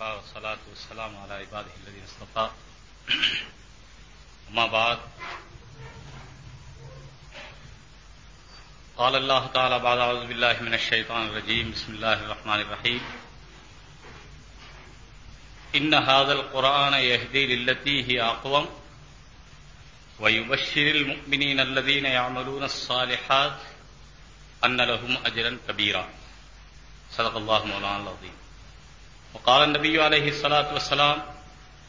وقفا وسلاۃ علی عباد الذین اصطفیٰ. اما بعد، قال اللہ تعالی بعد اعوذ باللہ من الشیطان الرجیم، بسم اللہ الرحمن الرحیم. ان هذا يهدي للتي هي ويبشر المؤمنين الذين يعملون الصالحات ان لهم اجرا كبيرا صدق اللہ مولانا العظیم. وقال النبي عليه الصلاة والسلام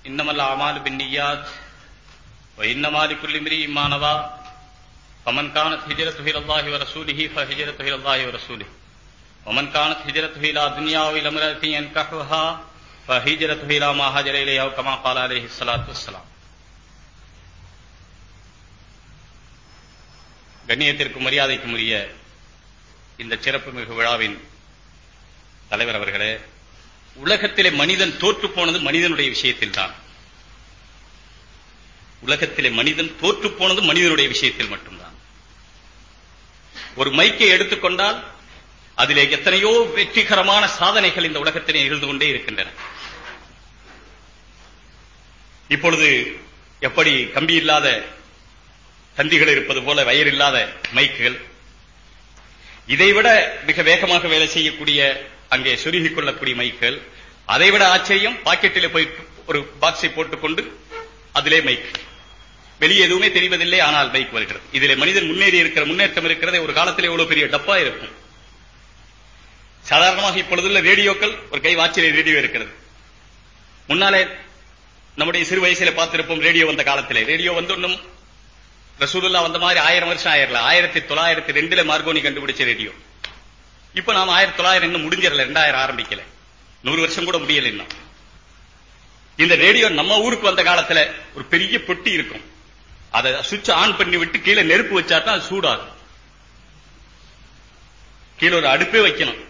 إنما الأعمال بالنيات وإنما لكل امرئ ما نوى فمن كانت هجرته إلى الله ورسوله فهجرته إلى الله ورسوله ومن كانت هجرته إلى دنيا أو إلى امرأة ينكحها فهجرته إلى ما هاجر إليه أو كما قال عليه الصلاة والسلام கண்ணியத்திற்கும் மரியாதைக்கும் உரிய இந்த சிறப்பு மிகு விழாவின் தலைவர் அவர்களே உலகத்திலே மனிதன் தோற்று போனது மனிதனுடைய விஷயத்தில் தான் உலகத்திலே மனிதன் தோற்று போனது மனிதனுடைய விஷயத்தில் மட்டும்தான். ஒரு மைக்கை எடுத்துக்கொண்டால் அதிலே எத்தனையோ வெற்றிகரமான சாதனைகள் இந்த உலகத்திலே நிகழ்ந்து கொண்டே இருக்கின்றன. இப்பொழுது எப்படி கம்பி இல்லாத தந்திகள் இருப்பது போல வயர் இல்லாத மைக்குகள் இதைவிட மிக வேகமாக வேலை செய்யக்கூடிய அங்கே சுருகிக் கொள்ளக்கூடிய மைக்குகள் அதைவிட ஆச்சரியம் பாக்கெட்டில் போய் ஒரு பாக்ஸை போட்டுக்கொண்டு அதிலே மைக் வெளியே எதுவுமே தெரிவதில்லை ஆனால் மைக் வருகிறது. இதிலே மனிதன் முன்னேறி இருக்கிற முன்னேற்றம் இருக்கிறதே ஒரு காலத்தில் எவ்வளவு பெரிய டப்பா இருக்கும். சாதாரணமாக இப்பொழுதுள்ள ரேடியோக்கள் ஒரு கை வாட்சிலே ரேடியோ இருக்கிறது. முன்னாலே நம்முடைய சிறு வயசுல பார்த்திருப்போம் ரேடியோ வந்த காலத்திலே. ரேடியோ வந்தொன்னும் ரசூலுல்லா வந்த மாதிரி ஆயிரம் வருஷம் ஆயிரல. ஆயிரத்தி தொள்ளாயிரத்தி ரெண்டுல மார்கோனி கண்டுபிடிச்ச ரேடியோ. இப்ப நாம ஆயிரத்தி தொள்ளாயிரம் இன்னும் முடிஞ்சிடல ரெண்டாயிரம் ஆரம்பிக்கல. நூறு வருஷம் கூட முடியல இன்னும். இந்த ரேடியோ நம்ம ஊருக்கு வந்த காலத்துல ஒரு பெரிய பொட்டி இருக்கும். அதை சுவிட்ச் ஆன் பண்ணி விட்டு கீழே நெருப்பு வச்சா தான் அது சூடாகும். கீழே ஒரு அடுப்பே வைக்கணும்.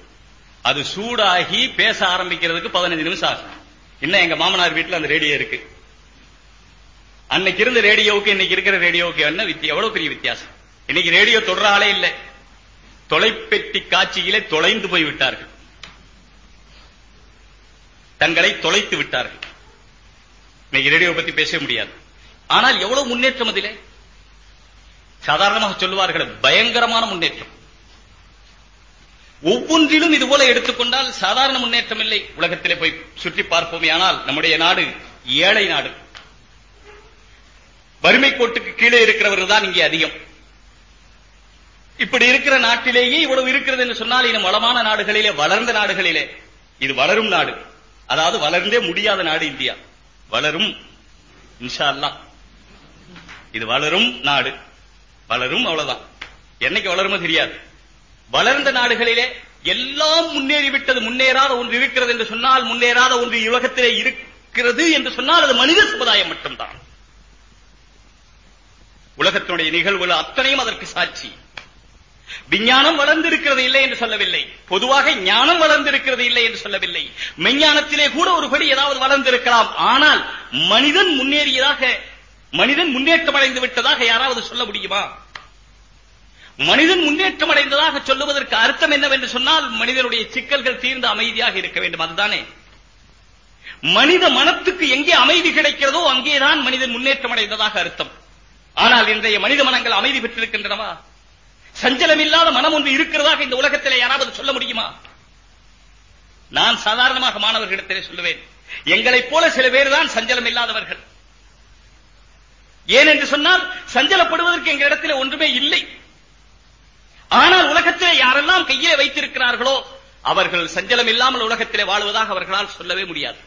அது சூடாகி பேச ஆரம்பிக்கிறதுக்கு பதினஞ்சு நிமிஷம் ஆகும். இன்னும் எங்க மாமனார் வீட்டுல அந்த ரேடியோ இருக்கு. அன்னைக்கு இருந்த ரேடியோவுக்கு இன்னைக்கு இருக்கிற ரேடியோவுக்கு என்ன வித்தியா எவ்வளவு பெரிய வித்தியாசம். இன்னைக்கு ரேடியோ தொடர ஆளே இல்லை. தொலைப்பெட்டி காட்சியிலே தொலைந்து போய் விட்டார்கள் தங்களை தொலைத்து விட்டார்கள். இன்னைக்கு ரேடியோ பத்தி பேச முடியாது. ஆனால் எவ்வளவு முன்னேற்றம் அதிலே? சாதாரணமாக சொல்லுவார்கள் பயங்கரமான முன்னேற்றம். ஒவ்வொன்றிலும் இது போல எடுத்துக்கொண்டால் சாதாரண முன்னேற்றம் இல்லை. உலகத்திலே போய் சுற்றி பார்ப்போமே ஆனால் நம்முடைய நாடு ஏழை நாடு. வறுமை கோட்டுக்கு கீழே இருக்கிறவர்கள் தான் இங்கே அதிகம். இப்படி இருக்கிற நாட்டிலேயே இவ்வளவு இருக்கிறது என்று சொன்னால் இன்னும் வளமான நாடுகளிலே வளர்ந்த நாடுகளிலே. இது வளரும் நாடு. அதாவது வளர்ந்தே முடியாத நாடு இந்தியா. வளரும் இன்ஷா அல்லா இது வளரும் நாடு. வளரும் அவ்வளவுதான். என்னைக்கு வளருமோ தெரியாது. வளர்ந்த நாடுகளிலே எல்லாம் முன்னேறிவிட்டது முன்னேறாத ஒன்று இருக்கிறது என்று சொன்னால் முன்னேறாத ஒன்று உலகத்திலே இருக்கிறது என்று சொன்னால் அது மனித சமுதாயம் மட்டும்தான். உலகத்தினுடைய நிகழ்வுகள் அத்தனையும் அதற்கு சாட்சி. விஞ்ஞானம் வளர்ந்திருக்கிறது இல்லை என்று சொல்லவில்லை. பொதுவாக ஞானம் வளர்ந்திருக்கிறது இல்லை என்று சொல்லவில்லை. மெஞ்ஞானத்திலே கூட ஒரு படி ஏதாவது வளர்ந்திருக்கலாம். ஆனால் மனிதன் முன்னேறியதாக மனிதன் முன்னேற்றம் அடைந்து விட்டதாக யாராவது சொல்ல முடியுமா? மனிதன் முன்னேற்றம் அடைந்ததாக சொல்லுவதற்கு அர்த்தம் என்னவென்று சொன்னால் மனிதனுடைய சிக்கல்கள் தீர்ந்து அமைதியாக இருக்க வேண்டும். அதுதானே. மனித மனத்துக்கு எங்கே அமைதி கிடைக்கிறதோ அங்கேதான் மனிதன் முன்னேற்றம் அடைந்ததாக அர்த்தம். ஆனால் இன்றைய மனித மனங்கள் அமைதி பெற்றிருக்கின்றனவா? சஞ்சலம் இல்லாத மனம் ஒன்று இருக்கிறதாக இந்த உலகத்திலே யாராவது சொல்ல முடியுமா? நான் சாதாரணமாக மாணவர்களிடத்திலே சொல்லுவேன். எங்களைப் போல சில பேர் தான் சஞ்சலம் இல்லாதவர்கள் ஏன் என்று சொன்னால் சஞ்சலப்படுவதற்கு எங்களிடத்தில் ஒன்றுமே இல்லை. ஆனால் உலகத்திலே யாரெல்லாம் கையிலே வைத்திருக்கிறார்களோ அவர்கள் சஞ்சலம் இல்லாமல் உலகத்திலே வாழ்வதாக அவர்களால் சொல்லவே முடியாது.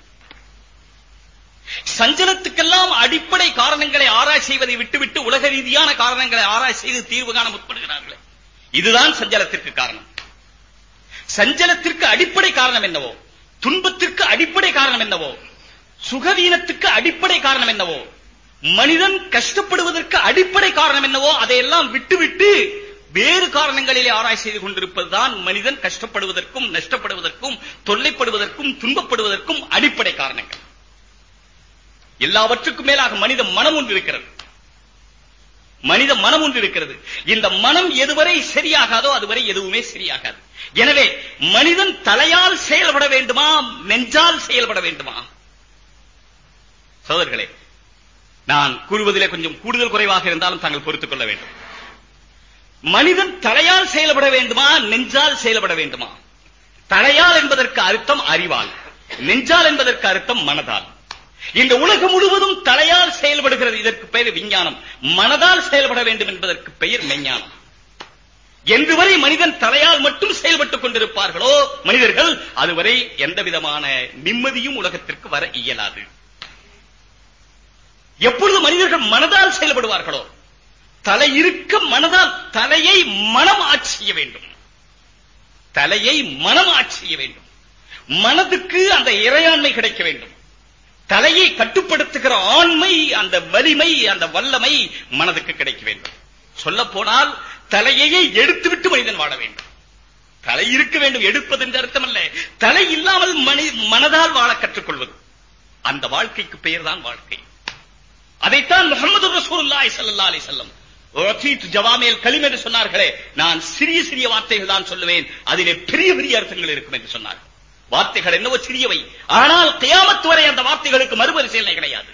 சஞ்சலத்துக்கெல்லாம் அடிப்படை காரணங்களை ஆராய் செய்வதை விட்டுவிட்டு உலக ரீதியான காரணங்களை ஆராய் செய்து தீர்வு காண முற்படுகிறார்களே. இதுதான் சஞ்சலத்திற்கு காரணம். சஞ்சலத்திற்கு அடிப்படை காரணம் என்னவோ துன்பத்திற்கு அடிப்படை காரணம் என்னவோ சுகவீனத்துக்கு அடிப்படை காரணம் என்னவோ மனிதன் கஷ்டப்படுவதற்கு அடிப்படை காரணம் என்னவோ அதையெல்லாம் விட்டுவிட்டு வேறு காரணங்களிலே ஆராய் செய்து கொண்டிருப்பதுதான் மனிதன் கஷ்டப்படுவதற்கும் நஷ்டப்படுவதற்கும் தொல்லைப்படுவதற்கும் துன்பப்படுவதற்கும் அடிப்படை காரணங்கள். எல்லாவற்றுக்கும் மேலாக மனித மனம் ஒன்று இருக்கிறது. மனித மனம் ஒன்று இருக்கிறது. இந்த மனம் எதுவரை சரியாகாதோ அதுவரை எதுவுமே சரியாகாது. எனவே மனிதன் தலையால் செயல்பட வேண்டுமா? நெஞ்சால் செயல்பட வேண்டுமா? சோதர்களே நான் கூறுவதிலே கொஞ்சம் கூடுதல் குறைவாக இருந்தாலும் தாங்கள் பொறுத்துக் கொள்ள வேண்டும். மனிதன் தலையால் செயல்பட வேண்டுமா? நெஞ்சால் செயல்பட வேண்டுமா? தலையால் என்பதற்கு அர்த்தம் அறிவால். நெஞ்சால் என்பதற்கு அர்த்தம் மனதால். இந்த உலகம் முழுவதும் தலையால் செயல்படுகிறது. இதற்கு பெயர் விஞ்ஞானம். மனதால் செயல்பட வேண்டும் என்பதற்கு பெயர் மெஞ்ஞானம். என்று வரை மனிதன் தலையால் மட்டும் செயல்பட்டுக் கொண்டிருப்பார்களோ? மனிதர்கள் அதுவரை எந்த விதமான நிம்மதியும் உலகத்திற்கு வர இயலாது. எப்பொழுது மனிதர்கள் மனதால் செயல்படுவார்களோ? தலை இருக்க மனதால் தலையை மனம் ஆட்சி செய்ய வேண்டும். தலையை மனம் ஆட்சி செய்ய வேண்டும். மனதுக்கு அந்த இறையாண்மை கிடைக்க வேண்டும். தலையை கட்டுப்படுத்துகிற ஆண்மை அந்த வலிமை அந்த வல்லமை மனதுக்கு கிடைக்க வேண்டும். சொல்ல போனால் தலையையே எடுத்துவிட்டு மனிதன் வாழ வேண்டும். தலை இருக்க வேண்டும் எடுப்பது என்று அர்த்தம் அல்ல. தலை இல்லாமல் மனி மனதால் வாழ கற்றுக்கொள்வது. அந்த வாழ்க்கைக்கு பெயர் தான் வாழ்க்கை. அதைத்தான் முகமது ரசூலுல்லாஹி ஸல்லல்லாஹு அலைஹி வஸல்லம் ரஃபீத் ஜவாமேல் கலிம் என்று சொன்னார்களே. நான் சிறிய சிறிய வார்த்தைகள் தான் சொல்லுவேன். அதிலே பெரிய பெரிய அர்த்தங்கள் இருக்கும் என்று சொன்னார்கள். வார்த்தைகள் என்னவோ சிறியவை. ஆனால் கியாமத் வரை அந்த வார்த்தைகளுக்கு மறுபரிசீலனை கிடையாது.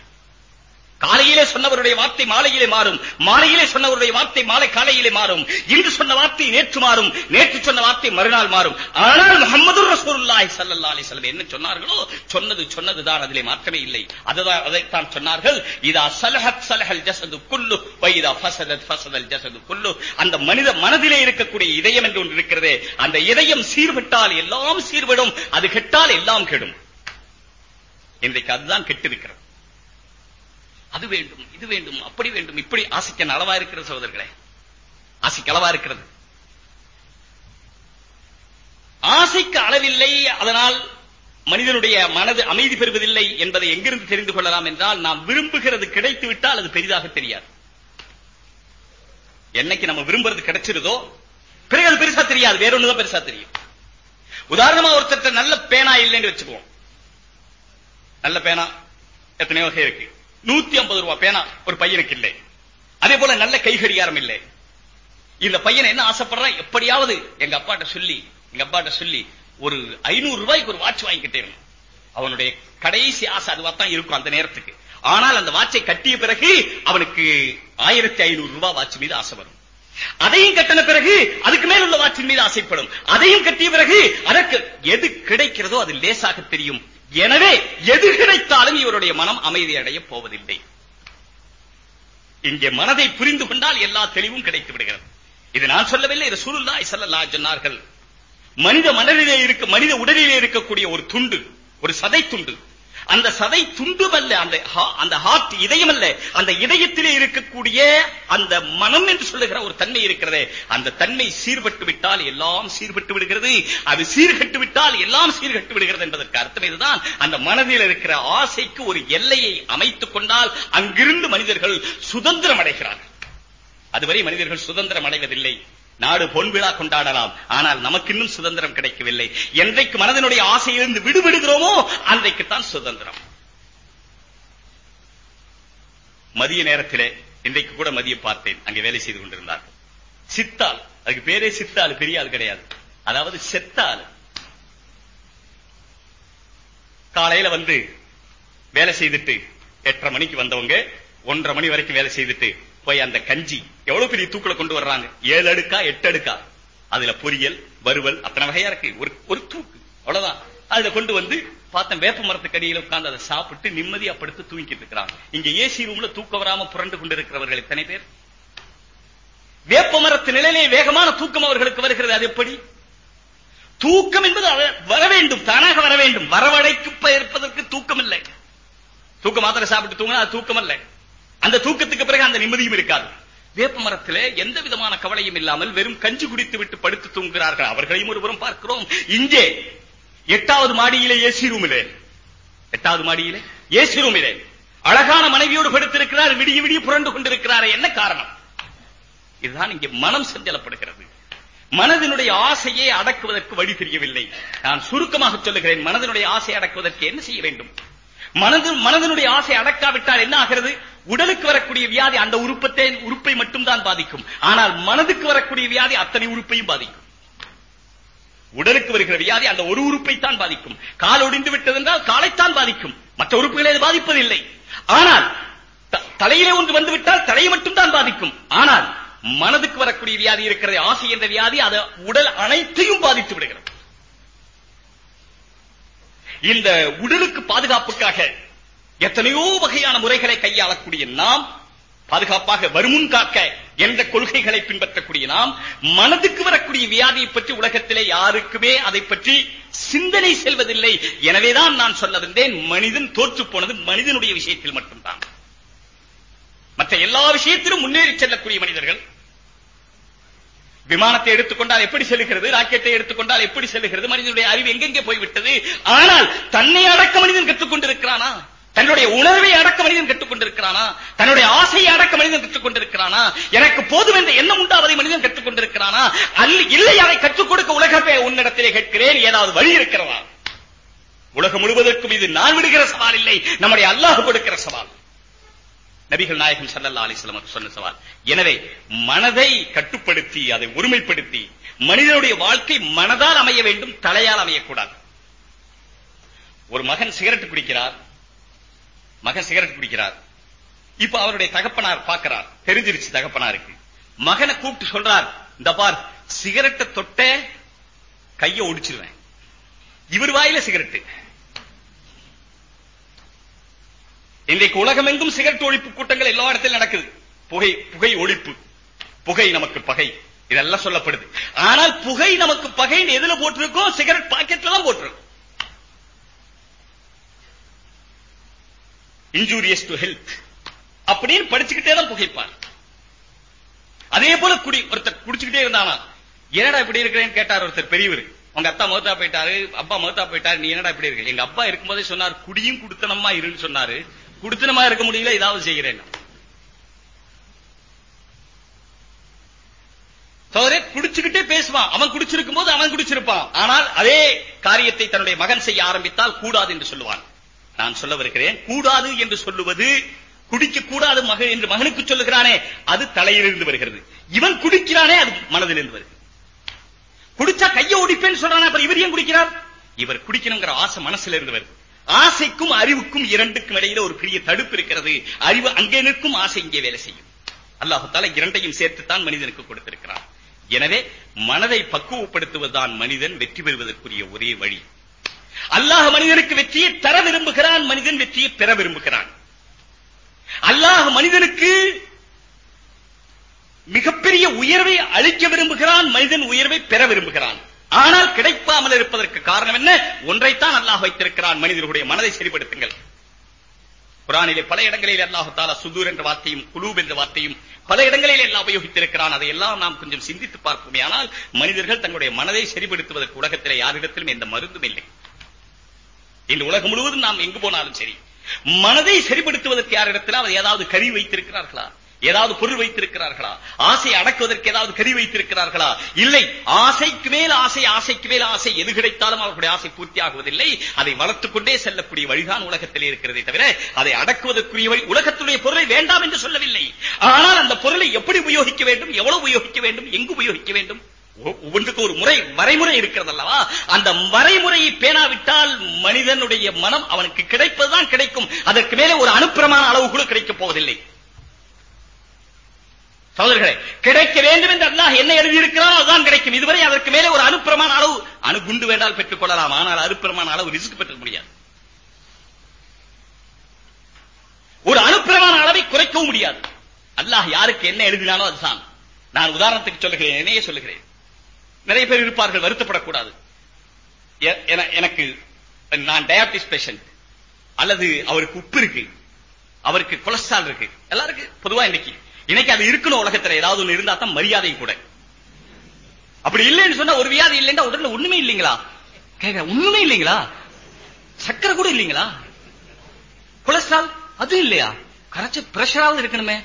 காலையிலே சொன்னவருடைய வார்த்தை மாலையிலே மாறும். மாலையிலே சொன்னவருடைய வார்த்தை மாலை காலையிலே மாறும். இன்று சொன்ன வார்த்தை நேற்று மாறும். நேற்று சொன்ன வார்த்தை மறுநாள் மாறும். ஆனால் முகமது ரசூலுல்லாஹி ஸல்லல்லாஹு அலைஹி வஸல்லம் என்ன சொன்னார்களோ? சொன்னது சொன்னதுதான். அதிலே மாற்றமே இல்லை. அதுதான் அதைத்தான் சொன்னார்கள். இதா சலஹத் சலஹல் ஜஸது குல்லு வ இதா ஃபஸதத் ஃபஸதல் ஜஸது குல்லு. அந்த மனித மனதிலே இருக்கக்கூடிய இதயம் என்று ஒன்று இருக்கிறது அந்த இதயம் சீர்விட்டால் எல்லாம் சீர்விடும் அது கெட்டால் எல்லாம் கெடும். இன்றைக்கு அதுதான் கெட்டிருக்கிறது. அது வேண்டும் இது வேண்டும் அப்படி வேண்டும் இப்படி ஆசைக்க அளவா இருக்கிற சகோதரர்களே. ஆசைக்கு அளவா இருக்கிறது. ஆசைக்கு அளவில்லை அதனால் மனிதனுடைய மனது அமைதி பெறுவதில்லை என்பதை எங்கிருந்து தெரிந்து கொள்ளலாம் என்றால் நாம் விரும்புகிறது கிடைத்து விட்டால் அது பெரிதாக தெரியாது. என்னைக்கு நம்ம விரும்புறது கிடைச்சிருதோ பிறகு அது பெருசா தெரியாது வேற ஒண்ணுதான் பெருசா தெரியும். உதாரணமா ஒருத்தர் நல்ல பேனா இல்லைன்னு வச்சுக்குவோம். நல்ல பேனா எத்தனையோ வகை இருக்கு. நூத்தி ஐம்பது ரூபாய் பேனா ஒரு பையனுக்கு இல்லை. அதே போல நல்ல கை கடிகாரம் இல்லை. இந்த பையன் என்ன ஆசைப்படுறான் எப்படியாவது எங்க அப்பாட்ட சொல்லி எங்க அப்பாட்ட சொல்லி ஒரு ஐநூறு ரூபாய்க்கு ஒரு வாட்ச் வாங்கிக்கிட்டே இருந்தான் அவனுடைய கடைசி ஆசை அதுவா தான் இருக்கும் அந்த நேரத்துக்கு. ஆனால் அந்த வாட்சை கட்டிய பிறகு அவனுக்கு ஆயிரத்தி ஐநூறு ரூபாய் வாட்ச் மீது ஆசை வரும். அதையும் கட்டின பிறகு அதுக்கு மேல் உள்ள வாட்சின் மீது ஆசைப்படும். அதையும் கட்டிய பிறகு அதற்கு எது கிடைக்கிறதோ அது லேசாக தெரியும். எனவே எது கிடைத்தாலும் இவருடைய மனம் அமைதி போவதில்லை. இங்கே மனதை புரிந்து கொண்டால் எல்லா தெளிவும் கிடைத்து விடுகிறது. இது நான் சொல்லவில்லை ரசூலுல்லாஹி ஸல்லல்லாஹு சொன்னார்கள் மனித மனதிலே இருக்க மனித உடலிலே இருக்கக்கூடிய ஒரு துண்டு ஒரு சதை துண்டு அந்த சதை துண்டுமல்ல அந்த அந்த ஹார்ட் இதயம் அல்ல அந்த இதயத்திலே இருக்கக்கூடிய அந்த மனம் என்று சொல்லுகிற ஒரு தன்மை இருக்கிறது. அந்த தன்மை சீர்பட்டு விட்டால் எல்லாம் சீர்பட்டு விடுகிறது. அது சீர்கட்டு விட்டால் எல்லாம் சீர்கட்டு விடுகிறது என்பதற்கு அர்த்தம் இதுதான். அந்த மனதில் இருக்கிற ஆசைக்கு ஒரு எல்லையை அமைத்துக் கொண்டால் அங்கிருந்து மனிதர்கள் சுதந்திரம் அடைகிறார்கள். அதுவரை மனிதர்கள் சுதந்திரம் அடைவதில்லை. நாடு பொன் விழா கொண்டாடலாம். ஆனால் நமக்கு இன்னும் சுதந்திரம் கிடைக்கவில்லை. என்றைக்கு மனதனுடைய ஆசையிலிருந்து விடுபடுகிறோமோ அன்றைக்குத்தான் சுதந்திரம். மதிய நேரத்திலே இன்றைக்கு கூட மதியம் பார்த்தேன். அங்கே வேலை செய்து கொண்டிருந்தார்கள் சித்தால் அதுக்கு பேரே சித்தால் பெரிய ஆள் கிடையாது. அதாவது செத்தால் காலையில வந்து வேலை செய்துட்டு எட்டரை மணிக்கு வந்தவங்க ஒன்றரை மணி வரைக்கும் வேலை செய்துட்டு போய் அந்த கஞ்சி எவ்வளவு பெரிய தூக்குல கொண்டு வர்றாங்க? ஏழு அடுக்கா எட்டு அடுக்கா? அதுல பொரியல் வறுவல் அத்தனை வகையா இருக்கு. ஒரு ஒரு தூக்கு. அவ்வளவுதான். அதுல கொண்டு வந்து பார்த்தேன் வேப்ப மரத்துக்கு உட்கார்ந்து அதை சாப்பிட்டு நிம்மதியா படுத்து தூங்கிட்டு இருக்கிறாங்க. இங்க ஏசி ரூம்ல தூக்க வராம புரண்டு கொண்டிருக்கிறவர்கள் எத்தனை பேர்? வேப்ப மரத்து நிலையிலே வேகமான தூக்கம் அவர்களுக்கு வருகிறது. அது எப்படி? தூக்கம் என்பது வர வேண்டும் தானாக வர வேண்டும். வரவழைக்கு இருப்பதற்கு தூக்கம் இல்லை தூக்க மாத்திரை சாப்பிட்டு தூங்கினா அது தூக்கம் இல்லை அந்த தூக்கத்துக்கு பிறகு அந்த நிம்மதியும் இருக்காது. வேப்ப மரத்திலே எந்த விதமான கவலையும் இல்லாமல் வெறும் கஞ்சி குடித்து விட்டு படுத்து தூங்குகிறார்கள். அவர்களையும் ஒருபுறம் பார்க்கிறோம். இங்கே எட்டாவது மாடியிலே ஏசி ரூமிலே. எட்டாவது மாடியிலே ஏசி ரூமிலே. அழகான மனைவியோடு படுத்திருக்கிறார். விடிய விடிய புரண்டு கொண்டிருக்கிறார். என்ன காரணம்? இதுதான் இங்கே மனம் செஞ்சலப்படுகிறது. மனதினுடைய ஆசையை அடக்குவதற்கு வழி தெரியவில்லை. நான் சுருக்கமாக சொல்லுகிறேன். மனதினுடைய ஆசையை அடக்குவதற்கு என்ன செய்ய வேண்டும்? மனது மனதனுடைய ஆசை அடக்காவிட்டால் என்ன ஆகிறது? உடலுக்கு வரக்கூடிய வியாதி அந்த உறுப்பத்தை உறுப்பை மட்டும் தான் பாதிக்கும். ஆனால் மனதுக்கு வரக்கூடிய வியாதி அத்தனை உறுப்பையும் பாதிக்கும். உடலுக்கு வருகிற வியாதி அந்த ஒரு உறுப்பை தான் பாதிக்கும். கால் ஒடிந்து விட்டது என்றால் காலைத்தான் பாதிக்கும். மற்ற உறுப்புகளை அது பாதிப்பதில்லை. ஆனால் தலையிலே ஒன்று வந்துவிட்டால் தலையை மட்டும் தான் பாதிக்கும். ஆனால் மனதுக்கு வரக்கூடிய வியாதி இருக்கிறது ஆசை என்ற வியாதி அது உடல் அனைத்தையும் பாதித்து விடுகிறது. இந்த உடலுக்கு பாதுகாப்புக்காக எத்தனையோ வகையான முறைகளை கையாளக்கூடிய நாம் பாதுகாப்பாக வருமுன் காக்க என்ற கொள்கைகளை பின்பற்றக்கூடிய நாம் மனதுக்கு வரக்கூடிய வியாதியை பற்றி உலகத்திலே யாருக்குமே அதை பற்றி சிந்தனை செல்வதில்லை எனவேதான் நான் சொல்ல வந்தேன் மனிதன் தோற்று போனது மனிதனுடைய விஷயத்தில் மட்டும்தான். மற்ற எல்லா விஷயத்திலும் முன்னேறி செல்லக்கூடிய மனிதர்கள் விமானத்தை எடுத்துக்கொண்டால் எப்படி செல்கிறது ராக்கெட்டை எடுத்துக்கொண்டால் எப்படி செல்கிறது மனிதனுடைய அறிவு எங்கெங்கே போய்விட்டது? ஆனால் தன்னை அடக்க மனிதன் கற்றுக்கொண்டிருக்கிறானா தன்னுடைய உணர்வை அடக்க மனிதன் கற்றுக்கொண்டிருக்கிறானா தன்னுடைய ஆசையை அடக்க மனிதன் கற்றுக்கொண்டிருக்கிறானா எனக்கு போதும் என்ற எண்ணம் உண்டாவதை மனிதன் கற்றுக்கொண்டிருக்கிறானா அல்ல இல்லை அதை கற்றுக் கொடுக்க உலகத்தை உன்னிடத்திலே கேட்கிறேன். ஏதாவது வழி இருக்கிறதா? உலகம் முழுவதற்கும் இது நான் விடுகிற சவால் இல்லை. நம்முடைய அல்லாஹ் கொடுக்கிற சவால். நபிகள் நாயகம் சல்லல்லா அலிஸ்லாம் சொன்ன சவால். எனவே மனதை கட்டுப்படுத்தி அதை ஒருமைப்படுத்தி மனிதனுடைய வாழ்க்கை மனதால் அமைய வேண்டும் தலையால் அமையக்கூடாது. ஒரு மகன் சிகரெட் குடிக்கிறார். மகன் சிகரெட் குடிக்கிறார். இப்ப அவருடைய தகப்பனார் பார்க்கிறார். தெரிஞ்சிருச்சு தகப்பனாருக்கு. மகனை கூப்பிட்டு சொல்றார் இந்த பார் சிகரெட்டை தொட்ட கைய ஒடிச்சிருவேன். இவர் வாயில சிகரெட்டு. இன்றைக்கு உலகம் எங்கும் சிகரெட் ஒழிப்பு கூட்டங்கள் எல்லா இடத்திலும் நடக்குது. புகை புகை ஒழிப்பு. புகை நமக்கு பகை. இதெல்லாம் சொல்லப்படுது. ஆனால் புகை நமக்கு பகை எதுல போட்டிருக்கோம் சிகரெட் பாக்கெட்ல தான் போட்டிருக்கோம். இன்ஜூரியஸ் டு ஹெல்த் அப்படின்னு படிச்சுக்கிட்டே தான் புகைப்பார். அதே போல குடி ஒருத்தர் குடிச்சுக்கிட்டே இருந்தானா? என்னடா இப்படி இருக்கிறேன்னு கேட்டார் ஒருத்தர் பெரியவர். உங்க அத்தா மௌத்தா போயிட்டாரு அப்பா மௌத்தா போயிட்டாரு நீ என்னடா இப்படி இருக்க? எங்க அப்பா இருக்கும்போதே சொன்னார் குடியும் குடுத்தனமா இருன்னு சொன்னாரு. குடுத்தனமா இருக்க முடியல ஏதாவது செய்கிறேன். சோதரே குடிச்சுக்கிட்டே பேசுவான். அவன் குடிச்சிருக்கும் போது அவன் குடிச்சிருப்பான். ஆனால் அதே காரியத்தை தன்னுடைய மகன் செய்ய ஆரம்பித்தால் கூடாது என்று சொல்லுவான். நான் சொல்ல வருகிறேன் கூடாது என்று சொல்லுவது குடிக்க கூடாது மகன் என்று மகனுக்கு சொல்லுகிறானே அது தலையிலிருந்து வருகிறது. இவன் குடிக்கிறானே அது மனதிலிருந்து வருகிறது. குடிச்சா கைய ஒடிப்பேன்னு சொல்றானே அப்புறம் இவர் ஏன் குடிக்கிறார்? இவர் குடிக்கணுங்கிற ஆசை மனசுல இருந்து வருது. ஆசைக்கும் அறிவுக்கும் இரண்டுக்கும் இடையில ஒரு பெரிய தடுப்பு இருக்கிறது. அறிவு அங்கே நிற்கும் ஆசை இங்கே வேலை செய்யும். அல்லாஹால இரண்டையும் சேர்த்துத்தான் மனிதனுக்கு கொடுத்திருக்கிறான். எனவே மனதை பக்குவப்படுத்துவதுதான் மனிதன் வெற்றி பெறுவதற்குரிய ஒரே வழி. அல்லாஹ் மனிதனுக்கு வெற்றியை தர விரும்புகிறான் மனிதன் வெற்றியை பெற விரும்புகிறான். அல்லாஹ் மனிதனுக்கு மிகப்பெரிய உயர்வை அளிக்க விரும்புகிறான் மனிதன் உயர்வை பெற விரும்புகிறான். ஆனால் கிடைக்காமல் இருப்பதற்கு காரணம் என்ன? ஒன்றைத்தான் அல்லாஹ் வைத்திருக்கிறான். மனிதர்களுடைய மனதை சரிப்படுத்துங்கள். குரானிலே பல இடங்களில் அல்லாஹு தாலா சுதூர் என்ற வார்த்தையும் குலூப் என்ற வார்த்தையும் பல இடங்களில் எல்லாம் உபயோகித்திருக்கிறான். அதையெல்லாம் நாம் கொஞ்சம் சிந்தித்து பார்ப்போமே. ஆனால் மனிதர்கள் தங்களுடைய மனதை சரிப்படுத்துவதற்கு உலகத்தில் யாரிடத்திலும் எந்த மருந்தும் இல்லை. இந்த உலகம் முழுவதும் நாம் எங்கு போனாலும் சரி மனதை சரிப்படுத்துவதற்கு யாரிடத்தில் அவர் ஏதாவது கறி வைத்திருக்கிறார்களா? ஏதாவது பொருள் வைத்திருக்கிறார்களா? ஆசை அடக்குவதற்கு ஏதாவது கறி வைத்திருக்கிறார்களா? இல்லை. ஆசைக்கு மேல் ஆசை ஆசைக்கு மேல் ஆசை எது கிடைத்தாலும் அவர்களுடைய ஆசை பூர்த்தியாகுவதில்லை. அதை வளர்த்துக் கொண்டே செல்லக்கூடிய வழிதான் உலகத்தில் இருக்கிறதே தவிர அதை அடக்குவதற்குரிய வழி உலகத்துடைய பொருளை வேண்டாம் என்று சொல்லவில்லை. ஆனால் அந்த பொருளை எப்படி உபயோகிக்க வேண்டும் எவ்வளவு உபயோகிக்க வேண்டும் எங்கு உபயோகிக்க வேண்டும்? ஒவ்வொன்றுக்கு ஒரு முறை வரைமுறை இருக்கிறது அல்லவா அந்த வரைமுறையை பேணாவிட்டால் மனிதனுடைய மனம் அவனுக்கு கிடைப்பதுதான் கிடைக்கும். அதற்கு மேலே ஒரு அனுப்பிரமான அளவு கூட கிடைக்கப் போவதில்லை. சோதர்களே கிடைக்க வேண்டும் என்று அல்லாஹ் என்ன எழுதியிருக்கிறாரோ அதுதான் கிடைக்கும். இதுவரை அதற்கு மேலே ஒரு அனுப்பிரமான அளவு அணுகுண்டு வேண்டால் பெற்றுக் கொள்ளலாம். ஆனால் அனுப்பிரமான அளவு ரிஸ்க் பெற்ற முடியாது. ஒரு அனுப்பிரமான அளவை குறைக்கவும் முடியாது. அல்லாஹ் யாருக்கு என்ன எழுதினானோ அதுதான். நான் உதாரணத்துக்கு சொல்லுகிறேன் என்னையே சொல்லுகிறேன். நிறைய பேர் இருப்பார்கள் வருத்தப்படக்கூடாது. எனக்கு நான் டயாபிட்டிஸ் பேஷண்ட் அல்லது அவருக்கு உப்பு இருக்கு. அவருக்கு கொலஸ்ட்ரால் இருக்கு. எல்லாருக்கும் பொதுவா இன்னைக்கு இன்னைக்கு அது இருக்கணும் உலகத்துல ஏதாவது ஒண்ணு இருந்தா தான் மரியாதை கூட. அப்படி இல்லைன்னு சொன்னா ஒரு வியாதி இல்லைன்னா உடல்ல ஒண்ணுமே இல்லைங்களா? கேட்க ஒண்ணுமே இல்லைங்களா? சக்கரை கூட இல்லைங்களா? கொலஸ்ட்ரால் அது இல்லையா? கரைச்ச பிரஷராவது இருக்கணுமே.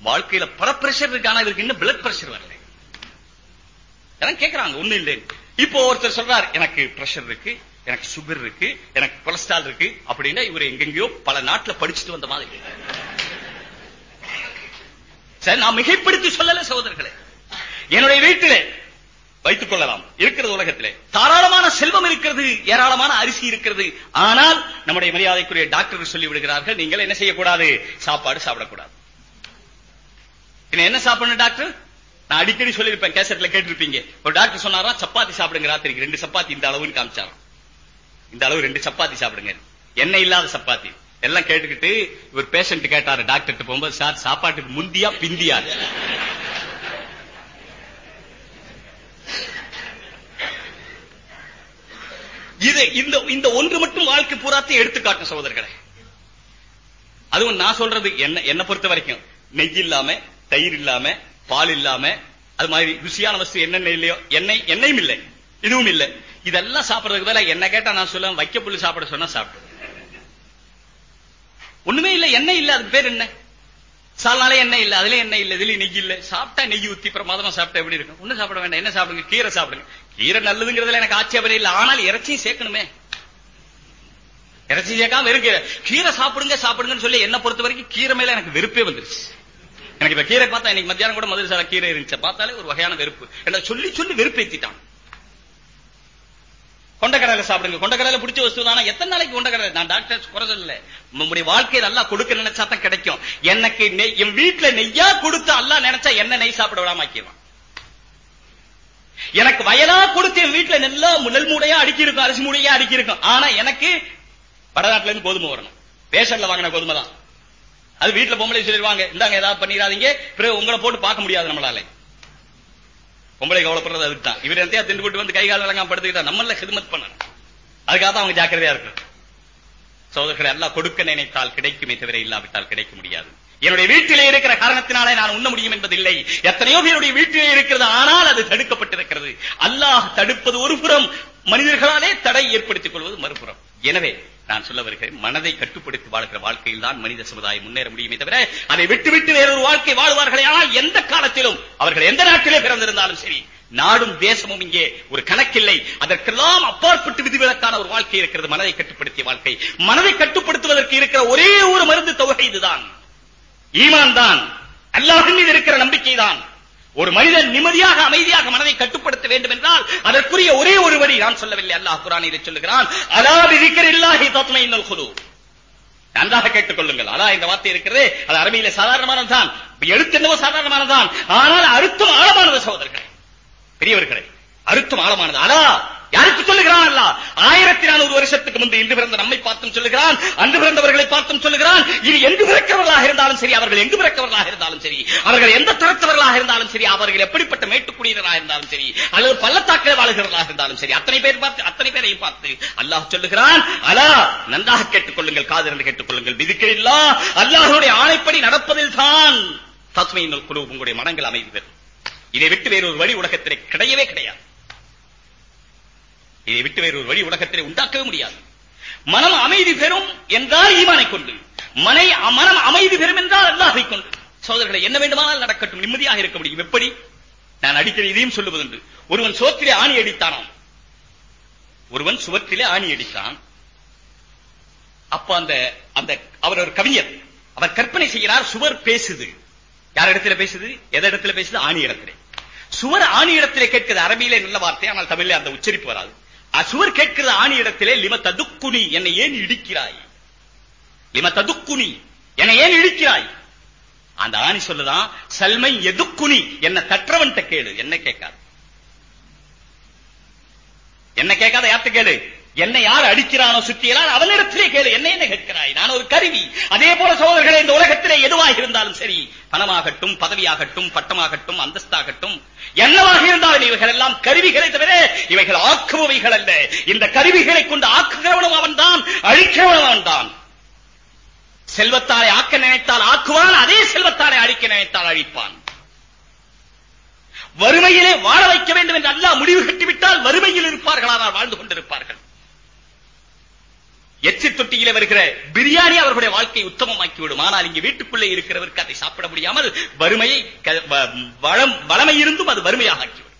வாழ்க்கையில பல பிரஷர் இருக்கு ஆனா இவருக்கு இன்னும் பிளட் பிரஷர் வரல. கேட்கறாங்க ஒண்ணு இல்லை இப்போ ஒருத்தர் சொல்றார் எனக்கு பிரஷர் இருக்கு எனக்கு சுகர் இருக்கு எனக்கு கொலஸ்ட்ரால் இருக்கு அப்படின்னா இவர் எங்கெங்கயோ பல நாட்டுல படிச்சுட்டு வந்த மாதிரி. நான் மிகைப்படுத்தி சொல்லல சகோதரர்களே. என்னுடைய வீட்டிலே வைத்துக் கொள்ளலாம் இருக்கிறது உலகத்திலே. தாராளமான செல்வம் இருக்கிறது ஏராளமான அரிசி இருக்கிறது. ஆனால் நம்முடைய மரியாதைக்குரிய டாக்டர் சொல்லி விடுகிறார்கள் நீங்கள் என்ன செய்யக்கூடாது? சாப்பாடு சாப்பிடக்கூடாது. என்ன சாப்பிடணும் டாக்டர்? நான் அடிக்கடி சொல்லியிருப்பேன் கேசட்ல கேட்டிருப்பீங்க. ஒரு டாக்டர் சொன்னாரா சப்பாத்தி சாப்பிடுங்க ராத்திரிக்கு. ரெண்டு சப்பாத்தி இந்த அளவுன்னு காமிச்சாராம். இந்த அளவு ரெண்டு சப்பாத்தி சாப்பிடுங்க. எண்ணெய் இல்லாத சப்பாத்தி. எல்லாம் கேட்டுக்கிட்டு இவர் பேஷண்ட் கேட்டாரு டாக்டர் போகும்போது சார் சாப்பாட்டுக்கு முந்தியா பிந்தியா? இது இந்த இந்த ஒன்று மட்டும் வாழ்க்கை பூராத்தையும் எடுத்துக்காட்டும் சகோதரர்களே. அதுவும் நான் சொல்றது என்ன என்ன பொறுத்த வரைக்கும். நெய் இல்லாம தயிர் இல்லாம பால் இல்லாம அது மாதிரி ருசியான வஸ்து என்னென்ன இல்லையோ எண்ணெய் எண்ணெயும் இல்லை இதுவும் இல்லை. இதெல்லாம் சாப்பிடறதுக்கு பதிலாக என்ன கேட்டா நான் சொல்லுவேன் வைக்க புல்லு சாப்பிட சொன்னா சாப்பிடு. ஒண்ணுமே இல்ல எண்ணெய் இல்ல அதுக்கு பேர் என்ன? சால்னாலே எண்ணெய் இல்ல அதுல எண்ணெய் இல்ல இதுல நெய் இல்ல. சாப்பிட்டா நெய் ஊத்தி பிரமாதமா சாப்பிட்டா எப்படி இருக்கும்? ஒண்ணு சாப்பிட வேண்டாம். என்ன சாப்பிடுங்க? கீரை சாப்பிடுங்க. கீரை நல்லதுங்கிறதுல எனக்கு ஆட்சேபனை இல்ல. ஆனால் இறைச்சியும் சேர்க்கணுமே. இறைச்சி சேர்க்காம வெறும் கீரை. கீரை சாப்பிடுங்க சாப்பிடுங்கன்னு சொல்லி என்ன பொறுத்த வரைக்கும் கீரை மேல எனக்கு வெறுப்பே வந்துருச்சு. எனக்கு இப்ப கீரை பார்த்தா இன்னைக்கு மத்தியானம் கூட மதுரை சாலை கீரை இருந்துச்சு. பார்த்தாலே ஒரு வகையான வெறுப்பு. என்ன சொல்லி சொல்லி வெறுப்பு ஏத்திட்டான் கொண்டக்கடலை சாப்பிடுங்க கொண்டக்கடலை பிடிச்ச வஸ்து தானே? எத்தனை நாளைக்கு கொண்டக்கடலை? நான் டாக்டர் குறை சொல்லல. நம்முடைய வாழ்க்கையில் நல்லா கொடுக்க நினைச்சா தான் கிடைக்கும். எனக்கு என் வீட்டுல நெய்யா கொடுத்து அல்லா நினைச்சா என்ன நெய் சாப்பிட விடாம எனக்கு வயலா கொடுத்து என் வீட்டுல நல்லா முழல் மூடையா அடுக்கி இருக்கும் அரிசி மூடையா அடுக்கி இருக்கும் ஆனா எனக்கு வடநாட்டுல இருந்து கோதுமை வரணும். பேஷன்ல வாங்கின கோதுமை தான். அது வீட்டுல பொம்பளை சொல்லிடுவாங்க இந்தாங்க ஏதாவது பண்ணிடாதீங்க. பிறகு உங்களை போட்டு பார்க்க முடியாது நம்மளால. பொம்பளை கவலைப்படுறது அதுக்கு தான் இவர் எந்தையா திண்டு போட்டு வந்து கை கால் விளங்காம படுத்துக்கிட்டா நம்மள ஹிதமத் பண்ணணும். அதுக்காக தான் அவங்க ஜாக்கிரதையா இருக்கு சோதர்களை எல்லாம் கொடுக்க நினைத்தால் கிடைக்குமே தவிர இல்லாவிட்டால் கிடைக்க முடியாது. என்னுடைய வீட்டிலே இருக்கிற காரணத்தினாலே நான் உண்ண முடியும் என்பதில்லை. எத்தனையோ பேருடைய வீட்டிலே இருக்கிறது ஆனால் அது தடுக்கப்பட்டிருக்கிறது. அல்லாஹ் தடுப்பது ஒரு புறம் மனிதர்களாலே தடை ஏற்படுத்திக் கொள்வது மறுபுறம். எனவே நான் சொல்ல வருகிறேன் மனதை கட்டுப்படுத்தி வாழ்கிற வாழ்க்கையில் தான் மனித சமுதாயம் முன்னேற முடியுமே தவிர அதை விட்டுவிட்டு வேறொரு வாழ்க்கை வாழ்வார்களே ஆனால் எந்த காலத்திலும் அவர்கள் எந்த நாட்டிலே பிறந்திருந்தாலும் சரி நாடும் தேசமும் இங்கே ஒரு கணக்கில்லை. அதற்கெல்லாம் அப்பாற்பட்டு விதிவிலக்கான ஒரு வாழ்க்கை இருக்கிறது மனதை கட்டுப்படுத்திய வாழ்க்கை. மனதை கட்டுப்படுத்துவதற்கு இருக்கிற ஒரே ஒரு மருந்து தொகை இதுதான். ஈமான் தான். அல்லாஹின் மீது இருக்கிற நம்பிக்கை தான். ஒரு மனிதன் நிம்மதியாக அமைதியாக மனதை கட்டுப்படுத்த வேண்டும் என்றால் அதற்குரிய ஒரே ஒரு வரி நான் சொல்லவில்லை. அல்லாஹ் குரான் இதை சொல்லுகிறான். அலாபி இல்லாஹி தத்மையினல் குலு நன்றாக கேட்டுக் கொள்ளுங்கள் அலா இந்த வார்த்தை இருக்கிறது. அது அரபியில சாதாரணமானதுதான் எழுத்து என்னவோ சாதாரணமானதுதான் ஆனால் அறுத்தும் ஆழமானது சகோதரர்களே பெரியவர்களே அறுத்தும் ஆழமானது. அலா யாருக்கு சொல்லுகிறான் அல்ல ஆயிரத்தி நானூறு வருஷத்துக்கு முன்பு இன்று பிறந்த நம்மை பார்த்தும் சொல்லுகிறான் அன்று பிறந்தவர்களை பார்த்தும் சொல்லுகிறான். இது எங்கு பிறக்கிறவர்களாக இருந்தாலும் சரி அவர்கள் எங்கு பிறக்கிறவர்களாக இருந்தாலும் சரி அவர்கள் எந்த தரத்தவர்களாக இருந்தாலும் சரி அவர்கள் எப்படிப்பட்ட மேட்டுக்குடியினராக இருந்தாலும் சரி அல்லது பள்ளத்தாக்கில் வாழ்கிறவர்களாக இருந்தாலும் சரி அத்தனை பேர் பார்த்து அத்தனை பேரையும் பார்த்து அல்லாஹ் சொல்லுகிறான் அலா நன்றாக கேட்டுக்கொள்ளுங்கள் காதிருந்து கேட்டுக்கொள்ளுங்கள் விதிக்கில்லா அல்லாஹனுடைய ஆணைப்படி நடப்பதில் தான் தத்மையினல் குழு உங்களுடைய மனங்கள் அமைதி பெறும். இதை விட்டு வேறொரு வழி உலகத்திலே கிடையவே கிடையாது. இதை விட்டு வேறு ஒரு வழி உலகத்திலே உண்டாக்கவே முடியாது. மனம் அமைதி பெறும் என்றால் ஈமானை கொண்டு மனை மனம் அமைதி பெறும் என்றால் அல்லாஹை கொண்டு. சோதரர்களை என்ன வேண்டுமானால் நடக்கட்டும் நிம்மதியாக இருக்க முடியும். எப்படி? நான் அடிக்கடி இதையும் சொல்லுவதுண்டு. ஒருவன் சோத்திலே ஆணி அடித்தானாம். ஒருவன் சுவற்றிலே ஆணி அடித்தான். அப்ப அந்த அந்த அவர் ஒரு கவிஞர். அவர் கற்பனை செய்கிறார் சுவர் பேசுது. யார் இடத்துல பேசுது? எந்த இடத்துல பேசுது? ஆணி இடத்திலே. சுவர் ஆணி இடத்திலே கேட்கிறது அரபியிலே நல்ல வார்த்தை ஆனால் தமிழில் அந்த உச்சரிப்பு வராது. அசுவர் கேட்கிற ஆணியிடத்திலே லிம ததுக்குனி என்னை ஏன் இடிக்கிறாய்? லிம ததுக்குனி என்னை ஏன் இடிக்கிறாய்? அந்த ஆணி சொல்லுதான் சல்மை எதுக்குனி என்ன தற்றவன்ட்ட கேளு. என்ன கேட்காது? என்ன கேட்காத யார்த்த கேளு? என்னை யார் அடிக்கிறானோ சுற்றியலால் அவனிடத்திலே கேளு. என்ன என்ன கேட்கிறாய்? நான் ஒரு கருவி. அதே போல சோதர்களே இந்த உலகத்திலே எதுவாக இருந்தாலும் சரி பணமாகட்டும் பதவியாகட்டும் பட்டமாகட்டும் அந்தஸ்தாகட்டும் என்னவாக இருந்தாலும் இவைகள் எல்லாம் கருவிகளை தவிர இவைகள் ஆக்குபவைகள் அல்ல. இந்த கருவிகளை கொண்டு ஆக்குகிறவனும் அவன் தான் அழிக்கிறவனும் அவன் தான் செல்வத்தாரை ஆக்க நினைத்தால் ஆக்குவான் அதே செல்வத்தாரை அழிக்க நினைத்தால் அழிப்பான். வறுமையிலே வாழ வைக்க வேண்டும் என்று அல்லா முடிவு கட்டிவிட்டால் வறுமையில் இருப்பார்கள் ஆனால் வாழ்ந்து கொண்டிருப்பார்கள். எச்சி தொட்டியில வருகிற பிரியாணி அவர்களுடைய வாழ்க்கையை உத்தமமாக்கி விடும் ஆனால் இங்கே வீட்டுக்குள்ளே இருக்கிறவருக்கு அதை சாப்பிட முடியாமல் வறுமையை வளம் வளமை இருந்தும் அது வறுமையாக ஆக்கிவிடும்.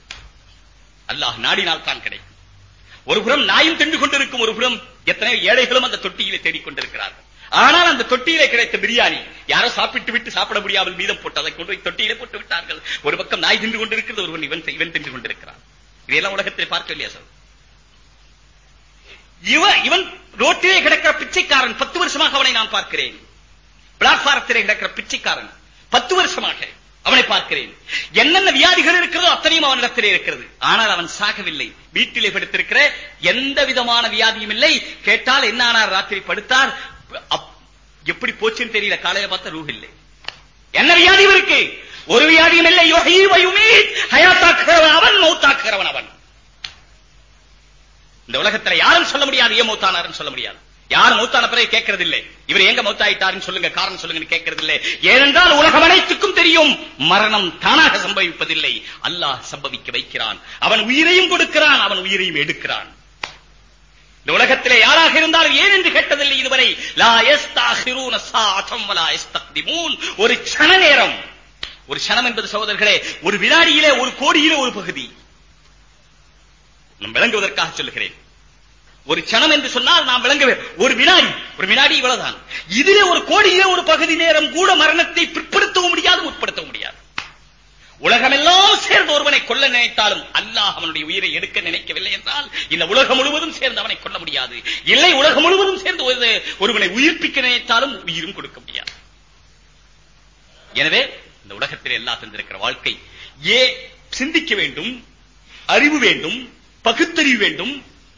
அல்லாஹ் நாடினால் தான் கிடைக்கும். ஒரு புறம் நாயும் தின்று கொண்டிருக்கும் ஒரு புறம் எத்தனை ஏழைகளும் அந்த தொட்டியிலே தேடிக்கொண்டிருக்கிறார்கள் ஆனால் அந்த தொட்டியிலே கிடைத்த பிரியாணி யாரோ சாப்பிட்டு விட்டு சாப்பிட முடியாமல் மீதம் போட்டு அதை கொண்டு போய் தொட்டியிலே போட்டு விட்டார்கள். ஒரு பக்கம் நாய் தின்று கொண்டிருக்கிறது ஒருவன் இவன் இவன் தின்று கொண்டிருக்கிறான். இதெல்லாம் உலகத்தில் பார்க்கவில்லையா சார்? இவன் இவன் ரோட்டிலே கிடக்கிற பிச்சைக்காரன். பத்து வருஷமாக அவனை நான் பார்க்கிறேன். பிளாட்பாரத்திலே கிடக்கிற பிச்சைக்காரன். பத்து வருஷமாக அவனை பார்க்கிறேன். என்னென்ன வியாதிகள் இருக்கிறதோ அத்தனையும் அவனிடத்திலே இருக்கிறது. ஆனால் அவன் சாகவில்லை. வீட்டிலே படுத்திருக்கிற எந்த விதமான வியாதியும் இல்லை. கேட்டால் என்ன ஆனார்? ராத்திரி படுத்தார். எப்படி போச்சுன்னு தெரியல. காலையில பார்த்த ரூஹ் இல்லை. என்ன வியாதியும் இருக்கு? ஒரு வியாதியும் இல்லை. ஹயாத்தாக்குறவன் அவன் மௌத்தாக்குறவன் அவன். இந்த உலகத்துல யாரும் சொல்ல முடியாது ஏன் மௌத்தானார்னு சொல்ல முடியாது. யார் மௌத்தான பிறகு கேட்கறது இல்லை இவர் எங்க மௌத்தாயிட்டாருன்னு சொல்லுங்க காரணம் சொல்லுங்க கேட்கறது இல்லை ஏனென்றால் உலகம் அனைத்துக்கும் தெரியும் மரணம் தானாக சம்பவிப்பதில்லை. அல்லாஹ் சம்பவிக்க வைக்கிறான். அவன் உயிரையும் கொடுக்கிறான் அவன் உயிரையும் எடுக்கிறான். இந்த உலகத்திலே யாராக இருந்தாலும் ஏன் என்று கேட்டதில்லை இதுவரை? லா யஸ்தாஹிரூன சாஅதம் வலா யஸ்தக்திமூன். ஒரு க்ஷண நேரம். ஒரு க்ஷணம் என்பது சகோதரர்களே ஒரு வினாடியிலே ஒரு கோடியிலே ஒரு பகுதி. நான் விளங்குவதற்காக சொல்லுகிறேன். ஒரு கணம் என்று சொன்னால் நாம் விளங்குவேன் ஒரு வினாடி ஒரு வினாடி இவ்வளவுதான். இதிலே ஒரு கோடியிலே ஒரு பகுதி நேரம் கூட மரணத்தை பிற்படுத்தவும் முடியாது உட்படுத்த முடியாது. உலகமெல்லாம் சேர்ந்து ஒருவனை கொல்ல நினைத்தாலும் அல்லாஹ் அவனுடைய உயிரை எடுக்க நினைக்கவில்லை என்றால் இந்த உலகம் முழுவதும் சேர்ந்து அவனை கொல்ல முடியாது. இல்லை உலகம் முழுவதும் சேர்ந்து ஒருவனை உயிர்ப்பிக்க நினைத்தாலும் உயிரும் கொடுக்க முடியாது. எனவே இந்த உலகத்தில் எல்லா தந்திருக்கிற வாழ்க்கை ஏ சிந்திக்க வேண்டும் அறிவு வேண்டும் பகுத்தறிவு வேண்டும்.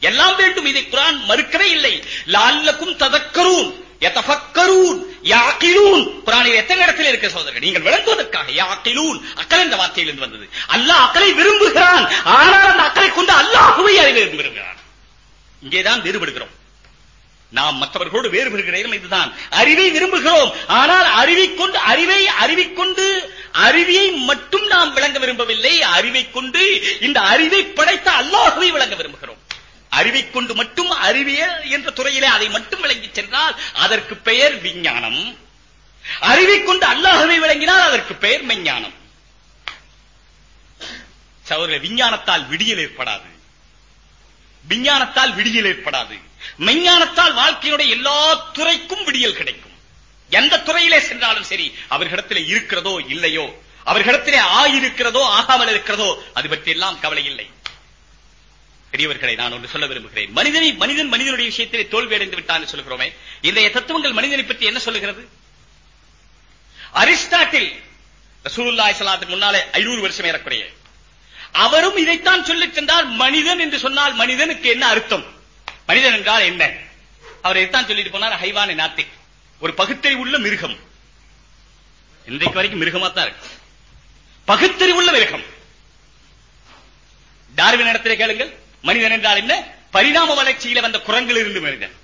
எல்லாம் வேண்டும். இதை குரான் மறுக்கவே இல்லை. லால்லக்கும் ததக்கரூன் எத்தபக்கரூன் யாக்கிலூன் குரானில் எத்தனை இடத்தில் இருக்க சோதரர்கள் நீங்கள் விளங்குவதற்காக. யாக்கிலூன் அக்கல் என்ற வார்த்தையிலிருந்து வந்தது. அல்லாஹ் அக்கலை விரும்புகிறான். ஆனால் அந்த அக்கலை கொண்டு அல்லாஹுவை அறிவு விரும்புகிறான் இங்கேதான் வேறுபடுகிறோம். நாம் மற்றவர்களோடு வேறுபடுகிற இதுதான். அறிவை விரும்புகிறோம். ஆனால் அறிவை கொண்டு அறிவை அறிவிக்கொண்டு அறிவியை மட்டும் நாம் விளங்க விரும்பவில்லை. அறிவை கொண்டு இந்த அறிவை படைத்த அல்லாஹுவை விளங்க விரும்புகிறோம். அறிவை கொண்டு மட்டும் அறிவியல் என்ற துறையிலே அதை மட்டும் விளங்கி சென்றால் அதற்கு பெயர் விஞ்ஞானம். அறிவை கொண்டு அல்லாஹுவை விளங்கினால் அதற்கு பெயர் மெஞ்ஞானம். சகோதர விஞ்ஞானத்தால் விடியல் ஏற்படாது. விஞ்ஞானத்தால் விடியல் ஏற்படாது. மெஞ்ஞானத்தால் வாழ்க்கையினுடைய எல்லா துறைக்கும் விடியல் கிடைக்கும். எந்த துறையிலே சென்றாலும் சரி அவர்களிடத்திலே இருக்கிறதோ இல்லையோ அவர்களிடத்திலே ஆயிருக்கிறதோ ஆகாமல் இருக்கிறதோ அது பற்றி எல்லாம் கவலை இல்லை. பெரியவர்களை நான் ஒன்று சொல்ல விரும்புகிறேன். மனிதனை மனிதன் மனிதனுடைய விஷயத்திலே தோல்வி அடைந்து விட்டான் சொல்லுகிறோமே. இன்றைய தத்துவங்கள் மனிதனை பற்றி என்ன சொல்லுகிறது? அரிஸ்டாட்டில் ரசூலுல்லாஹி ஸல்லல்லாஹு முன்னாலே ஐநூறு வருஷம் ஏறக்குறைய. அவரும் இதைத்தான் சொல்லிச் சென்றால் மனிதன் என்று சொன்னால் மனிதனுக்கு என்ன அர்த்தம்? மனிதன் என்றால் என்ன? அவர் இதைத்தான் சொல்லிட்டு போனார் ஹைவானை நாத்தி ஒரு பகுத்தறி உள்ள மிருகம். இன்றைக்கு வரைக்கும் மிருகமா தான் இருக்கு. பகுத்தறி உள்ள மிருகம். டார்வின் இடத்திலே கேளுங்கள். மனிதன் என்றால் என்ன? பரிணாம வளர்ச்சியில வந்த குரங்கில் இருந்து மனிதன்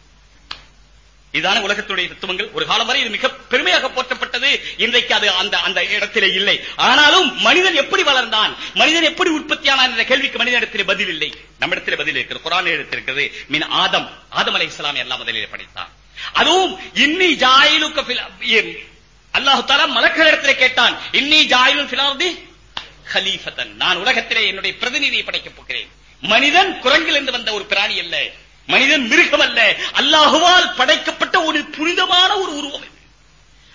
இதான உலகத்துடைய தத்துவங்கள். ஒரு காலம் வரை இது மிக பெருமையாக போற்றப்பட்டது. இன்றைக்கு அது அந்த அந்த இடத்திலே இல்லை. ஆனாலும் மனிதன் எப்படி வளர்ந்தான்? மனிதன் எப்படி உற்பத்தியானான் என்ற கேள்விக்கு மனிதனிடத்திலே பதில் இல்லை. நம்ம இடத்திலே பதில் இருக்கிறது. குரான் எடுத்திருக்கிறது மீன் ஆதம். ஆதம் அலை இஸ்லாமி எல்லாம் முதலில் படைத்தான். அதுவும் இன்னி ஜாயிலுக்கு அல்லாஹு தாலா மலக்களிடத்திலே கேட்டான் இன்னி ஜாயிலும் பிலாவது ஹலீஃபத்தன் நான் உலகத்திலே என்னுடைய பிரதிநிதியை படைக்கப் போகிறேன். மனிதன் குரங்கிலிருந்து வந்த ஒரு பிராணி அல்ல மனிதன் மிருகம் அல்ல அல்லாஹுவால் படைக்கப்பட்ட ஒரு புனிதமான ஒரு உருவம்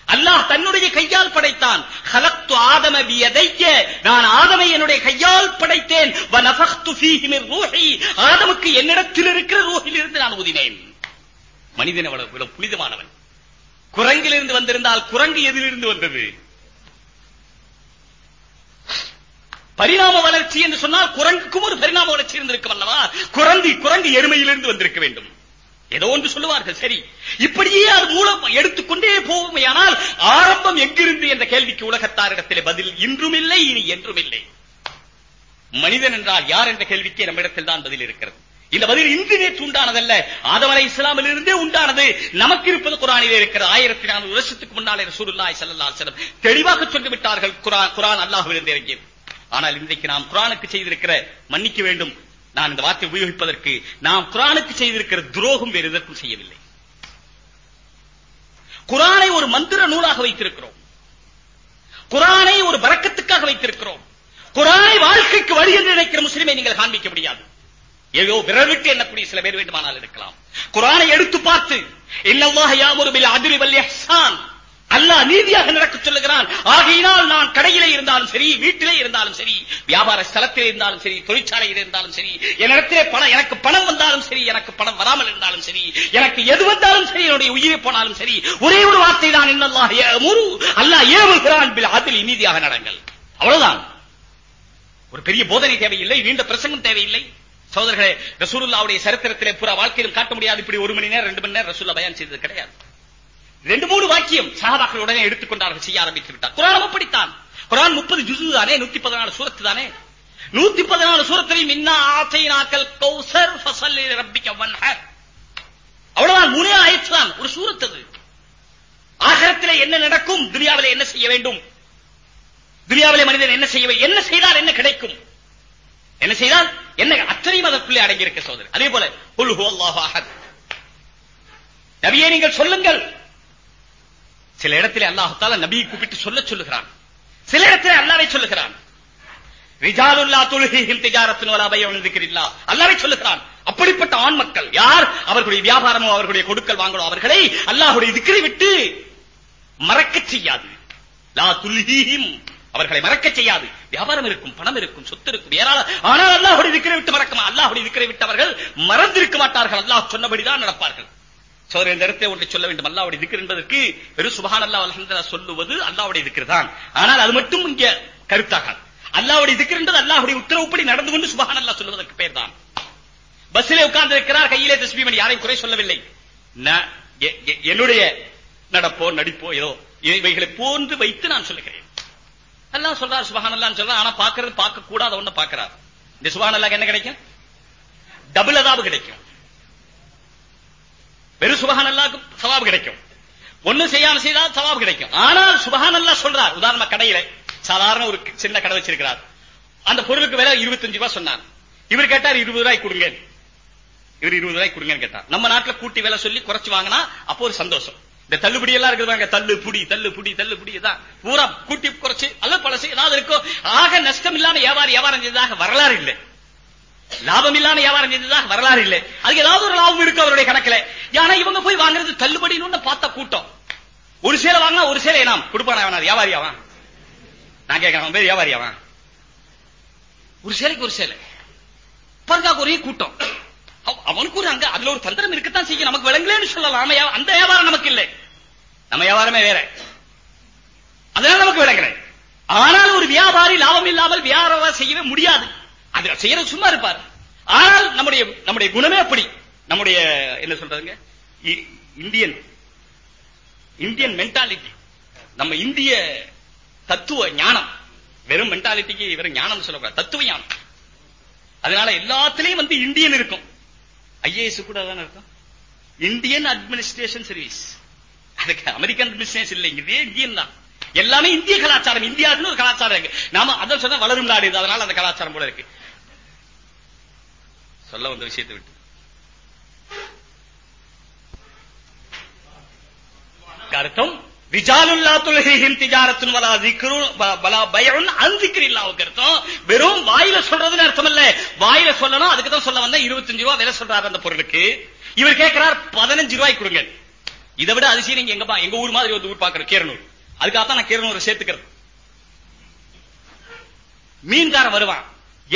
அல்லாஹ் தன்னுடைய கையால் படைத்தான். ஹலக்து ஆதம வியதைக்க நான் ஆதமை என்னுடைய கையால் படைத்தேன். வனஃபக்து ஃபீஹி மின் ரூஹி ஆதமுக்கு என்னிடத்தில் இருக்கிற ரூஹில் இருந்து நான் ஊதினேன் மனிதன் அவ்வளவு புனிதமானவன். குரங்கிலிருந்து வந்திருந்தால் குரங்கு எதிலிருந்து வந்தது? பரிணாம வளர்ச்சி என்று சொன்னால் குரங்குக்கும் ஒரு பரிணாம வளர்ச்சி இருந்திருக்கும் அல்லவா? குரங்கு குரங்கு எருமையிலிருந்து வந்திருக்க வேண்டும். ஏதோ ஒன்று சொல்லுவார்கள் சரி. இப்படியே அது மூலம் எடுத்துக்கொண்டே போகுமையானால் ஆரம்பம் எங்கிருந்து என்ற கேள்விக்கு உலகத்தாரிடத்திலே பதில் இன்றும் இல்லை இனி என்றும் இல்லை மனிதன் என்றால் யார் என்ற கேள்விக்கு நம்மிடத்தில் தான் பதில் இருக்கிறது. இந்த பதில் இன்று நேற்று உண்டானதல்ல. ஆதம் இஸ்லாமில் இருந்தே உண்டானது. நமக்கு இருப்பது குரானிலே இருக்கிற ஆயிரத்தி நானூறு வருஷத்துக்கு முன்னாலே ரசூலுல்லாஹி ஸல்லல்லாஹு அலைஹி வஸல்லம் தெளிவாக சொல்லிவிட்டார்கள். குரான் குரான் அல்லாஹ்விலிருந்து இறங்கியது. ஆனால் இன்றைக்கு நாம் குரானுக்கு செய்திருக்கிற மன்னிக்க வேண்டும். நான் இந்த வார்த்தை உபயோகிப்பதற்கு நாம் குரானுக்கு செய்திருக்கிற துரோகம் வேறு எதற்கும் செய்யவில்லை. குரானை ஒரு மந்திர நூலாக வைத்திருக்கிறோம். குரானை ஒரு வரக்கத்துக்காக வைத்திருக்கிறோம். குரானை வாழ்க்கைக்கு வழி என்று நினைக்கிற முஸ்லிமை நீங்கள் காண்பிக்க முடியாது. ஏதோ விரவிட்டு எண்ணக்கூடிய சில பேர் வேண்டுமானால் இருக்கலாம். குரானை எடுத்து பார்த்து இல்லவாக யாமுரு பில் அதிரி வல் அல்லாஹ் நீதியாக நடக்க சொல்லுகிறான். ஆகையினால் நான் கடையிலே இருந்தாலும் சரி வீட்டிலே இருந்தாலும் சரி வியாபார ஸ்தலத்தில் இருந்தாலும் சரி தொழிற்சாலையில் இருந்தாலும் சரி என்னிடத்திலே பணம் எனக்கு பணம் வந்தாலும் சரி எனக்கு பணம் வராமல் இருந்தாலும் சரி எனக்கு எது வந்தாலும் சரி என்னுடைய உயிரை போனாலும் சரி ஒரே ஒரு வார்த்தை தான் இன்னல்லாஹ் முரு அல்லாஹ் ஏவுகிறான் பில் அதில் நீதியாக நடங்கள். அவ்வளவுதான். ஒரு பெரிய போதனை தேவையில்லை நீண்ட பிரசங்கம் தேவையில்லை. சோதர்களே ரசூலுல்லாவுடைய சரித்திரத்திலே புற வாழ்க்கையில் காட்ட முடியாது. இப்படி ஒரு மணி நேரம் ரெண்டு மணி நேரம் ரசூல்லா பயன் செய்தது கிடையாது. ரெண்டு மூணு வாக்கியம் சஹாபாக்கள் உடனே எடுத்துக்கொண்டார்கள் செய்ய ஆரம்பித்து விட்டார். குரான் அப்படித்தான் குரான் முப்பது ஜுசு தானே நூத்தி பதினாலு சூரத்து தானே. நூத்தி பதினாலு சூரத்திலையும் இன்னா ஆசை நாக்கல் கௌசர் ஃபசல் ரப்பிக்க வன்ஹர் அவ்வளவுதான் மூணே ஆயிடுச்சு தான் ஒரு சூரத் அது. ஆகரத்திலே என்ன நடக்கும்? துனியாவிலே என்ன செய்ய வேண்டும்? துனியாவிலே மனிதன் என்ன செய்ய என்ன செய்தால் என்ன கிடைக்கும்? என்ன செய்தால் என்ன அத்தனையும் அதற்குள்ளே அடங்கியிருக்க சோதரர் அதே போல குல் ஹுவல்லாஹு அஹத். நபியே நீங்கள் சொல்லுங்கள். சில இடத்திலே அல்லாஹால நபியை கூப்பிட்டு சொல்ல சொல்லுகிறான். சில இடத்திலே அல்லாவை சொல்லுகிறான். ரிஜாலுல்லா தொழுகையும் திஜாரத்தின் வலா பயம் இருக்கிறில்லா அல்லாவை சொல்லுகிறான். அப்படிப்பட்ட ஆண் மக்கள் யார்? அவர்களுடைய வியாபாரமோ அவர்களுடைய கொடுக்கல் வாங்கணும் அவர்களை அல்லாஹுடைய திக்கரை விட்டு மறக்க செய்யாது. லா துல்ஹீஹிம் அவர்களை மறக்க செய்யாது. வியாபாரம் இருக்கும் பணம் இருக்கும் சொத்து இருக்கும். ஏராளம் ஆனால் அல்லாஹுடைய திக்கரை விட்டு மறக்கமா? அல்லாஹுடைய திக்கரை விட்டவர்கள் மறந்திருக்க மாட்டார்கள். அல்லாஹ் சொன்னபடிதான் நடப்பார்கள். சோதரர் இந்த இடத்தை ஒன்றை சொல்ல வேண்டும். அல்லாவுடைய திக்கர் என்பதற்கு வெறும் சுபான் அல்லா அல்ஹம்துலில்லாஹ் சொல்லுவது அல்லாவுடைய திக்கர் தான். ஆனால் அது மட்டும் இங்க கருத்தாக. அல்லாவுடைய திக்கர் என்பது அல்லாஹுடைய உத்தரவுப்படி நடந்து கொண்டு சுபான் அல்லாஹ் சொல்லுவதற்கு பெயர் தான். பஸ்ஸிலே உட்கார்ந்து இருக்கிறார் கையிலே தஸ்பீமன் யாரையும் குறை சொல்லவில்லை. எ- எ- என்னுடைய நடப்போ நடிப்போ ஏதோ இவைகளை போன்று வைத்து நான் சொல்லுகிறேன். எல்லாம் சொல்றார் சுபஹான் அல்லாஹ் சொல்றான் ஆனா பாக்குறது பார்க்க கூடாத ஒண்ணு பாக்குறாரு இந்த சுபஹான் என்ன கிடைக்கும்? டபுள் அதாவது கிடைக்கும். வெறும் சுபஹான் அல்லாஹ்க்கு கிடைக்கும். ஒண்ணு செய்யாம செய்தா சவாபு கிடைக்கும். ஆனால் சுபஹான் அல்லாஹ் சொல்றார் உதாரணமா கடையில சாதாரண ஒரு சின்ன கடை வச்சிருக்கிறார். அந்த பொருளுக்கு விலை 25 ரூபாய் சொன்னார். இவர் கேட்டார் இருபது ரூபாய் கொடுங்க இவர் இருபது ரூபாய் கொடுங்கன்னு கேட்டார். நம்ம நாட்டுல கூட்டி விலை சொல்லி குறைச்சு வாங்கினா அப்போ ஒரு சந்தோஷம். இந்த தள்ளுபடி எல்லாம் இருக்குது பாருங்க. தள்ளு புடி தள்ளு புடி தள்ளு புடி இதான். பூரா கூட்டி குறைச்சு அல்ல பழசு ஏதாவது இருக்கோ. ஆக நஷ்டம் இல்லாம வியாபாரி வியாபாரம் செய்ததாக வரலாறு இல்லை. லாபம் இல்லாம வியாபாரம் செய்ததாக வரலாறு இல்லை. அதுக்கு ஏதாவது ஒரு லாபம் இருக்கு அவருடைய கணக்குல. ஆனா இவங்க போய் வாங்குறது தள்ளுபடின்னு பார்த்த கூட்டம். ஒரு சேலை வாங்கினா ஒரு சேலை நாம். கொடுப்பானா வேணாம் வியாபாரியாவா? நான் கேட்கிறேன் பேர் வியாபாரியாவா? ஒரு சேலைக்கு ஒரு சேலை. பாருங்க ஒரே கூட்டம். அவனுக்கு ஒரு அங்க அதுல ஒரு தந்திரம் இருக்கத்தான் செய்யும். நமக்கு விளங்கலன்னு சொல்லலாம். அந்த வியாபாரம் நமக்கு இல்லை. நம்ம வியாபாரமே வேற. அதனால நமக்கு விளங்கல. ஆனால் ஒரு வியாபாரி லாபம் இல்லாமல் வியாபாரம் செய்யவே முடியாது. அது செய்யறது சும்மா இருப்பார். ஆனால் நம்முடைய நம்முடைய குணமே அப்படி. நம்முடைய என்ன சொல்றதுங்க? இ- இந்தியன். இந்தியன் மென்டாலிட்டி நம்ம இந்திய தத்துவ ஞானம். வெறும் மென்டாலிட்டிக்கு வெறும் ஞானம் சொல்லக்கூடாது. தத்துவ ஞானம். அதனால எல்லாத்துலயும் வந்து இந்தியன் இருக்கும். ஐஏஎஸ் கூட அதான் இருக்கும் இந்தியன் அட்மினிஸ்ட்ரேஷன் சர்வீஸ் அதுக்கு அமெரிக்கன் அட்மினிஸ்ட்ரேஷன் இல்லை இதே இந்தியன் தான். எல்லாமே இந்திய கலாச்சாரம் இந்தியாவுக்கு ஒரு கலாச்சாரம் இருக்கு. நாம அதான் சொன்னா வளரும் நாடு இது அதனால அந்த கலாச்சாரம் போல இருக்கு. சொல்ல வந்த விஷயத்தை விட்டு. அர்த்தம் ரிஜாலுல்லா துலகிஹிம் திஜாரத்துன் வலா திக்ருன் வலா அன் திக்ரில்லாவுக்கு அர்த்தம் வெறும் வாயில சொல்றதுன்னு அர்த்தம் இல்ல வாயில சொல்லணும் அதுக்கு தான் சொல்ல வந்த 25 ரூபாய் விலை சொல்றாரு அந்த பொருளுக்கு. இவர் கேட்கிறார் 15 ரூபாய் கொடுங்க. இதை விட அதிசயம் நீங்க எங்க எங்க ஊர் மாதிரி ஒரு ஊர் பாக்குறோம் கேரனூர். அதுக்காக தான் நான் கேரனூர் சேர்த்துக்கிறது. மீன்காரன் வருவான்.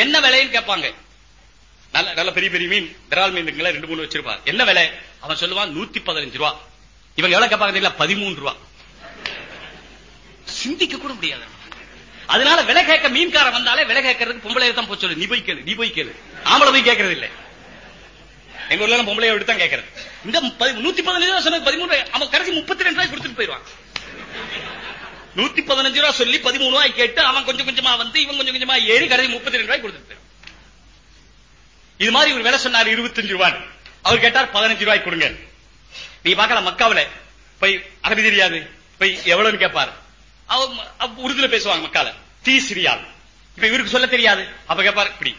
என்ன விலைன்னு கேட்பாங்க. நல்ல நல்ல பெரிய பெரிய மீன். விரால் மீன் ரெண்டு மூணு வச்சிருப்பார். என்ன விலை? அவன் சொல்லுவான் நூத்தி பதினஞ்சு ரூபா. இவங்க எவ்வளவு கேட்பாங்க தெரியல பதிமூணு ரூபா. சிந்திக்க கூட முடியாது. அதனால விலை கேட்க மீன்கார வந்தாலே விலை கேட்கறதுக்கு பொம்பளை தான் போய் சொல்லு. நீ போய் கேளு நீ போய் கேளு. ஆம்பளை போய் கேட்கறது இல்ல எங்க ஊர்ல பொம்பளை எடுத்து தான் கேட்கறது. இந்த நூத்தி பதினஞ்சு ரூபா சொன்னது பதிமூணு ரூபாய். அவன் கடைசி முப்பத்தி ரெண்டு ரூபாய் கொடுத்துட்டு போயிடுவான். நூத்தி பதினஞ்சு ரூபா சொல்லி பதிமூணு ரூபாய் கேட்டு அவன் கொஞ்சம் கொஞ்சமா வந்து இவன் கொஞ்சம் கொஞ்சமா ஏறி கடைசி முப்பத்தி ரெண்டு ரூபாய் கொடுத்துட்டு இது மாதிரி இவர் விலை சொன்னார் 25 ரூபாய் அவர் கேட்டார் பதினஞ்சு ரூபாய் கொடுங்க நீ பார்க்கலாம் மக்காவில போய் அகதி தெரியாது. போய் எவ்வளவுன்னு கேட்பாரு. உருதுல பேசுவாங்க மக்கால தீ சிரியால். இப்ப இவருக்கு சொல்ல தெரியாது. அப்ப கேப்பாரு இப்படி.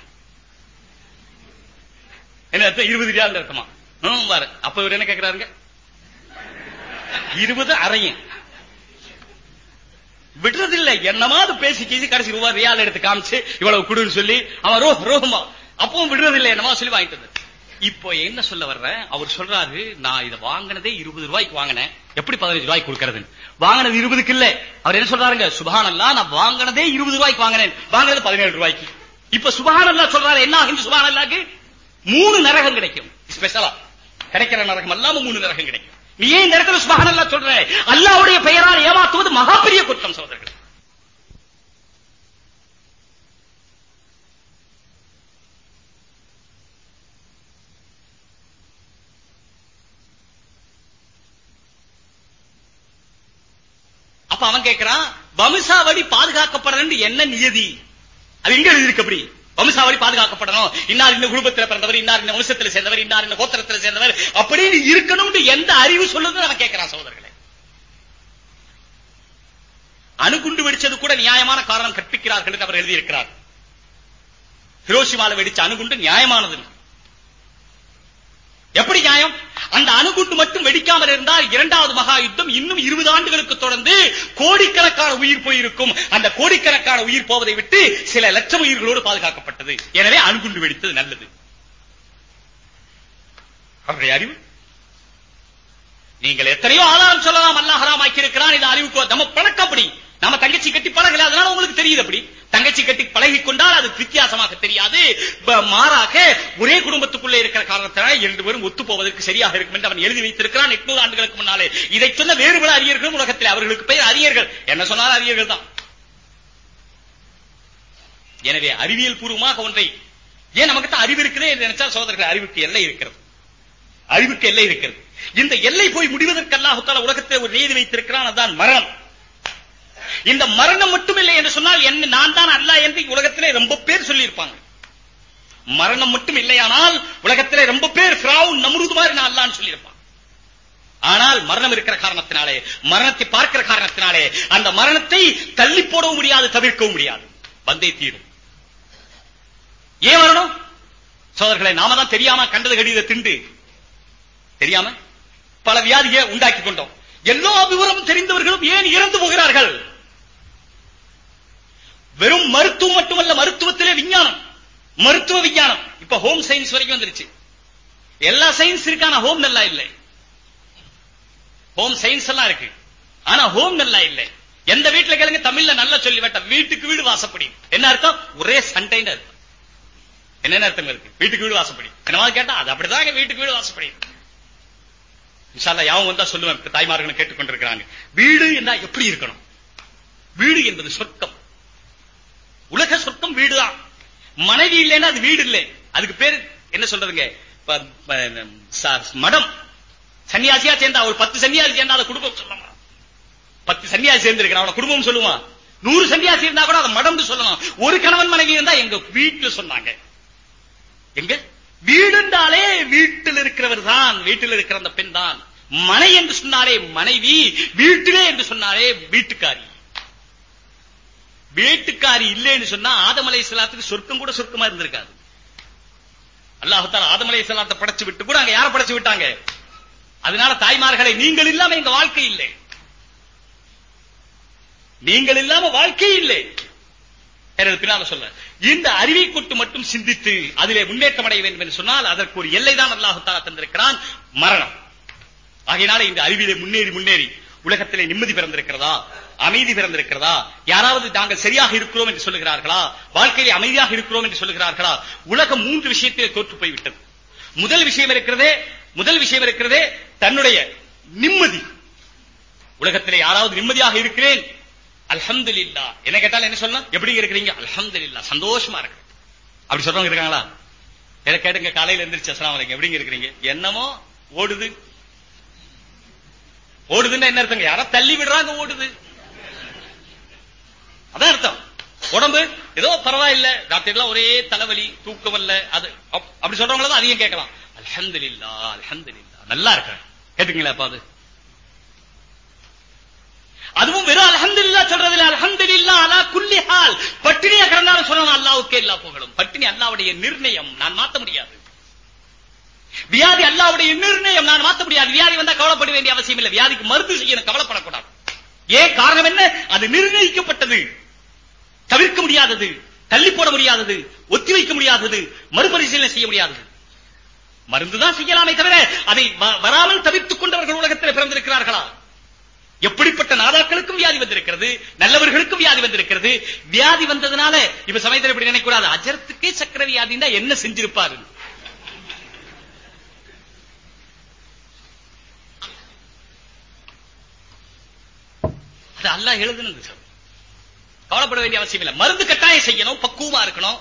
என்ன அர்த்தம்? இருபது ரியால் அர்த்தமா? ஹம், பாரு. அப்ப இவர் என்ன கேட்கிறாருங்க இருபது அறையும். விடுறதில்லை. என்னமாவது பேசி கீசி கடைசி ரூபாய் ரியால் எடுத்து காமிச்சு இவ்வளவு குடுன்னு சொல்லி அவன் ரோ ரோமா அப்பவும் விடுறதில்லை. என்னமா சொல்லி வாங்கிட்டு இப்போ என்ன சொல்ல வர்ற? அவர் சொல்றாரு நான் இதை வாங்கினதே இருபது ரூபாய்க்கு வாங்கினேன். எப்படி பதினஞ்சு ரூபாய்க்கு கொடுக்கறது வாங்கினது இருபதுக்கு இல்ல. அவர் என்ன சொல்றாருங்க? சுபஹானல்லா நான் வாங்கினதே இருபது ரூபாய்க்கு வாங்கினேன். வாங்கினது பதினேழு ரூபாய்க்கு. இப்ப சுபஹானல்லா சொல்றாரு என்ன ஆகும்? சுபஹானல்லாக்கு மூணு நரகம் கிடைக்கும். ஸ்பெஷலா கிடைக்கிற நரகம் அல்லாம மூணு நரகம் கிடைக்கும். நீ ஏன் இந்த இடத்துல சுபஹானல்லா சொல்ற? அல்லாவுடைய பெயரால் ஏமாத்துவது மகாபெரிய குற்றம் சோதரர்கள் கேட்கிறான் வம்சாவளி பாதுகாக்கப்படுறது என்ன நியதி? அது எங்க எழுதியிருக்கு அப்படி? வம்சாவளி பாதுகாக்கப்படணும். இன்னார் இந்த குடும்பத்தில் பிறந்தவர் இன்னார் இந்த வம்சத்தில் சேர்ந்தவர் இன்னார் இந்த கோத்திரத்தில் சேர்ந்தவர். அப்படின்னு இருக்கணும்னு எந்த அறிவு சொல்லுது அவன் கேட்கிறான் சகோதரர்களே. அணுகுண்டு வெடிச்சது கூட நியாயமான காரணம் கற்பிக்கிறார்கள் என்று அவர் எழுதியிருக்கிறார். ஹிரோஷிமாவில் வெடிச்ச அணுகுண்டு நியாயமானது எப்படி நியாயம்? அந்த அணுகுண்டு மட்டும் வெடிக்காமல் இருந்தால் இரண்டாவது மகா யுத்தம் இன்னும் இருபது ஆண்டுகளுக்கு தொடர்ந்து கோடிக்கணக்கான உயிர் போயிருக்கும். அந்த கோடிக்கணக்கான உயிர் போவதை விட்டு சில லட்சம் உயிர்களோடு பாதுகாக்கப்பட்டது. எனவே அணுகுண்டு வெடித்தது நல்லது. அவருடைய அறிவு? நீங்கள் எத்தனையோ ஆதாரம் சொல்லலாம். அல்லாஹ் ஹராம் ஆக்கியிருக்கிறான். இது அறிவுக்கு நம்ம பழக்கப்படி நம்ம தங்கச்சி கட்டி பழகல அதனால உங்களுக்கு தெரியுது அப்படி. தங்கச்சி கட்டி பழகி கொண்டால் அது வித்தியாசமாக தெரியாது. மாறாக ஒரே குடும்பத்துக்குள்ளே இருக்கிற காரணத்தினால் இரண்டு பேரும் ஒத்து போவதற்கு சரியாக இருக்கும் என்று அவன் எழுதி வைத்திருக்கிறான் எட்நூறு ஆண்டுகளுக்கு முன்னாலே. இதை சொன்ன வேறு பல அறிஞர்களும் உலகத்தில் அவர்களுக்கு பெயர் அறிஞர்கள் என்ன சொன்னாலும் அறிஞர்கள் தான். எனவே அறிவியல் பூர்வமாக ஒன்றை ஏன் நமக்கு தான் அறிவு இருக்கிறதே என்று நினைச்சா சோதரர்கள் அறிவுக்கு எல்லை இருக்கிறது. அறிவுக்கு எல்லை இருக்கிறது. இந்த எல்லை போய் முடிவதற்கு அல்லாஹுத்தால உலகத்தில் ஒரு நீதி வைத்திருக்கிறான் அதுதான் மரணம். இந்த மரணம் மட்டும் இல்லை என்று சொன்னால் என்ன நான் தான் அல்ல என்று உலகத்திலே ரொம்ப பேர் சொல்லியிருப்பாங்க. மரணம் மட்டும் இல்லையானால் உலகத்திலே ரொம்ப பேர் பிராவுன் மாதிரி நான் அல்லான்னு சொல்லியிருப்பான் ஆனால் மரணம் இருக்கிற காரணத்தினாலே மரணத்தை பார்க்கிற காரணத்தினாலே அந்த மரணத்தை தள்ளி போடவும் முடியாது தவிர்க்கவும் முடியாது. வந்தே தீரும். ஏன் வரணும்? சோதர்களை நாம தான் தெரியாம கண்டது கடித திண்டு. தெரியாம? பல வியாதியை உண்டாக்கி கொண்டோம். எல்லா விவரம் தெரிந்தவர்களும் ஏன் இறந்து போகிறார்கள்? வெறும் மருத்துவம் மட்டுமல்ல மருத்துவத்திலே விஞ்ஞானம். மருத்துவ விஞ்ஞானம். இப்ப ஹோம் சயின்ஸ் வரைக்கும் வந்துருச்சு. எல்லா சயின்ஸ் இருக்கான ஹோம் நல்லா இல்லை. ஹோம் சயின்ஸ் எல்லாம் இருக்கு. ஆனா ஹோம் நல்லா இல்லை. எந்த வீட்டுல கேளுங்க தமிழ்ல நல்லா சொல்லி வட்ட வீட்டுக்கு வீடு வாசப்படி என்ன அர்த்தம்? ஒரே சண்டைன்னு அர்த்தம். என்னென்ன அர்த்தம் இருக்கு? வீட்டுக்கு வீடு வாசப்படி. என்னவா கேட்டா அது அப்படிதாங்க வீட்டுக்கு வீடு வாசப்படி. இன்ஷால்லா யாவும் வந்தா சொல்லுவேன் தாய்மார்கள் கேட்டுக்கொண்டிருக்கிறாங்க. வீடு என்ன எப்படி இருக்கணும்? வீடு என்பது சொர்க்கம். உலக சொர்க்கம் வீடுதான். மனைவி இல்லைன்னா அது வீடு இல்லை. அதுக்கு பேரு என்ன சொல்றதுங்க? மடம். சன்னியாசியா சேர்ந்தா ஒரு பத்து சன்னியாசி சேர்ந்தா அதை குடும்பம் சொல்லலாம். பத்து சன்னியாசி சேர்ந்திருக்கிறான் அவன குடும்பம் சொல்லுவான் நூறு சன்னியாசி இருந்தா கூட அதை மடம்னு சொல்லலாம். ஒரு கணவன் மனைவி இருந்தா எங்க வீட்டுல சொன்னாங்க. எங்க? வீடுண்டாலே வீட்டில் இருக்கிறவர் தான். வீட்டில் இருக்கிற அந்த பெண் தான். மனை என்று சொன்னாலே மனைவி வீட்டிலே என்று சொன்னாலே வீட்டுக்காரி. வேட்டுக்காரி இல்லைன்னு சொன்னா ஆதமலை சலாத்துக்கு சொர்க்கம் கூட சொர்க்கமா இருந்திருக்காது. அல்லாஹால ஆதமலை சலாத்தை படைச்சு விட்டு கூட அங்க யார படைச்சு விட்டாங்க? அதனால தாய்மார்களை நீங்கள் இல்லாம எங்க வாழ்க்கை இல்லை. நீங்கள் இல்லாம வாழ்க்கை இல்லை. பின்னால சொல்ல இந்த அறிவை கொட்டு மட்டும் சிந்தித்து அதிலே முன்னேற்றம் அடைய வேண்டும் என்று சொன்னால் அதற்கு ஒரு எல்லைதான் அல்லாஹு தந்திருக்கிறான். மரணம். ஆகையினால இந்த அறிவிலே முன்னேறி முன்னேறி உலகத்திலே நிம்மதி பிறந்திருக்கிறதா? அமைதி பிறந்திருக்கிறதா? யாராவது நாங்கள் சரியாக இருக்கிறோம் என்று சொல்லுகிறார்களா? வாழ்க்கையில் அமைதியாக இருக்கிறோம் என்று சொல்லுகிறார்களா? உலகம் மூன்று விஷயத்திலே தோற்று போய்விட்டது. முதல் விஷயம் இருக்கிறதே முதல் விஷயம் இருக்கிறதே தன்னுடைய நிம்மதி. உலகத்திலே யாராவது நிம்மதியாக இருக்கிறேன் அல்ஹம்து இல்லா என்ன கேட்டாலும் என்ன சொல்லலாம்? எப்படி இருக்கிறீங்க? அல்ஹம்து இல்லா சந்தோஷமா இருக்கு அப்படி சொல்றவங்க இருக்காங்களா? என்ன கேட்டுங்க காலையில எந்திரிச்சு அஸ்லாம் எப்படிங்க இருக்கிறீங்க? என்னமோ ஓடுது. ஓடுதுன்னா என்ன அர்த்தங்க? யாரா தள்ளி விடுறாங்க ஓடுது. அதான் அர்த்தம். உடம்பு ஏதோ பரவாயில்ல. டாக்டர் எல்லாம் ஒரே தலைவலி தூக்கம் இல்ல அது அப்படி சொல்றவங்கள தான் அதிகம் கேட்கலாம். அலஹந்து இல்லா அலஹந்து இல்லா நல்லா இருக்க. கேட்டுங்களா அப்பா அது? அதுவும் வெறும் அலஹந்து இல்லா இல்ல அலஹந்தில்லா இல்லா அலா குல்லி ஹால். பட்டினியா கிடந்தாலும் சொல்லணும் அல்லாவுக்கே இல்லா புகழும். பட்டினி அல்லாவுடைய நிர்ணயம். நான் மாத்த முடியாது. வியாதி அல்லாவுடைய நிர்ணயம். நான் மாத்த முடியாது. வியாதி வந்தா கவலைப்பட வேண்டிய அவசியம் இல்லை. வியாதிக்கு மருந்து செய்யணும். கவலைப்படக்கூடாது. ஏன் காரணம் என்ன? அது நிர்ணயிக்கப்பட்டது. தவிர்க்க முடியாதது தள்ளி போட முடியாதது ஒத்தி வைக்க முடியாதது மறுபரிசீலனை செய்ய முடியாதது. மருந்துதான் செய்யலாமே தவிர அதை வராமல் தவிர்த்துக் கொண்டவர்கள் உலகத்தில் பிறந்திருக்கிறார்களா? எப்படிப்பட்ட நாதாக்களுக்கும் வியாதி வந்திருக்கிறது நல்லவர்களுக்கும் வியாதி வந்திருக்கிறது. வியாதி வந்ததுனால இப்ப சமயத்தில் இப்படி நினைக்கூடாது அஜரத்துக்கே சக்கர வியாதி என்ன செஞ்சிருப்பாரு? அது அல்லா எழுதுனது. சார் கவலைப்பட வேண்டிய அவசியம் இல்லை. மருந்து கட்டாயம் செய்யணும் பக்குவமா இருக்கணும்.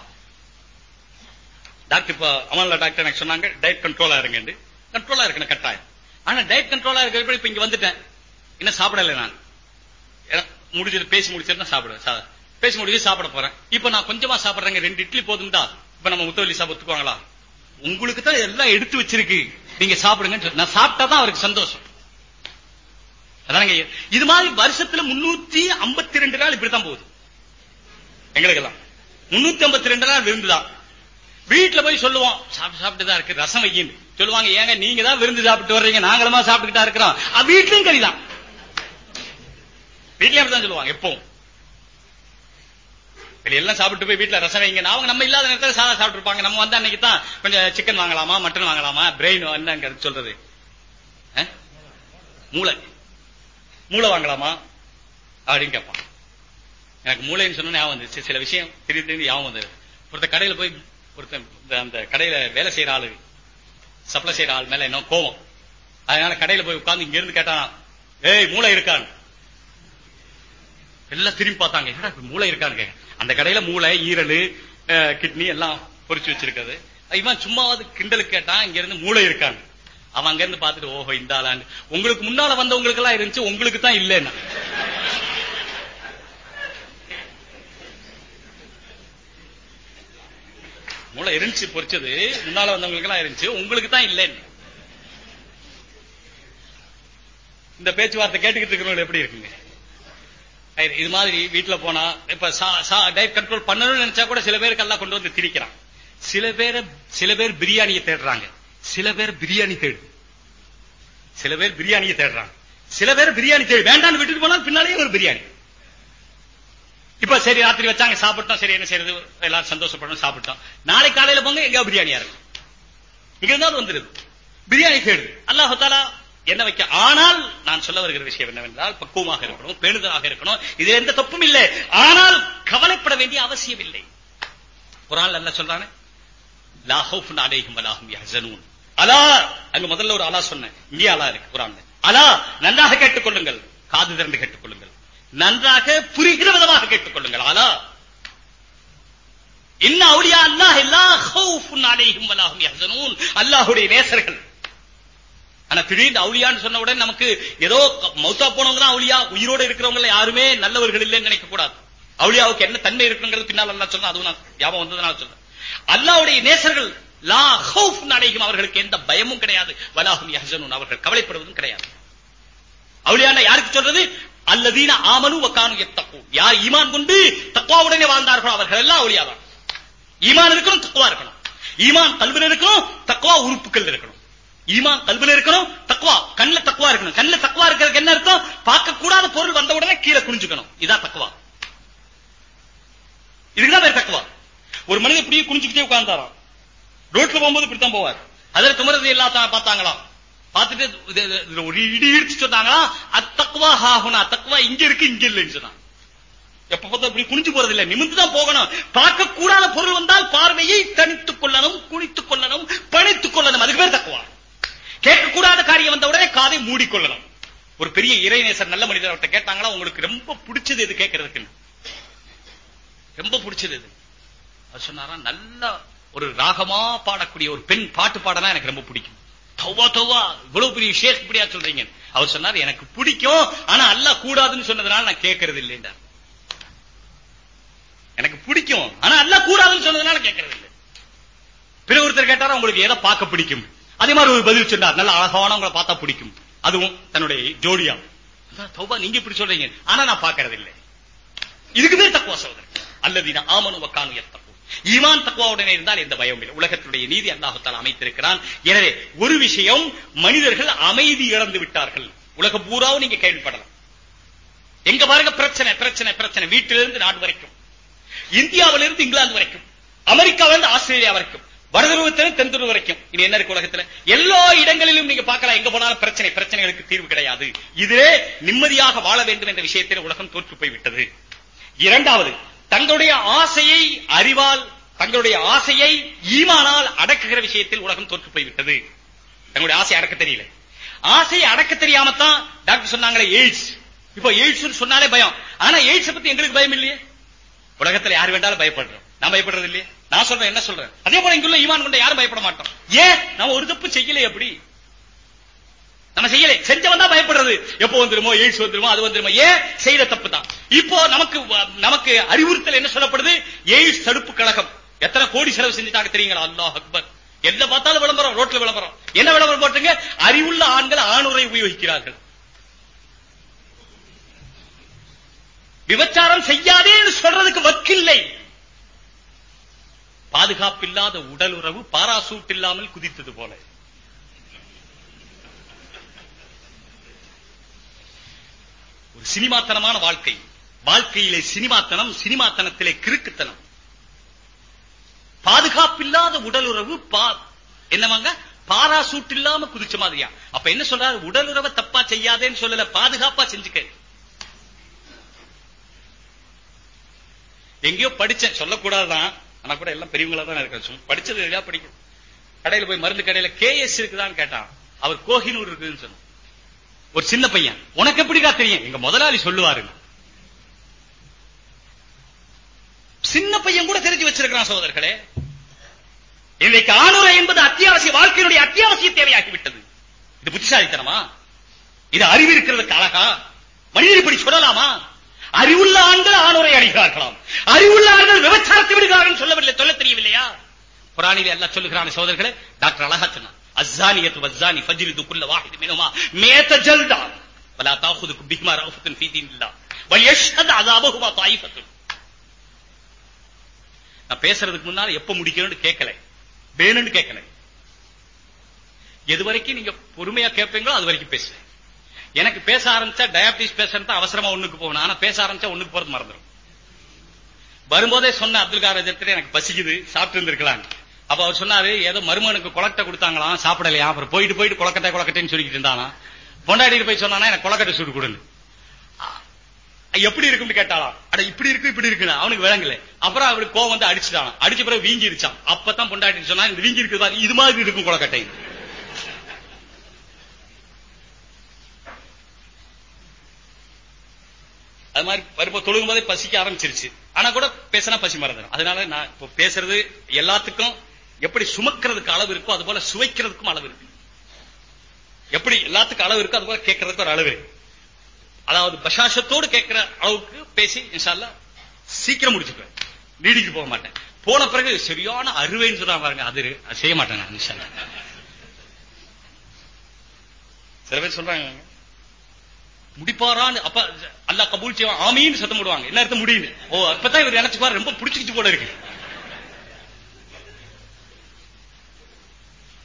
டாக்டர் இப்போ அமல்ல டாக்டர் எனக்கு சொன்னாங்க டயட் கண்ட்ரோலா இருங்க கண்ட்ரோலா இருக்கணும் கட்டாயம். ஆனா டயட் கண்ட்ரோலா இருக்கிற இப்ப இங்க வந்துட்டேன். என்ன சாப்பிடல நான். முடிஞ்சது பேசி முடிச்சிருந்தா சாப்பிடுவேன். பேசி முடிச்சு சாப்பிட போறேன். இப்ப நான் கொஞ்சமா சாப்பிடுறேங்க. ரெண்டு இட்லி போதும்டா. இப்ப நம்ம முத்தவல்லி சாப்பிட்டுக்குவாங்களா உங்களுக்கு தான் எல்லாம் எடுத்து வச்சிருக்கு. நீங்க சாப்பிடுங்க நான் சாப்பிட்டா தான் அவருக்கு சந்தோஷம். அதானங்க இது மாதிரி வருஷத்துல முன்னூத்தி ஐம்பத்தி ரெண்டு நாள் இப்படித்தான் போகுது. எங்களுக்கெல்லாம். முன்னூத்தி ஐம்பத்தி ரெண்டு நாள் விருந்துதான். வீட்டுல போய் சொல்லுவோம் சாப்பிட்டு சாப்பிட்டு தான் இருக்கு ரசம் வைக்கின்னு சொல்லுவாங்க ஏங்க நீங்க தான் விருந்து சாப்பிட்டு வர்றீங்க நாங்களுமா சாப்பிட்டுக்கிட்டா இருக்கிறோம். வீட்லயும் கறிதான். வீட்லயும் அப்படிதான் சொல்லுவாங்க எப்பவும். வெளியெல்லாம் சாப்பிட்டு போய் வீட்டுல ரசம் வைங்க அவங்க நம்ம இல்லாத நேரத்தில் சாதா சாப்பிட்டு இருப்பாங்க நம்ம வந்து அன்னைக்கு தான் கொஞ்சம் சிக்கன் வாங்கலாமா மட்டன் வாங்கலாமா பிரெயின் என்னங்க சொல்றது? மூளை. மூளை வாங்கலாமா? அப்படின்னு கேட்பான். எனக்கு மூளைன்னு சொன்ன ஞாபகம் வந்துச்சு சில விஷயம் திடீர் திடீர்னு ஞாபகம் வந்தது. ஒருத்த கடையில போய் ஒருத்தன் அந்த கடையில வேலை செய்யற ஆளு சப்ளை செய்யற ஆள் மேல என்ன கோவம் அதனால கடையில போய் உட்கார்ந்து இங்க இருந்து கேட்டான் ஏய் மூளை இருக்கான்னு. எல்லாம் திரும்பி பார்த்தாங்க. மூளை இருக்கானுங்க அந்த கடையில மூளை ஈரல் கிட்னி எல்லாம் பொறிச்சு வச்சிருக்கிறது. இவன் சும்மாவது கிண்டலுக்கு கேட்டான் இங்க இருந்து மூளை இருக்கான்னு. அவன் அங்க இருந்து பாத்துட்டு ஓஹோ இந்த ஆளாண்டு உங்களுக்கு முன்னால வந்தவங்களுக்கு எல்லாம் இருந்துச்சு உங்களுக்கு தான் இல்லைன்னா. இருந்துச்சு பொறிச்சது முன்னால வந்தவங்களுக்கு எல்லாம் இருந்துச்சு. உங்களுக்கு தான் இல்லைன்னு. இந்த பேச்சுவார்த்தை கேட்டுக்கிட்டு இருக்கிறவங்க எப்படி இருக்குங்க? இது மாதிரி வீட்டுல போனா இப்ப டயட் கண்ட்ரோல் பண்ணணும்னு நினைச்சா கூட சில பேருக்கு எல்லாம் கொண்டு வந்து திரிக்கிறான் சில பேர் சில பேர் பிரியாணியை தேடுறாங்க. சில பேர் பிரியாணி தேடு. சில பேர் பிரியாணியை தேடுறாங்க. சில பேர் பிரியாணி தேடு. வேண்டாம்னு விட்டுட்டு போனா பின்னாலேயே ஒரு பிரியாணி. இப்ப சரி ராத்திரி வச்சாங்க சாப்பிட்டோம். சரி என்ன செய்யறது எல்லாரும் சந்தோஷப்படணும் சாப்பிட்டோம். நாளை காலையில போங்க எங்க பிரியாணியா இருக்கும். இங்க இருந்தாலும் வந்துருது. பிரியாணி தேடுது. அல்லாஹாலா என்ன வைக்க? ஆனால் நான் சொல்ல வருகிற விஷயம் என்னவென்றால் பக்குவமாக இருக்கணும் பேணுதலாக இருக்கணும். இது எந்த தப்பும் இல்லை. ஆனால் கவலைப்பட வேண்டிய அவசியம் இல்லை. குரான் அல்ல சொல்றானே லாஹூஃப் அலைஹிம் வலாஹும் யஹ்சனூன். அலா அங்க முதல்ல ஒரு அலா சொன்னேன். இங்கே அலா இருக்கு குரான் அலா நன்றாக கேட்டுக்கொள்ளுங்கள். காது திறந்து கேட்டுக்கொள்ளுங்கள். நன்றாக புரிகிற விதமாக கேட்டுக்கொள்ளுங்கள். அலா இன்ன அவுலியா அல்லாஹ் எல்லா ஹவுஃபுன் அலைஹிம் வலாஹும் யஹ்சனூன். அல்லாஹ்வுடைய நேசர்கள். ஆனா திடீர்னு அவுலியான்னு சொன்ன உடனே நமக்கு ஏதோ மௌத்தா போனவங்க தான் அவுலியா உயிரோட இருக்கிறவங்க யாருமே நல்லவர்கள் இல்லைன்னு நினைக்க கூடாது. அவுலியாவுக்கு என்ன தன்மை இருக்குங்கிறது பின்னால் அல்லா சொன்னா அதுவும் நான் ஞாபகம் வந்ததுனால சொல்றேன். அல்லாவுடைய நேசர்கள் லா ஹவுஃப் அடைகும் அவர்களுக்கு எந்த பயமும் கிடையாது வலாஹும் யஹ்சனூன் அவர்கள் கவலைப்படுவதும் கிடையாது. அவுலியான யாருக்கு சொல்றது? அல்லதீன ஆமனு வக்கானு எத்தக்கு யார் ஈமான் கொண்டு தக்குவாவுடனே வாழ்ந்தார்களோ அவர்கள் எல்லாம் அவுளியாதான் ஈமான் இருக்கணும் தக்குவா இருக்கணும். ஈமான் கல்வில இருக்கணும் தக்குவா உறுப்புகள் இருக்கணும். ஈமான் கல்வில இருக்கணும் தக்குவா கண்ணுல தக்குவா இருக்கணும். கண்ணுல தக்குவா இருக்கிறதுக்கு என்ன அர்த்தம்? பார்க்க கூடாத பொருள் வந்த உடனே கீழே குனிஞ்சுக்கணும். இதான் தக்குவா இதுக்குதான் வேற தக்குவா ஒரு மனிதன் இப்படியே குனிஞ்சுக்கிட்டே உட்கார்ந்தாராம். ரோட்ல போகும்போது இப்படித்தான் போவார். அதற்கு துமரது எல்லாத்தான் பார்த்தாங்களாம். பார்த்துட்டு ஒரு இடி இடிச்சு சொன்னாங்களா அத்தக்குவா ஹாகுனா தக்குவா இங்க இருக்கு இங்க இல்லைன்னு சொன்னாங்க எப்ப பார்த்தா இப்படி குனிஞ்சு போறது இல்ல நிமிந்து தான் போகணும். பார்க்க கூடாத பொருள் வந்தால் பார்வையை தனித்துக் கொள்ளணும் குனித்துக் கொள்ளணும் பணித்துக் கொள்ளணும். அதுக்கு பேர் தக்குவா கேட்கக்கூடாத காரியம் வந்த உடனே காதை மூடிக்கொள்ளணும். ஒரு பெரிய இறைநேசர் நல்ல மனிதர் அவர்கிட்ட கேட்டாங்களா உங்களுக்கு ரொம்ப பிடிச்சது இது கேட்கறதுக்கு ரொம்ப பிடிச்சது இது சொன்னாரா நல்ல ஒரு ராகமா பாடக்கூடிய ஒரு பெண் பாட்டு பாடனா எனக்கு ரொம்ப பிடிக்கும். தௌவா தௌவா. இவ்வளவு பெரிய ஷேக் இப்படியா சொல்றீங்க? அவர் சொன்னார் எனக்கு பிடிக்கும் ஆனா அல்ல கூடாதுன்னு சொன்னதுனால நான் கேட்கறது இல்லைன்றார் எனக்கு பிடிக்கும் ஆனா அல்ல கூடாதுன்னு சொன்னதுனால கேட்கறது இல்லை. பிற ஒருத்தர் கேட்டாரா உங்களுக்கு எதை பார்க்க பிடிக்கும்? அதே மாதிரி ஒரு பதில் சொன்னார் நல்ல அழகானவங்களை பார்த்தா பிடிக்கும். அதுவும் தன்னுடைய ஜோடியா. தௌபா நீங்க இப்படி சொல்றீங்க ஆனா நான் பாக்குறது இல்லை. இதுக்குமே பேர் தக்குவா அல்லது ஆமனு வக்கானு எத்தம் ஈமான் தக்குவாவுடனே இருந்தால் எந்த பயம் இல்லை. உலகத்தினுடைய நீதி அல்லாஹத்தால் அமைத்திருக்கிறான். எனவே ஒரு விஷயம் மனிதர்கள் அமைதி இழந்து விட்டார்கள். உலக பூராவும் நீங்க கேள்விப்படலாம். எங்க பாருங்க பிரச்சனை பிரச்சனை பிரச்சனை. வீட்டிலிருந்து நாடு வரைக்கும். இந்தியாவிலிருந்து இங்கிலாந்து வரைக்கும். அமெரிக்காவிலிருந்து ஆஸ்திரேலியா வரைக்கும். வடதுருவத்திலும் தென்துருவ வரைக்கும். இது என்ன இருக்கு உலகத்துல? எல்லா இடங்களிலும் நீங்க பார்க்கலாம். எங்க போனாலும் பிரச்சனை பிரச்சனைகளுக்கு தீர்வு கிடையாது. இதே நிம்மதியாக வாழ வேண்டும் என்ற விஷயத்தில் உலகம் தோற்று போய்விட்டது. இரண்டாவது தங்களுடைய ஆசையை அறிவால் தங்களுடைய ஆசையை ஈமானால் அடக்குகிற விஷயத்தில் உலகம் தோற்று போய்விட்டது. தங்களுடைய ஆசை அடக்க தெரியல. ஆசையை அடக்க தெரியாமத்தான் டாக்டர் சொன்னாங்களே எய்ட்ஸ் இப்போ எய்ட்ஸ் சொன்னாலே பயம். ஆனா எய்ட்ஸ் பத்தி எங்களுக்கு பயம் இல்லையே? உலகத்துல யார் வேண்டாலும் பயப்படுறோம். நான் பயப்படுறது இல்லையே? நான் சொல்றேன் என்ன சொல்றேன்? அதே போல இங்குள்ள ஈமான் கொண்ட யாரும் பயப்பட மாட்டோம். ஏன்? நம்ம ஒரு தப்பு செய்யல எப்படி? நம்ம செய்யல. செஞ்சவன் தான் பயப்படுறது. எப்போ வந்துருமோ எய்ட்ஸ் வந்துருமோ அது வந்துருமோ. ஏன்? செய்யற தப்பு தான். இப்போ நமக்கு நமக்கு அறிவுறுத்தல் என்ன சொல்லப்படுது? எய்ட்ஸ் தடுப்பு கழகம். எத்தனை கோடி செலவு செஞ்சுட்டாங்க தெரியுங்களா? அல்லாஹ் அக்பர். எந்த பார்த்தாலும் விளம்பரம் ரோட்ல விளம்பரம். என்ன விளம்பரம் போட்டுங்க அறிவுள்ள ஆண்கள் ஆணுரை உபயோகிக்கிறார்கள். விபச்சாரம் செய்யாதேன்னு சொல்றதுக்கு வக்கில்லை. பாதுகாப்பில்லாத உடல் உறவு பாராசூட் இல்லாமல் குதித்தது போல. ஒரு சினிமாத்தனமான வாழ்க்கை. வாழ்க்கையிலே சினிமாத்தனம் சினிமாத்தனத்திலே கிறுக்குத்தனம். பாதுகாப்பில்லாத உடலுறவு என்னவாங்க பாராசூட் இல்லாம குதிச்ச மாதிரியா? அப்ப என்ன சொல்றாரு? உடலுறவை தப்பா செய்யாதேன்னு சொல்லல பாதுகாப்பா செஞ்சுக்க. எங்கேயோ படிச்சேன். சொல்லக்கூடாதுதான். ஆனா கூட எல்லாம் பெரியவங்களா தான் இருக்க படிச்சது எல்லாம் படிக்கும் கடையில போய் மருந்து கடையில கேஎஸ் இருக்குதான்னு கேட்டான். அவர் கோஹினூர் இருக்குன்னு சொன்ன ஒரு சின்ன பையன். உனக்கு எப்படிடா தெரியும்? எங்க முதலாளி சொல்லுவாரு சின்ன பையன் கூட தெரிஞ்சு வச்சிருக்கிறான் சோதர்களே இன்றைக்கு ஆணுரை என்பது அத்தியாவசிய வாழ்க்கையினுடைய அத்தியாவசிய தேவையாகிவிட்டது. இது புத்திசாலித்தனமா? இது அறிவு இருக்கிறதுக்கு அழகா? மனிதர் இப்படி சொல்லலாமா? அறிவுள்ள ஆண்கள் ஆணுரை அடைகிறார்களாம். அறிவுள்ள ஆண்கள் விபச்சாரத்தை விடுகிறார்கள் சொல்லவில்லை சொல்ல தெரியவில்லையா? புராணியில் எல்லாம் சொல்லுகிறான சோதர்களே டாக்டர் அழகா சொன்னார் அஸ்ஸானியத்து வஸ்ஸானி ஃபஜ்ரிது குல்ல வாஹித் மினுமா மேத ஜல்தா வலா தாஹுதுக்கு பிஹிமா ரவுஃபத்துன் ஃபீ தீனில்லா வல் யஷ்ஹத் அஸாபஹுமா தாயிஃபத்துன் நான் பேசுறதுக்கு முன்னால எப்ப முடிக்கணும்னு கேட்கல. வேணும்னு கேட்கல. எது வரைக்கும் நீங்க பொறுமையா கேட்பீங்களோ அது வரைக்கும் பேசுவேன். எனக்கு பேச ஆரம்பிச்சா டயாபிட்டிஸ் பேஷண்ட் தான் அவசரமா ஒண்ணுக்கு போகணும் ஆனா பேச ஆரம்பிச்சா ஒண்ணுக்கு போறது மறந்துடும். வரும்போதே சொன்ன அப்துல் காரஜத்துல எனக்கு பசிக்குது சாப்பிட்டு இருந்திருக்கலாம் அப்ப அவர் சொன்னாரு ஏதோ மருமனுக்கு கொலக்கட்டை கொடுத்தாங்களாம் சாப்பிடலையா அப்புறம் போயிட்டு போயிட்டு கொலக்கட்டை கொலக்கட்டைன்னு சொல்லிட்டு இருந்தானா. பொண்டாடிட்டு போய் சொன்னானா எனக்கு கொலக்கட்டை சுடு கொடுன்னு. எப்படி இருக்கும்னு கேட்டாலாம் அட இப்படி இருக்கு இப்படி இருக்கு அவனுக்கு விளங்கல. அப்புறம் அவருக்கு கோவம் வந்து அடிச்சுட்டான் அடிச்ச பிறகு வீங்கிருச்சான் அப்பதான் பொண்டாட்டி சொன்னா இந்த வீங்கி இருக்குதா இது மாதிரி இருக்கும் கொலக்கட்டை. அது மாதிரி வரும்போது தொழுகும் போதே பசிக்க ஆரம்பிச்சிருச்சு. ஆனா கூட பேசினா பசி மறந்துடும் அதனால நான் இப்போ பேசுறது எல்லாத்துக்கும் எப்படி சுமக்கிறதுக்கு அளவு இருக்கோ அது போல சுவைக்கிறதுக்கும் அளவு இருக்கு. எப்படி எல்லாத்துக்கும் அளவு இருக்கோ அது போல கேட்கறதுக்கு ஒரு அளவு இருக்கு. அதாவது பசாசத்தோடு கேட்கிற அளவுக்கு பேசி இன்ஷால்லா சீக்கிரம் முடிச்சுக்குவேன். நீடிக்கு போக மாட்டேன். போன பிறகு சரியான அறுவைன்னு சொன்னா பாருங்க அது செய்ய மாட்டேன் நான் இன்ஷால்லா சில பேர் சொல்றாங்க முடிப்பாரான்னு அப்ப அல்லா கபூல் செய்வான் ஆமீன்னு சத்தம் போடுவாங்க. எல்லாருக்கும் முடியுது ஓ அப்பதான் இவர் நினைச்சு ரொம்ப பிடிச்சிக்கிச்சு போல இருக்கு.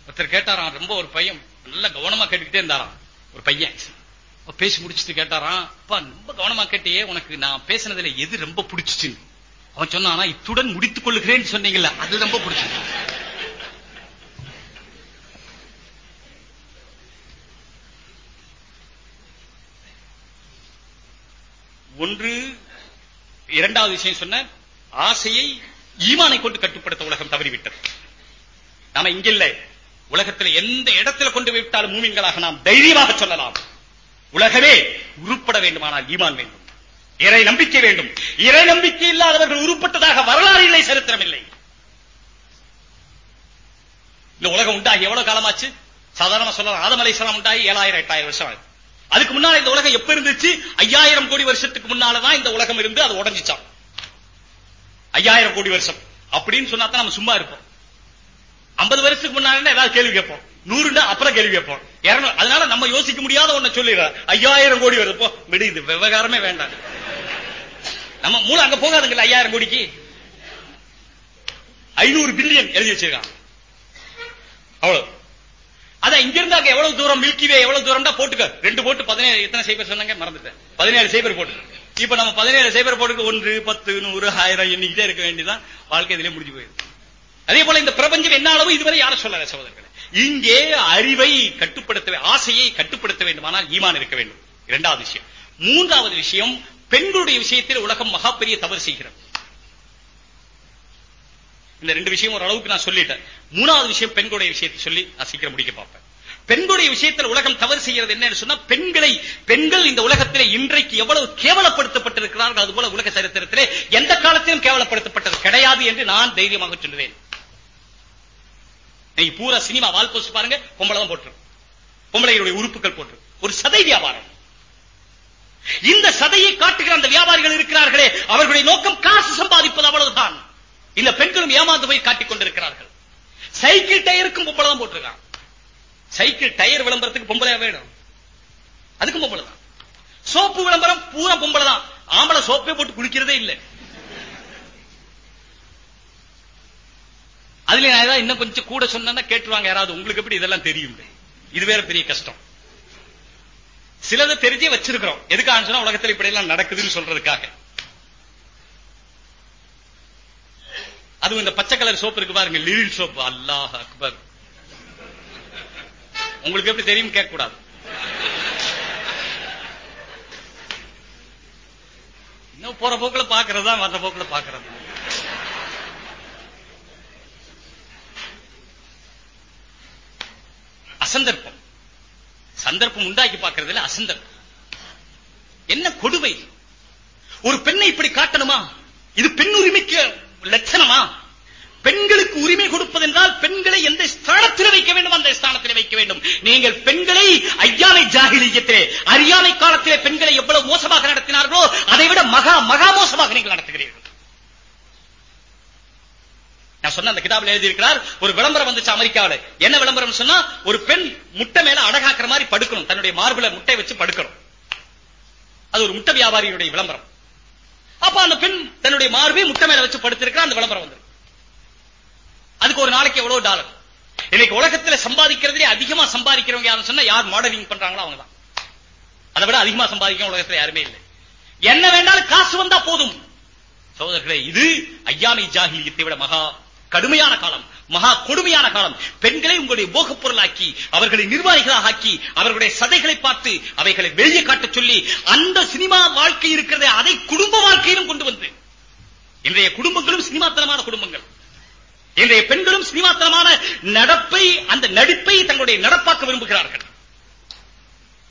ஒருத்தர் கேட்டாராம் ரொம்ப ஒரு பையன். நல்ல கவனமா கேட்டுக்கிட்டே இருந்தாராம். ஒரு பையன். பேசி முடிச்சுட்டு கேட்டாராம் அப்பா ரொம்ப கவனமா கேட்டியே உனக்கு நான் பேசினதுல எது ரொம்ப பிடிச்சிச்சு அவன் சொன்னானா இத்துடன் முடித்துக் கொள்ளுகிறேன்னு சொன்னீங்கல்ல அது ரொம்ப பிடிச்சது ஒன்று இரண்டாவது விஷயம் சொன்ன ஆசையை ஈமானை கொண்டு கட்டுப்படுத்த உலகம் தவறிவிட்டது. நாம இங்க இல்லை. உலகத்தில் எந்த இடத்துல கொண்டு விட்டாலும் மூமின்களாக நாம் தைரியமாக சொல்லலாம். உலகமே உருப்பட வேண்டுமானால் ஈமான் வேண்டும். இறை நம்பிக்கை வேண்டும். இறை நம்பிக்கை இல்லாதவர்கள் உருப்பட்டதாக வரலாறு இல்லை சரித்திரம் இல்லை. இந்த உலகம் உண்டாகி எவ்வளவு காலமாச்சு? சாதாரண சொல்லலாம் ஆதம் அலை உண்டாகி ஏழாயிரம் எட்டாயிரம் வருஷம் அதுக்கு முன்னால இந்த உலகம் எப்ப இருந்துச்சு? ஐயாயிரம் கோடி வருஷத்துக்கு முன்னாலதான் இந்த உலகம் இருந்து அது உடஞ்சிச்சான் ஐயாயிரம் கோடி வருஷம். அப்படின்னு சொன்னா தான் நம்ம சும்மா இருப்போம். ஐம்பது வருஷத்துக்கு முன்னாடி ஏதாவது கேள்வி கேட்போம். நூறுண்டா அப்புறம் கேள்வி கேட்போம். அதனால நம்ம யோசிக்க முடியாத ஒண்ணு சொல்லிடுற ஐயாயிரம் கோடி வருது. போ விடு இது விவகாரமே வேண்டாம். நம்ம மூளை அங்க போகாதுங்களா ஐயாயிரம் கோடிக்கு? ஐநூறு பில்லியன் எழுதி வச்சிருக்கான். அவ்வளவு. அதான் இங்க இருந்தா எவ்வளவு தூரம் மில்கிவே எவ்வளவு தூரம்டா போட்டுக்க. ரெண்டு போட்டு பதினேழு எத்தனை சைபர் சொன்னாங்க? மறந்துட்டேன். பதினேழு சைபர் போட்டு. இப்ப நம்ம பதினேழு சைபர் போட்டுக்கு ஒன்று பத்து நூறு ஆயிரம் எண்ணிக்கிட்டே இருக்க வேண்டியதான் வாழ்க்கை இதுலயே முடிஞ்சு போயிடும் அதே போல இந்த பிரபஞ்சம் என்ன அளவு இதுவரை யாரும் சொல்லல சகோதரர்களே? இங்கே அறிவை கட்டுப்படுத்த ஆசையை கட்டுப்படுத்த வேண்டுமானால் ஈமான் இருக்க வேண்டும். இரண்டாவது விஷயம். மூன்றாவது விஷயம் பெண்களுடைய விஷயத்தில் உலகம் மகா பெரிய தவறு செய்கிறது. இந்த ரெண்டு விஷயம் ஓரளவுக்கு நான் சொல்லிட்டேன். மூணாவது விஷயம் பெண்களுடைய விஷயத்தை சொல்லி நான் சீக்கிரம் முடிக்க பார்ப்பேன். பெண்களுடைய விஷயத்தில் உலகம் தவறு செய்கிறது என்னன்னு சொன்னா பெண்களை பெண்கள் இந்த உலகத்திலே இன்றைக்கு எவ்வளவு கேவலப்படுத்தப்பட்டிருக்கிறார்கள் அதுபோல உலக சரித்திரத்திலே எந்த காலத்திலும் கேவலப்படுத்தப்பட்டது கிடையாது என்று நான் தைரியமாக சொல்லுவேன். நீங்க பூரா சினிமா வால் போஸ்ட் பாருங்க பொம்பளை தான் போட்டு பொம்பளைகளுடைய உறுப்புகள் போட்டு ஒரு சதை வியாபாரம். இந்த சதையை காட்டுகிற அந்த வியாபாரிகள் இருக்கிறார்களே அவர்களுடைய நோக்கம் காசு சம்பாதிப்பது அவ்வளவுதான். இந்த பெண்களும் ஏமாந்து போய் காட்டிக் கொண்டிருக்கிறார்கள். சைக்கிள் டயருக்கும் பொம்பளை தான் போட்டிருக்கான். சைக்கிள் டயர் விளம்பரத்துக்கு பொம்பளையா வேணும். அதுக்கும் பொம்பளை தான் சோப்பு விளம்பரம் பூரா பொம்பளை தான் ஆம்பளை சோப்பே போட்டு குளிக்கிறதே இல்லை. அதுல நான் ஏதாவது இன்னும் கொஞ்சம் கூட சொன்னா கேட்டுருவாங்க. யாராவது உங்களுக்கு எப்படி இதெல்லாம் தெரியும்? இது வேற பெரிய கஷ்டம். சிலதை தெரிஞ்சே வச்சிருக்கிறோம். எதுக்காக சொன்னா உலகத்தில் இப்படி எல்லாம் நடக்குதுன்னு சொல்றதுக்காக. அதுவும் இந்த பச்சை கலர் சோப்பு இருக்கு பாருங்க லிரில் சோப்பு அல்லாஹ் அக்பர். உங்களுக்கு எப்படி தெரியும் கேட்க கூடாது இன்னும் போற போக்குல பாக்குறதா மற்ற போக்குல பாக்குறது அசந்தர்ப்பம். சந்தர்ப்பம் உண்டாக்கி பார்க்கறதுல அசந்தர்ப்பம். என்ன கொடுமை? ஒரு பெண்ணை இப்படி காட்டணுமா? இது பெண் உரிமைக்கு லட்சணமா? பெண்களுக்கு உரிமை கொடுப்பதென்றால் பெண்களை எந்த ஸ்தானத்தில் வைக்க வேண்டும்? அந்த ஸ்தானத்தில் வைக்க வேண்டும். நீங்கள் பெண்களை ஐயானை ஜாகிலியத்திலே அரியானை காலத்திலே பெண்களை எவ்வளவு மோசமாக நடத்தினார்களோ அதை விட மகா மகா மோசமாக நீங்கள் நடத்துகிறீர்கள். நான் சொன்ன அந்த கிதாபில் எழுதியிருக்கிறார் ஒரு விளம்பரம் வந்துச்சு அமெரிக்காவில். என்ன விளம்பரம் சொன்னா ஒரு பெண் முட்டை மேல அடகாக்குற மாதிரி படுக்கணும். தன்னுடைய மார்பில முட்டை வச்சு படுக்கணும். அது ஒரு முட்டை வியாபாரியுடைய விளம்பரம். அப்ப அந்த பெண் தன்னுடைய மார்பை முட்டை மேல வச்சு படுத்திருக்கிற அந்த விளம்பரம் வந்து அதுக்கு ஒரு நாளைக்கு எவ்வளவு டாலர். இன்னைக்கு உலகத்துல சம்பாதிக்கிறதுலே அதிகமா சம்பாதிக்கிறவங்க யாரும் சொன்னா யார் மாடலிங் பண்றாங்களோ அவங்க தான். அதை விட அதிகமா சம்பாதிக்க உலகத்துல யாருமே இல்லை. என்ன வேண்டாலும் காசு வந்தா போதும். சோதர்களே இது ஐயாமை ஜாகிலியத்தை விட மகா கடுமையான காலம் மகா கொடுமையான காலம். பெண்களை உங்களுடைய போகப் பொருளாக்கி அவர்களை நிர்வாகிகளாக ஆக்கி அவர்களுடைய சதைகளை பார்த்து அவைகளை வெளியே காட்டச் சொல்லி அந்த சினிமா வாழ்க்கை இருக்கிறதே அதை குடும்ப வாழ்க்கையிலும் கொண்டு வந்து. இன்றைய குடும்பங்களும் சினிமாத்தனமான குடும்பங்கள். இன்றைய பெண்களும் சினிமாத்தனமான நடப்பை அந்த நடிப்பை தங்களுடைய நடப்பாக்க விரும்புகிறார்கள்.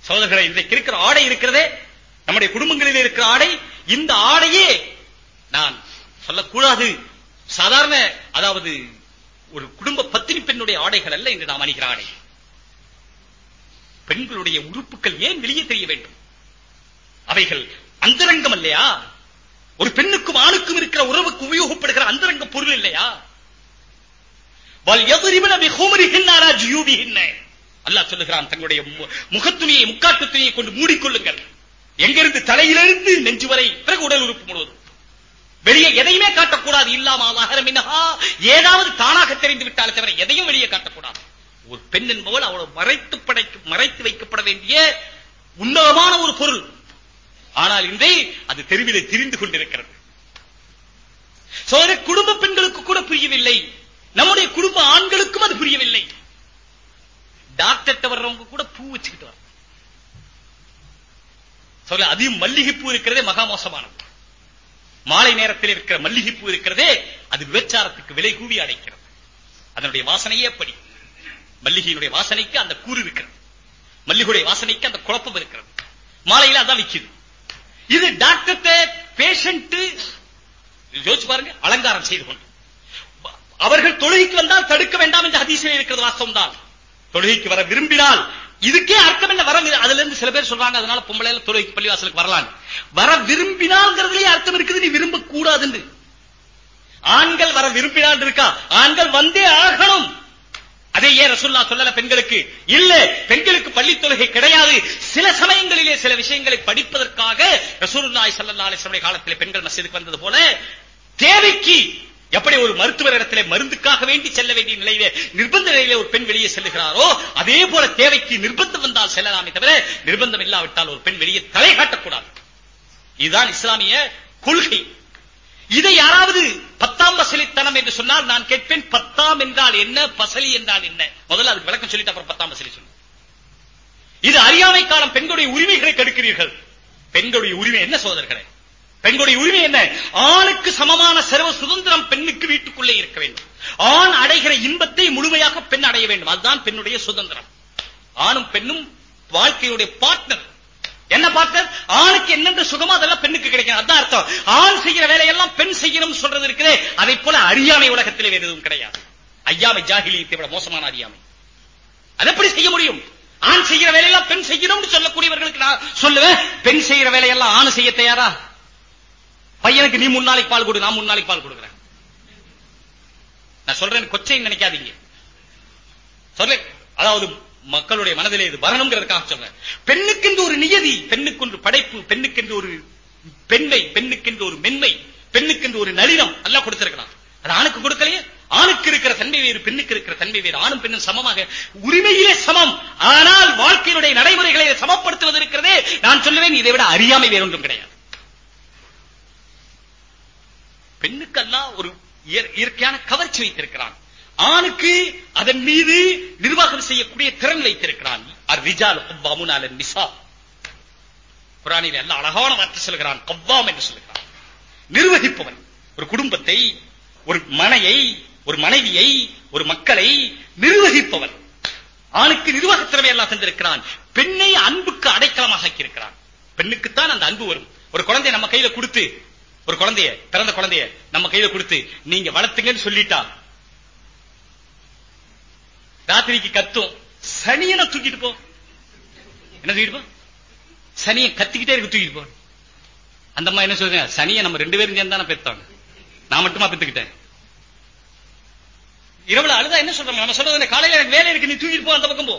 சோதர்களை இன்றைக்கு இருக்கிற ஆடை இருக்கிறதே நம்முடைய குடும்பங்களில் இருக்கிற ஆடை இந்த ஆடையே நான் சொல்லக்கூடாது சாதாரண அதாவது ஒரு குடும்ப பத்தினி பெண்ணுடைய ஆடைகள் அல்ல என்று நாம் அணிகிற ஆடை பெண்களுடைய உறுப்புகள் ஏன் வெளியே தெரிய வேண்டும்? அவைகள் அந்தரங்கம் இல்லையா ஒரு பெண்ணுக்கும் ஆணுக்கும் இருக்கிற உறவுக்கு உபயோகப்படுகிற அந்தரங்க பொருள் இல்லையா? அல்லாஹ் சொல்லுகிறான் தங்களுடைய முகத்துணியை முக்காட்டு துணியை கொண்டு மூடிக்கொள்ளுங்கள். எங்கிருந்து தலையிலிருந்து நெஞ்சு வரை பிறகு உடல் உறுப்பு முழுவதும். வெளியே எதையுமே காட்டக்கூடாது. இல்லாமல் ஏதாவது தானாக தெரிந்து விட்டாலே தவிர எதையும் வெளியே காட்டக்கூடாது. ஒரு பெண் என்பவள் அவ்வளவு மறைத்து படைக்கு மறைத்து வைக்கப்பட வேண்டிய உன்னதமான ஒரு பொருள். ஆனால் இன்றே அது தெருவிலே திரிந்து கொண்டிருக்கிறது. சோதர குடும்ப பெண்களுக்கு கூட புரியவில்லை. நம்முடைய குடும்ப ஆண்களுக்கும் அது புரியவில்லை. டாக்டர் வர்றவங்க கூட பூ வச்சுக்கிட்டு வர சொல்ல அதையும் பூ இருக்கிறதே மகா மோசமானது. மாலை நேரத்தில் இருக்கிற மல்லிகைப்பூ இருக்கிறதே அது விபச்சாரத்துக்கு விலை கூவி அடைக்கிறது. அதனுடைய வாசனையே அப்படி. மல்லிகையினுடைய வாசனைக்கு அந்த கூறு இருக்கிறது. மல்லிகையுடைய வாசனைக்கு அந்த குழப்பம் இருக்கிறது. மாலையில அதான் விற்குது இது டாக்டர் பேஷண்ட் யோசிச்சு பாருங்க அலங்காரம் செய்து கொண்டு. அவர்கள் தொழுகைக்கு வந்தால் தடுக்க வேண்டாம் என்று அதிசயம் இருக்கிறது வாஸ்தவம் தான் தொழுகைக்கு வர விரும்பினால் இதுக்கே அர்த்தம் என்ன? வர அதுல இருந்து சில பேர் சொல்றாங்க அதனால பொம்பளை தொழுகைக்கு பள்ளிவாசலுக்கு வரலாம் வர விரும்பினால்ங்கிறதுலயே அர்த்தம் இருக்குது நீ விரும்ப கூடாதுன்னு ஆண்கள் வர விரும்பினால் இருக்கா? ஆண்கள் வந்தே ஆகணும். அதே ஏன் ரசுல்லா சொல்லல பெண்களுக்கு? இல்ல பெண்களுக்கு பள்ளி தொழுகை கிடையாது. சில சமயங்களிலே சில விஷயங்களை படிப்பதற்காக ரசூலுல்லாஹி சல்லா அலைஹி காலத்தில் பெண்கள் மசிதுக்கு வந்தது போல தேவைக்கு எப்படி ஒரு மருத்துவர் இடத்திலே மருந்துக்காக வேண்டி செல்ல வேண்டிய நிலையிலே நிர்பந்த நிலையிலே ஒரு பெண் வெளியே செல்லுகிறாரோ அதே போல தேவைக்கு நிர்பந்தம் வந்தால் செல்லலாமே தவிர நிர்பந்தம் இல்லாவிட்டால் ஒரு பெண் வெளியே தலை காட்டக்கூடாது. இதுதான் இஸ்லாமிய கொள்கை. இதை யாராவது பத்தாம் பசலித்தனம் என்று சொன்னால் நான் கேட்பேன் பத்தாம் என்றால் என்ன பசலி என்றால் என்ன? முதல்ல அதுக்கு விளக்கம் சொல்லிட்டு அப்புறம் பத்தாம் பசலி சொல்லு இது அறியாமை காலம் பெண்களுடைய உரிமைகளை கெடுக்கிறீர்கள். பெண்களுடைய உரிமை என்ன சோதர்களே பெண்களுடைய உரிமை என்ன? ஆணுக்கு சமமான சர்வ சுதந்திரம் பெண்ணுக்கு வீட்டுக்குள்ளே இருக்க வேண்டும். ஆண் அடைகிற இன்பத்தை முழுமையாக பெண் அடைய வேண்டும். அதுதான் பெண்ணுடைய சுதந்திரம். ஆணும் பெண்ணும் வாழ்க்கையுடைய பார்ட்னர் என்ன பார்ட்னர் ஆணுக்கு என்னென்ன சுகமோ அதெல்லாம் பெண்ணுக்கு கிடைக்கும் அதான் அர்த்தம். ஆண் செய்கிற வேலையெல்லாம் பெண் செய்யணும் சொல்றது இருக்குதே. அதை போல அறியாமை உலகத்திலே வேறு எதுவும் கிடையாது. ஐயாமை ஜாகிலியத்தை விட மோசமான அறியாமை. அதை எப்படி செய்ய முடியும்? ஆண் செய்கிற வேலையெல்லாம் பெண் செய்யணும்னு சொல்லக்கூடியவர்களுக்கு நான் சொல்லுவேன். பெண் செய்கிற வேலையெல்லாம் ஆண் செய்ய தயாரா? பையனுக்கு நீ முன்னாளைக்கு பால் கொடு நான் முன்னாளைக்கு பால் கொடுக்குறேன். நான் சொல்றேன் கொச்சை நினைக்காதீங்க. சொல்ல அதாவது மக்களுடைய மனதிலே இது வரணுங்கிறதுக்காக சொல்றேன். பெண்ணுக்கென்று ஒரு நியதி பெண்ணுக்கென்று படைப்பு பெண்ணுக்கென்று ஒரு பெண்மை பெண்ணுக்கென்று ஒரு மென்மை பெண்ணுக்கென்று ஒரு நளினம் எல்லாம் கொடுத்திருக்கலாம் அது ஆணுக்கு கொடுக்கலையே? ஆணுக்கு இருக்கிற தன்மை வேறு பெண்ணுக்கு இருக்கிற தன்மை வேறு. ஆணும் பெண்ணும் சமமாக. உரிமையிலே சமம். ஆனால் வாழ்க்கையினுடைய நடைமுறைகளை சமப்படுத்துவது இருக்கிறதே. நான் சொல்லுவேன் இதை விட அறியாமை வேறொன்றும் கிடையாது. பெண்ணுக்கெல்லாம் ஒரு இயற்கையான கவர்ச்சி வைத்திருக்கிறான். ஆணுக்கு அதன் மீது நிர்வாகம் செய்யக்கூடிய திறன் வைத்திருக்கிறான். நிசா. குரானில் எல்லாம் அழகான வார்த்தை சொல்கிறான். கவ்வாம் என்று சொல்கிறான். நிர்வகிப்பவன். ஒரு குடும்பத்தை ஒரு மனையை ஒரு மனைவியை ஒரு மக்களை நிர்வகிப்பவன். ஆணுக்கு நிர்வாக திறமை எல்லாம் தந்திருக்கிறான். பெண்ணை அன்புக்கு அடைக்கலமாக ஆக்கியிருக்கிறான். பெண்ணுக்குத்தான் அந்த அன்பு வரும். ஒரு குழந்தை நம்ம கையில கொடுத்து ஒரு குழந்தைய பிறந்த குழந்தைய நம்ம கையில கொடுத்து நீங்க வளர்த்துங்கன்னு சொல்லிட்டா ராத்திரிக்கு கத்தும் சனியனை தூக்கிட்டு போ. என்ன தூக்கிட்டு போ? சனியை கத்திக்கிட்டே இருக்கு தூக்கிட்டு போ. அந்த அம்மா என்ன சொல்றீங்க? சனியை நம்ம ரெண்டு பேரும் சேர்ந்தான பெத்தாங்க நான் மட்டுமா பெத்துக்கிட்டேன்? இரவுல அழுதா என்ன சொல்றோம் நம்ம சொல்றது காலையில எனக்கு வேலை இருக்கு நீ தூக்கிட்டு போ அந்த பக்கம் போ.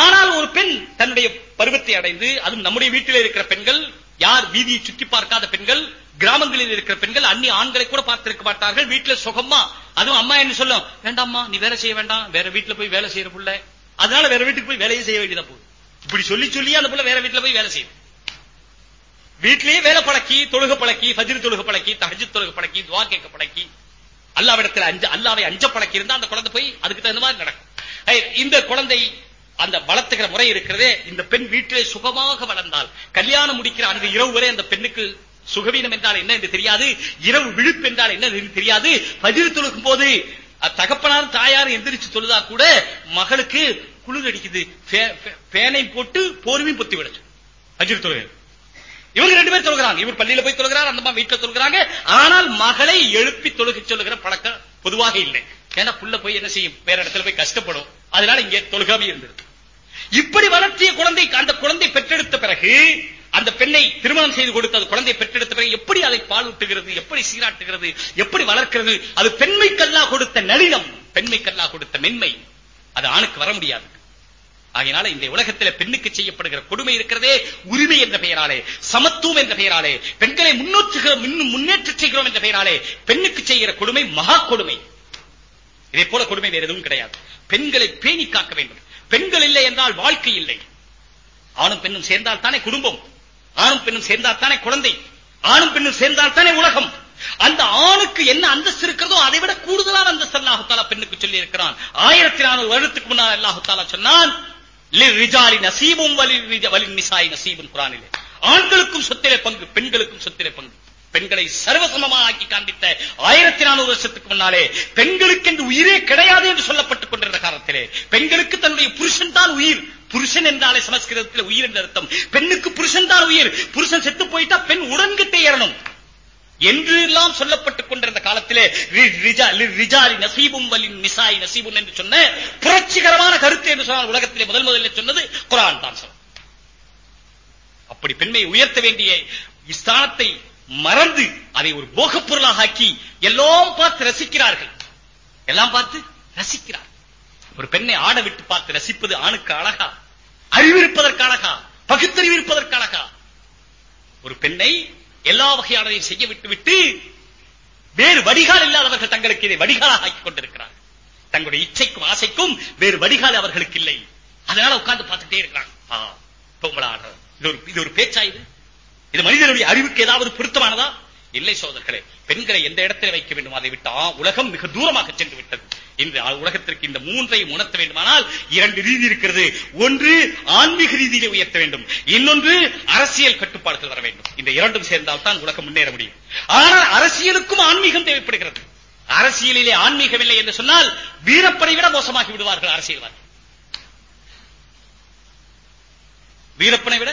ஆனால் ஒரு பெண் தன்னுடைய பருவத்தை அடைந்து அதுவும் நம்முடைய வீட்டில் இருக்கிற பெண்கள் யார் வீதியை சுற்றி பார்க்காத பெண்கள் கிராமங்களில் இருக்கிற பெண்கள் அந்நிய ஆண்களை கூட பார்த்திருக்க மாட்டார்கள். வீட்டுல சுகமா அதுவும் அம்மா என்ன சொல்லும்? வேண்டாம்மா நீ வேலை செய்ய வேண்டாம். வேற வீட்டுல போய் வேலை செய்யற புள்ள. அதனால வேற வீட்டுக்கு போய் வேலையை செய்ய வேண்டியதா போகுது. இப்படி சொல்லி சொல்லி அந்த புள்ள வேற வீட்டுல போய் வேலை செய்யும். வீட்டிலேயே வேலை பழக்கி தொழுக பழக்கி ஃபஜ்ர் தொழுக பழக்கி தஹஜ் தொழுக பழக்கி துவா கேட்க பழக்கி அல்லாவிடத்தில் அஞ்ச அல்லாவை அஞ்ச பழக்கி இருந்தா அந்த குழந்தை போய் அதுக்கு தகுந்த மாதிரி நடக்கும். இந்த குழந்தை அந்த வளர்த்துகிற முறை இருக்கிறதே இந்த பெண் வீட்டிலே சுகமாக வளர்ந்தால். கல்யாணம் முடிக்கிற அன்று இரவு வரை அந்த பெண்ணுக்கு சுகவீனம் என்றால் என்ன என்று தெரியாது. இரவு விழுப்பு என்றால் என்ன தெரியாது. பதிவு தொழுக்கும் போது தகப்பனார் தாயார் எந்திரிச்சு தொழுதா கூட மகளுக்கு குளிர் அடிக்குது. பேனை போட்டு போர்வையும் பொத்தி விடுச்சு அஜிர் தொழுகை. இவங்க ரெண்டு பேர் தொழுகிறாங்க. இவர் பள்ளியில போய் தொழுகிறார் அந்த வீட்டுல தொழுகிறாங்க. ஆனால் மகளை எழுப்பி தொழுகை சொல்லுகிற பழக்கம் பொதுவாக இல்லை. ஏன்னா புள்ள போய் என்ன செய்யும்? வேற இடத்துல போய் கஷ்டப்படும். அதனால இங்க தொழுகாமே இருந்தது இப்படி வளர்த்திய குழந்தை அந்த குழந்தை பெற்றெடுத்த பிறகு அந்த பெண்ணை திருமணம் செய்து கொடுத்து அது குழந்தை பெற்றெடுத்த பிறகு எப்படி அதை பாலூட்டுகிறது எப்படி சீராட்டுகிறது எப்படி வளர்க்கிறது அது பெண்மை கல்லா கொடுத்த நளினம் பெண்மைக்கல்லா கொடுத்த மென்மை. அது ஆணுக்கு வர முடியாது. ஆகையினால இந்த உலகத்தில் பெண்ணுக்கு செய்யப்படுகிற கொடுமை இருக்கிறதே உரிமை என்ற பெயராலே சமத்துவம் என்ற பெயராலே பெண்களை முன்னோற்றுகிறோம் முன்னேற்ற செய்கிறோம் என்ற பெயராலே பெண்ணுக்கு செய்கிற கொடுமை மகா கொடுமை. இதே போல கொடுமை வேறு எதுவும் கிடையாது. பெண்களை பேணி காக்க வேண்டும். பெண்கள் இல்லை என்றால் வாழ்க்கை இல்லை. ஆணும் பெண்ணும் சேர்ந்தால் தானே குடும்பம். ஆணும் பெண்ணும் சேர்ந்தால் தானே குழந்தை. ஆணும் பெண்ணும் சேர்ந்தால் தானே உலகம். அந்த ஆணுக்கு என்ன அந்தஸ்து இருக்கிறதோ அதை விட கூடுதலான அந்தஸ்து அல்லாஹாலா பெண்ணுக்கு சொல்லி இருக்கிறான் ஆயிரத்தி நானூறு வருடத்துக்கு முன்னால் அல்லாஹாலா சொன்னான் நசீபும் வலி நிசாய் நசீபும் குரானிலே. ஆண்களுக்கும் சொத்திலே பங்கு பெண்களுக்கும் சொத்திலே பங்கு. பெண்களை சர்வசமமாக ஆக்கி காண்பித்த ஆயிரத்தி நானூறு வருஷத்துக்கு முன்னாலே பெண்களுக்கு என்று உயிரே கிடையாது என்று சொல்லப்பட்டுக் கொண்டிருந்த காலத்திலே பெண்களுக்கு தன்னுடைய புருஷன் தான் உயிர். புருஷன் என்றாலே சமஸ்கிருதத்தில் உயிர் என்ற அர்த்தம். பெண்ணுக்கு புருஷன் தான் உயிர். புருஷன் செத்து போயிட்டா பெண் உடன்கிட்டே ஏறணும். என்று எல்லாம் சொல்லப்பட்டுக் கொண்டிருந்த காலத்திலே ரிஜாலி நசீபும் வலின் நிசாய் நசீபும் என்று சொன்ன புரட்சிகரமான கருத்து என்று சொன்னால் உலகத்திலே முதல் முதலில் சொன்னது குரான் தான் சொல். அப்படி பெண்மை உயர்த்த வேண்டிய ஸ்தானத்தை மறந்து அதை ஒரு போகப் பொருளாக ஆக்கி எல்லாம் பார்த்து ரசிக்கிறார்கள். எல்லாம் பார்த்து ரசிக்கிறார். ஒரு பெண்ணை ஆட விட்டு பார்த்து ரசிப்பது ஆணுக்கு அழகா? அறிவிருப்பதற்கு அழகா? பகுத்தறிவு இருப்பதற்கு அழகா? ஒரு பெண்ணை எல்லா வகையானதையும் செய்ய விட்டு விட்டு வேறு வடிகால் இல்லாதவர்கள் தங்களுக்கு இதை வடிகாலாக ஆக்கிக் கொண்டிருக்கிறார்கள் தங்களுடைய இச்சைக்கும் ஆசைக்கும் வேறு வடிகால் அவர்களுக்கு இல்லை. அதனால உட்கார்ந்து பார்த்துட்டே இருக்கிறாங்க இது ஒரு இது ஒரு பேச்சா இது? இது மனிதனுடைய அறிவுக்கு ஏதாவது பொருத்தமானதா? இல்லை சோதர்களே பெண்களை எந்த இடத்தில் வைக்க வேண்டும்? அதை விட்டா உலகம் மிக தூரமாக சென்று விட்டது. இந்த உலகத்திற்கு இந்த மூன்றை உணர்த்த வேண்டுமானால் இரண்டு ரீதி இருக்கிறது. ஒன்று ஆன்மீக ரீதியிலே உயர்த்த வேண்டும். இன்னொன்று அரசியல் கட்டுப்பாடுகள் வர வேண்டும். இந்த இரண்டும் சேர்ந்தால் தான் உலகம் முன்னேற முடியும். ஆனால் அரசியலுக்கும் ஆன்மீகம் தேவைப்படுகிறது. அரசியலிலே ஆன்மீகம் இல்லை என்று சொன்னால் வீரப்படை விட மோசமாகி விடுவார்கள் அரசியல்வாதி. வீரப்பனை விட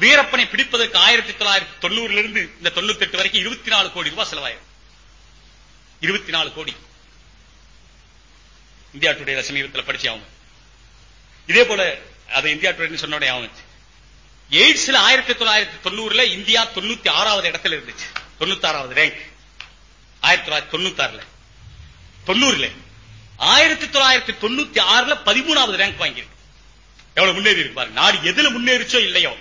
வீரப்பனை பிடிப்பதற்கு ஆயிரத்தி தொள்ளாயிரத்தி தொண்ணூறுல இருந்து இந்த தொண்ணூத்தி எட்டு வரைக்கும் இருபத்தி நாலு கோடி ரூபாய் செலவாயிரும் இருபத்தி நாலு கோடி. இந்தியா டுடே சமீபத்தில் படிச்சு ஆகும் இதே போல அது இந்தியா டுடே சொன்ன ஆகும் எய்ட்ஸ்ல ஆயிரத்தி தொள்ளாயிரத்தி தொண்ணூறுல இந்தியா தொண்ணூத்தி ஆறாவது இடத்துல இருந்துச்சு. தொண்ணூத்தி ஆறாவது ரேங்க் ஆயிரத்தி தொள்ளாயிரத்தி தொண்ணூத்தி ஆறுல தொண்ணூறுல. ஆயிரத்தி தொள்ளாயிரத்தி தொண்ணூத்தி ஆறுல பதிமூணாவது ரேங்க் வாங்கியிருக்கு. எவ்வளவு முன்னேறி இருப்பாரு நாடு எதுல முன்னேறிச்சோ இல்லையோ.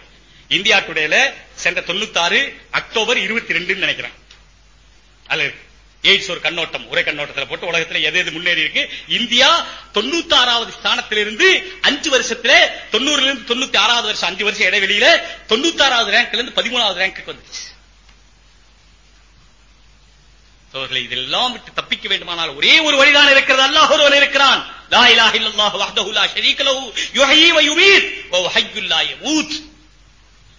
இந்தியா டுடேல சென்ற தொண்ணூத்தி ஆறு அக்டோபர் இருபத்தி ரெண்டு நினைக்கிறேன். அதுல இருக்கு. எய்ட்ஸ் ஒரு கண்ணோட்டம் ஒரே கண்ணோட்டத்தில் போட்டு உலகத்தில் எது எது முன்னேறி இருக்கு. இந்தியா தொண்ணூத்தி ஆறாவது ஸ்தானத்திலிருந்து அஞ்சு வருஷத்துல தொண்ணூறுல இருந்து தொண்ணூத்தி ஆறாவது வருஷம் அஞ்சு வருஷம் இடைவெளியில தொண்ணூத்தி ஆறாவது ரேங்க்ல இருந்து பதிமூணாவது ரேங்க்கு வந்துச்சு. சோதர்களை இதெல்லாம் விட்டு தப்பிக்க வேண்டுமானால் ஒரே ஒரு வழிதான் இருக்கிறது. அல்லாஹ் ஒருவன் இருக்கிறான். லா இலாஹ இல்லல்லாஹு வஹ்தஹு லா ஷரீக லஹு யுஹ்யி வ யுமீத். வ ஹய்யுல் லா யமூத்.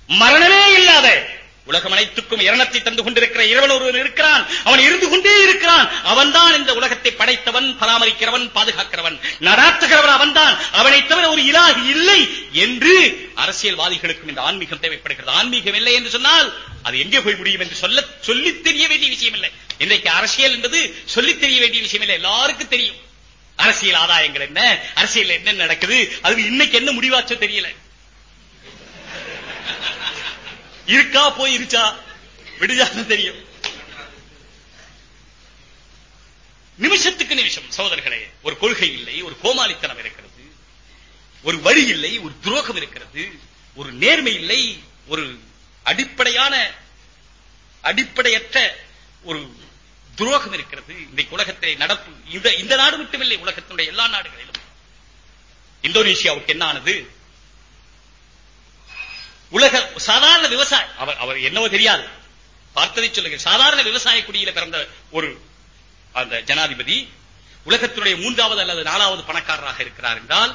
மரணமே இல்லாத உலகம் அனைத்துக்கும் இரணத்தை தந்து கொண்டிருக்கிற இறைவன் ஒருவன் இருக்கிறான். அவன் இருந்து கொண்டே இருக்கிறான். அவன்தான் இந்த உலகத்தை படைத்தவன் பராமரிக்கிறவன் பாதுகாக்கிறவன். நடாத்துகிறவன் அவன்தான். அவனை தவிர ஒரு இலாகி இல்லை என்று அரசியல்வாதிகளுக்கும் இந்த ஆன்மீகம் தேவைப்படுகிறது. ஆன்மீகம் இல்லை என்று சொன்னால் அது எங்கே போய் முடியும் என்று சொல்ல சொல்லி தெரிய வேண்டிய விஷயம் இல்லை இன்றைக்கு அரசியல் என்பது சொல்லி தெரிய வேண்டிய விஷயம் இல்லை எல்லாருக்கும் தெரியும். அரசியல் ஆதாயங்கள் என்ன? அரசியல் என்ன நடக்குது? அது இன்னைக்கு என்ன முடிவாச்சோ தெரியல. இருக்கா போய் இருச்சா? விடுஜான்னு தெரியும். நிமிஷத்துக்கு நிமிஷம் சகோதரர்களே ஒரு கொள்கை இல்லை ஒரு கோமாளித்தனம் இருக்கிறது. ஒரு வழி இல்லை ஒரு துரோகம் இருக்கிறது. ஒரு நேர்மை இல்லை ஒரு அடிப்படையான அடிப்படையற்ற ஒரு துரோகம் இருக்கிறது. இன்றைக்கு உலகத்தை நடப்பு இந்த நாடு மட்டுமில்லை உலகத்தினுடைய எல்லா நாடுகளிலும். இந்தோனேஷியாவுக்கு என்ன ஆனது? உலக சாதாரண விவசாய அவர் அவர் என்னவோ தெரியாது. பார்த்ததை சொல்லுங்க சாதாரண விவசாய குடியில பிறந்த ஒரு அந்த ஜனாதிபதி உலகத்தினுடைய மூன்றாவது அல்லது நாலாவது பணக்காரராக இருக்கிறார் என்றால்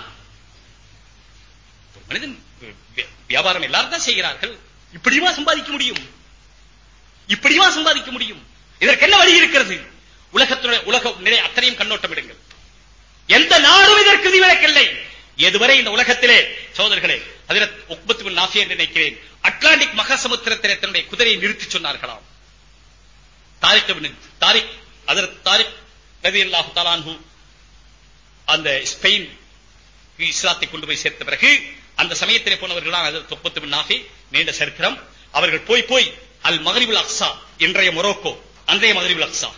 மனிதன் வியாபாரம் எல்லாரும் தான் செய்கிறார்கள். இப்படியுமா சம்பாதிக்க முடியும்? இப்படியுமா சம்பாதிக்க முடியும்? இதற்கு என்ன வழி இருக்கிறது? உலகத்துடைய உலக நிலை அத்தனையும் கண்ணோட்டம் விடுங்கள் எந்த நாடும் இதற்கு விதிவிலக்கில்லை எதுவரை இந்த உலகத்திலே சோதர்களே அதில் என்று நினைக்கிறேன் அட்லாண்டிக் மகாசமுத்திரத்திலே தன்னுடைய குதிரையை நிறுத்தி சொன்னார்களாம். தாரிக் தாரிக் அதற்கு தாரிக் ரவி அல்லாஹு அந்த ஸ்பெயின் இஸ்லாத்தை கொண்டு போய் சேர்த்த பிறகு அந்த சமயத்திலே போனவர்கள் தான் தொப்பத்து நாஃபி நீண்ட சரித்திரம். அவர்கள் போய் போய் அல் மகரிபுல் அக்ஸா இன்றைய மொரோக்கோ அன்றைய மகரிபுல் அக்ஸா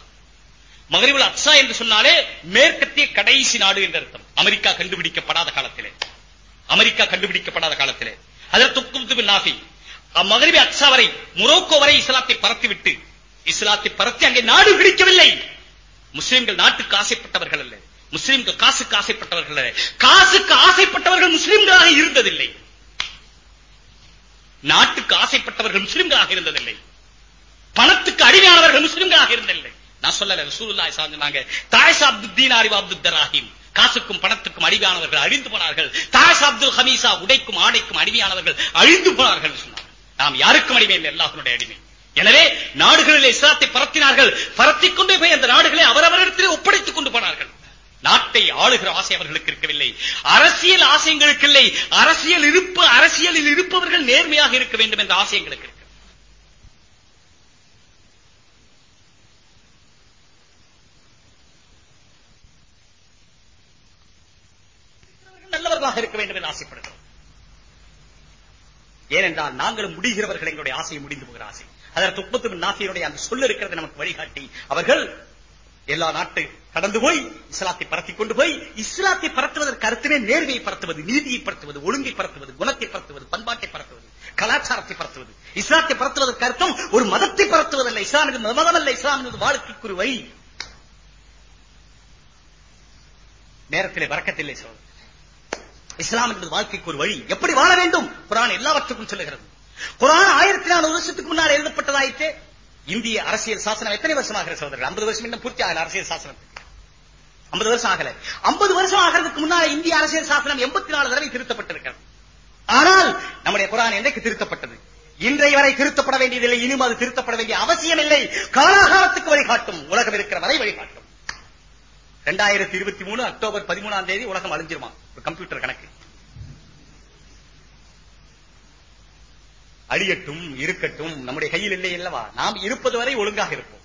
மகரிபுல் அக்ஸா என்று சொன்னாலே மேற்கத்திய கடைசி நாடு என்று அர்த்தம். அமெரிக்கா கண்டுபிடிக்கப்படாத காலத்திலே. அமெரிக்கா கண்டுபிடிக்கப்படாத காலத்திலே. அதில் துக்குத்து நாஃபி மகரிபி அக்ஸா வரை மொரோக்கோ வரை இஸ்லாத்தை பரத்திவிட்டு இஸ்லாத்தை பரத்தி அங்கே நாடு பிடிக்கவில்லை. முஸ்லிம்கள் நாட்டுக்கு ஆசைப்பட்டவர்கள் அல்ல. முஸ்லிம்கள் காசுக்கு ஆசைப்பட்டவர்கள் அல்ல. காசுக்கு ஆசைப்பட்டவர்கள் முஸ்லிம்களாக இருந்ததில்லை. நாட்டுக்கு ஆசைப்பட்டவர்கள் முஸ்லிம்களாக இருந்ததில்லை. பணத்துக்கு அடிமையானவர்கள் முஸ்லிம்களாக இருந்ததில்லை. நான் சொல்லல ரசூலுல்லாஹி சொன்னாங்க தாய்ஸ் அப்துல் தீனாரி அப்துல் தராஹிம் காசுக்கும் பணத்துக்கும் அடிமையானவர்கள் அழிந்து போனார்கள். தாய்ஸ் அப்துல் ஹமீசா உடைக்கும் ஆடைக்கும் அடிமையானவர்கள் அழிந்து போனார்கள் சொன்னார் நாம் யாருக்கும் அடிமை இல்லை எல்லாருடைய அடிமை. எனவே நாடுகளில் இஸ்லாத்தை பரத்தினார்கள். பரத்திக் கொண்டே போய் அந்த நாடுகளை அவரவரிடத்திலே ஒப்படைத்துக் கொண்டு போனார்கள். நாட்டை ஆளுகிற ஆசை அவர்களுக்கு இருக்கவில்லை. அரசியல் ஆசைங்களுக்கு இல்லை அரசியல் இருப்பு அரசியலில் இருப்பவர்கள் நேர்மையாக இருக்க வேண்டும் என்ற ஆசை எங்களுக்கு இருக்கு இருக்க வேண்டும் என்று ஆசைப்படுகிறோம். ஏனென்றால் நாங்களும் முடிகிறவர்கள் எங்களுடைய ஆசையை முடிந்து போகிற ஆசை. அதற்கு துப்பத்து நாசியருடைய அந்த சொல்ல இருக்கிறது நமக்கு வழிகாட்டி. அவர்கள் எல்லா நாட்டு கடந்து போய் இஸ்லாத்தை பரத்திக் கொண்டு போய் இஸ்லாத்தை பரத்துவதற்கு அர்த்தமே நேர்மையை பரத்துவது நீதியை பரத்துவது ஒழுங்கை பரத்துவது குணத்தை பரத்துவது பண்பாட்டை பரத்துவது கலாச்சாரத்தை பரத்துவது இஸ்லாத்தை பரத்துவதற்கு அர்த்தம் ஒரு மதத்தை பரத்துவதல்ல இஸ்லாம் என்பது மதம் அல்ல. இஸ்லாம் என்பது வாழ்க்கைக்கு வழி நேரத்திலே வரக்கத்தில்லை சொல்வது இஸ்லாம் என்பது வாழ்க்கைக்கு ஒரு வழி. எப்படி வாழ வேண்டும்? குரான் எல்லாவற்றுக்கும் சொல்லுகிறது. குரான் ஆயிரத்தி நானூறு வருஷத்துக்கு முன்னால் எழுதப்பட்டதாயிற்று. இந்திய அரசியல் சாசனம் எத்தனை வருஷம் ஆகிற சகோதரர் ஐம்பது வருஷம் இன்னும் பூர்த்தி ஆகல அரசியல் சாசனம். ஐம்பது வருஷம் ஆகல. ஐம்பது வருஷம் ஆகிறதுக்கு முன்னால் இந்திய அரசியல் சாசனம் எண்பத்தி நாலு தடவை திருத்தப்பட்டிருக்கிறது. ஆனால் நம்முடைய குரான் என்றைக்கு திருத்தப்பட்டது? இன்றைய வரை திருத்தப்பட வேண்டியதில்லை இனியும் அது திருத்தப்பட வேண்டிய அவசியம் இல்லை காலாகாலத்துக்கு வழிகாட்டும். உலகம் இருக்கிற வரை வழிகாட்டும். இரண்டாயிரத்தி இருபத்தி மூணு அக்டோபர் பதிமூணாம் தேதி உலகம் அழிஞ்சிருமா? ஒரு கம்ப்யூட்டர் கணக்கு. அழியட்டும் இருக்கட்டும் நம்முடைய கையில் இல்லை அல்லவா? நாம் இருப்பது வரை ஒழுங்காக இருப்போம்.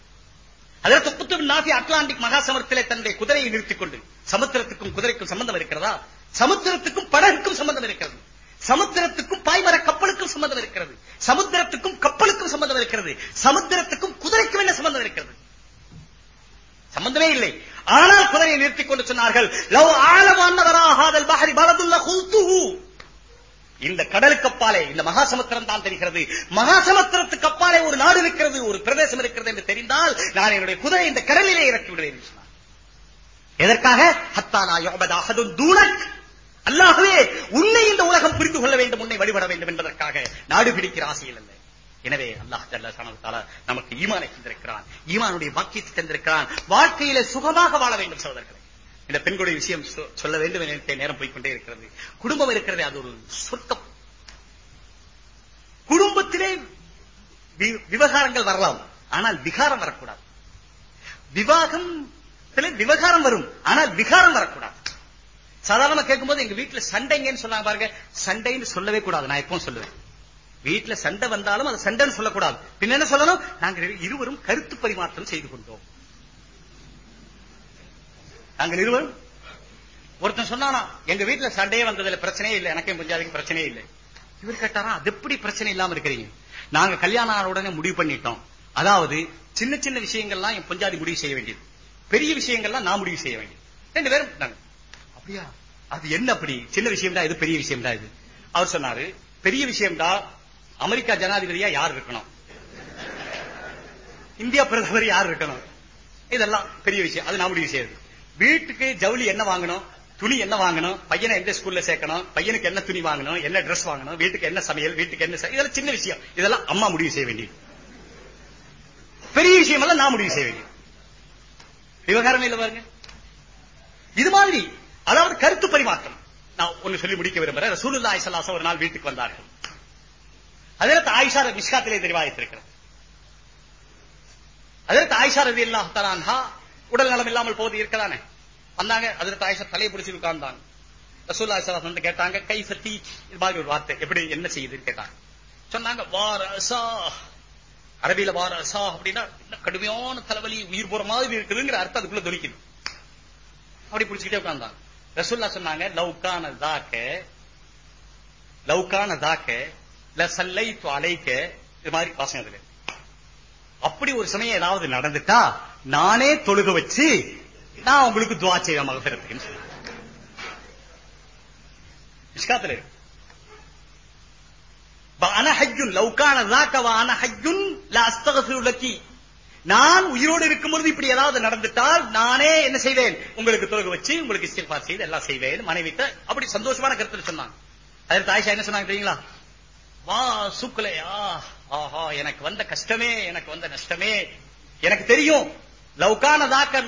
அதற்கு புத்தம் நாசி அட்லாண்டிக் மகாசமரத்திலே தன்னுடைய குதிரையை நிறுத்திக் கொண்டு சமுத்திரத்துக்கும் குதிரைக்கும் சம்பந்தம் இருக்கிறதா? சமுத்திரத்துக்கும் படகுக்கும் சம்பந்தம் இருக்கிறது. சமுத்திரத்துக்கும் பாய்மர கப்பலுக்கும் சம்பந்தம் இருக்கிறது. சமுத்திரத்துக்கும் கப்பலுக்கும் சம்பந்தம் இருக்கிறது. சமுத்திரத்துக்கும் குதிரைக்கும் என்ன சம்பந்தம் இருக்கிறது? சம்பந்தமே இல்லை. ஆனால் குதிரையை நிறுத்திக் கொண்டு சொன்னார்கள் லவ் ஆழமானவராகாதல் பஹரி பலதுல்ல இந்த கடலுக்கு அப்பாலே இந்த மகாசமுத்திரம் தான் தெரிகிறது. மகாசமுத்திரத்துக்கு அப்பாலே ஒரு நாடு இருக்கிறது ஒரு பிரதேசம் இருக்கிறது என்று தெரிந்தால் நான் என்னுடைய குதிரை இந்த கடலிலே இறக்கி விடுவேன் என்று சொன்னார். எதற்காக? ஹத்தானா யோபதாகதும் தூணக் அல்லாகவே உன்னை இந்த உலகம் புரிந்து கொள்ள வேண்டும் உன்னை வழிபட வேண்டும் என்பதற்காக. நாடு பிடிக்கிற ஆசையில் அல்ல. எனவே அல்லாஹ் ஜல்ல நமக்கு ஈமானை தந்திருக்கிறான். ஈமானுடைய பாக்கியத்தை தந்திருக்கிறான். வாழ்க்கையில சுகமாக வாழ வேண்டும் சகோதரர்களே. இந்த பெண்களுடைய விஷயம் சொல்ல வேண்டும் என்ற நேரம் போய்கொண்டே இருக்கிறது. குடும்பம் இருக்கிறது அது ஒரு சொர்க்கம். குடும்பத்திலே விவகாரங்கள் வரலாம். ஆனால் விகாரம் வரக்கூடாது. விவாகம் விவகாரம் வரும். ஆனால் விகாரம் வரக்கூடாது. சாதாரணமா கேட்கும்போது எங்க வீட்டுல சண்டைங்கன்னு சொன்னாங்க பாருங்க. சண்டைன்னு சொல்லவே கூடாது. நான் எப்பவும் சொல்லுவேன். வீட்டுல சண்டை வந்தாலும் அதை சண்டைன்னு சொல்லக்கூடாது. பின்ன என்ன சொல்லணும்? நாங்கள் இருவரும் கருத்து பரிமாற்றம் செய்து கொண்டோம். நாங்கள் இருவரும்? ஒருத்தன் சொன்னானா எங்க வீட்டுல சண்டையே வந்ததுல பிரச்சனையே இல்லை. எனக்கே முடிஞ்சாதுக்கு பிரச்சனையே இல்லை. இவர் கேட்டாரா அது எப்படி பிரச்சனை இல்லாம இருக்கிறீங்க? நாங்க கல்யாணம் ஆன உடனே முடிவு பண்ணிட்டோம். அதாவது சின்ன சின்ன விஷயங்கள்லாம் என் பஞ்சாதி முடிவு செய்ய வேண்டியது. பெரிய விஷயங்கள்லாம் நான் முடிவு செய்ய வேண்டியது. ரெண்டு பேரும் அப்படியா? அது என்ன அப்படி? சின்ன விஷயம்டா இது பெரிய விஷயம்டா இது. அவர் சொன்னாரு பெரிய விஷயம்டா அமெரிக்கா ஜனாதிபதியா யார் இருக்கணும்? இந்தியா பிரதமர் யார் இருக்கணும்? இதெல்லாம் பெரிய விஷயம். அது நான் முடிவு செய்யறது வீட்டுக்கு ஜவுளி என்ன வாங்கணும்? துணி என்ன வாங்கணும்? பையனை எந்த ஸ்கூல்ல சேர்க்கணும்? பையனுக்கு என்ன துணி வாங்கணும்? என்ன ட்ரெஸ் வாங்கணும்? வீட்டுக்கு என்ன சமையல்? வீட்டுக்கு என்ன இதெல்லாம் சின்ன விஷயம். இதெல்லாம் அம்மா முடிவு செய்ய வேண்டியது. பெரிய விஷயம் எல்லாம் நான் முடிவு செய்ய வேண்டியது. விவகாரம் இல்ல பாருங்க. இது மாதிரி அதாவது கருத்து பரிமாற்றம். நான் ஒன்னு சொல்லி முடிக்க விரும்புறேன். ரசூலுல்லா ஐசல்லாசம் ஒரு நாள் வீட்டுக்கு வந்தார்கள். அதற்கு ஆயிஷா மிஷ்காத்திலே தெரிவாயித்திருக்கிறது அதற்கு ஆயிஷா ரவி அல்லாஹ் உடல் நலம் இல்லாமல் போது இருக்கதானே? வந்தாங்க அதற்கு ஆயிஷா தலையை பிடிச்சி உட்கார்ந்தாங்க ரசூல்லா சலாஸ் வந்து கேட்டாங்க கை சத்தி இது மாதிரி ஒரு வார்த்தை எப்படி என்ன செய்யுதுன்னு கேட்டாங்க. சொன்னாங்க வாரசா அரபியில வாரசா அப்படின்னா கடுமையான தலைவலி உயிர் போற மாதிரி இருக்குதுங்கிற அர்த்தம் அதுக்குள்ள துணிக்குது அப்படி பிடிச்சுக்கிட்டே உட்கார்ந்தாங்க ரசூல்லா சொன்னாங்க லவ்கான தாக்க லவ்கான தாக்க லசல்லை அலைக்க இது மாதிரி வாசம் அதுல. அப்படி ஒரு சமயம் ஏதாவது நடந்துட்டா நானே தொழுக வச்சு நான் உங்களுக்கு துவா செய்வேன் மகபிரத்துக்கு இஷ்காத்துல அனஹஜுன் நான் உயிரோடு இருக்கும்பொழுது இப்படி ஏதாவது நடந்துட்டால் நானே என்ன செய்வேன்? உங்களுக்கு தொழுக வச்சு உங்களுக்கு இஸ்திஃபார் செய்து எல்லாம் செய்வேன். மனைவிட்ட அப்படி சந்தோஷமான கருத்து சொன்னாங்க. அதற்கு ஆயிஷா என்ன சொன்னாங்க தெரியுங்களா? வா சூக்கலையா? ஆஹா எனக்கு வந்த கஷ்டமே எனக்கு வந்த நஷ்டமே. எனக்கு தெரியும். லவ்கான தாக்க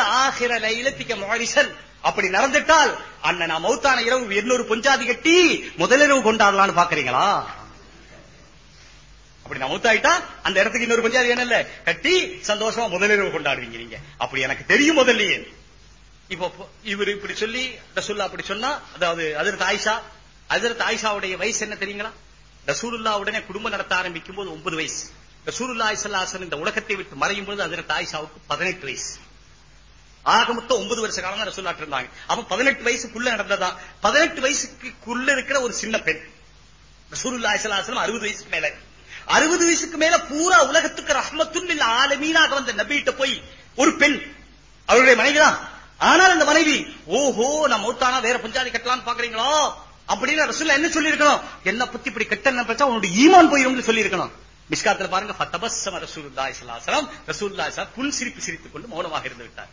ஆகிற லைலத்திக்க மாரிசன். அப்படி நடந்துட்டால் அண்ணன் நான் மௌத்தான இரவு எண்ணூறு பொஞ்சாதி கட்டி முதலிரவு கொண்டாடலாம்னு பாக்குறீங்களா அப்படி நான் மௌத்தாயிட்டா அந்த இடத்துக்கு இன்னொரு பஞ்சாதி என்ன இல்ல கட்டி சந்தோஷமா முதலிரவு கொண்டாடுவீங்க நீங்க. அப்படி எனக்கு தெரியும் முதல்லயே. இப்போ இவர் இப்படி சொல்லி ரசுல்லா அப்படி சொன்னா அதாவது அதற்கு ஆயிஷா அதிர ஆயிஷாவுடைய வயசு என்ன தெரியுங்களா? ரசூலுல்லா உடனே குடும்பம் நடத்த ஆரம்பிக்கும் போது ஒன்பது வயசு. ரசூலுல்லா இசல்லாசன் இந்த உலகத்தை விட்டு மறையும் போது அதற்கு ஆயிஷாவுக்கு பதினெட்டு வயசு. ஆக மொத்தம் ஒன்பது வருஷ காலம் தான் ரசூல்லாட்டு இருந்தாங்க. அப்ப பதினெட்டு வயசுக்குள்ள நடந்ததா? பதினெட்டு வயசுக்குள்ள இருக்கிற ஒரு சின்ன பெண். ரசூலுல்லா இசல்லாசனம் அறுபது வயசுக்கு மேல. அறுபது வயசுக்கு மேல பூரா உலகத்துக்கு ரஹ்மத்துன் இல்ல ஆலமீனாக வந்த நபிகிட்ட போய் ஒரு பெண் அவருடைய மனைவிதான். ஆனால் அந்த மனைவி ஓஹோ நான் மௌத்தானா வேற பஞ்சாதி கட்டலாம்னு பாக்குறீங்களோ? அப்படின்னு ரசூல்லா என்ன சொல்லிருக்கணும் என்ன பத்தி இப்படி கெட்ட பிரச்சனை? உன்னுடைய ஈமான் போயிரும் சொல்லியிருக்கணும். மிஸ்காத்துல பாருங்க ஃபத்தபஸ்ஸம ரசூலுல்லாஹி ஸல்லல்லாஹு அலைஹி ரசூலுல்லாஹி புன் சிரிப்பு சிரித்துக் கொண்டு மௌனமாக இருந்து விட்டார்.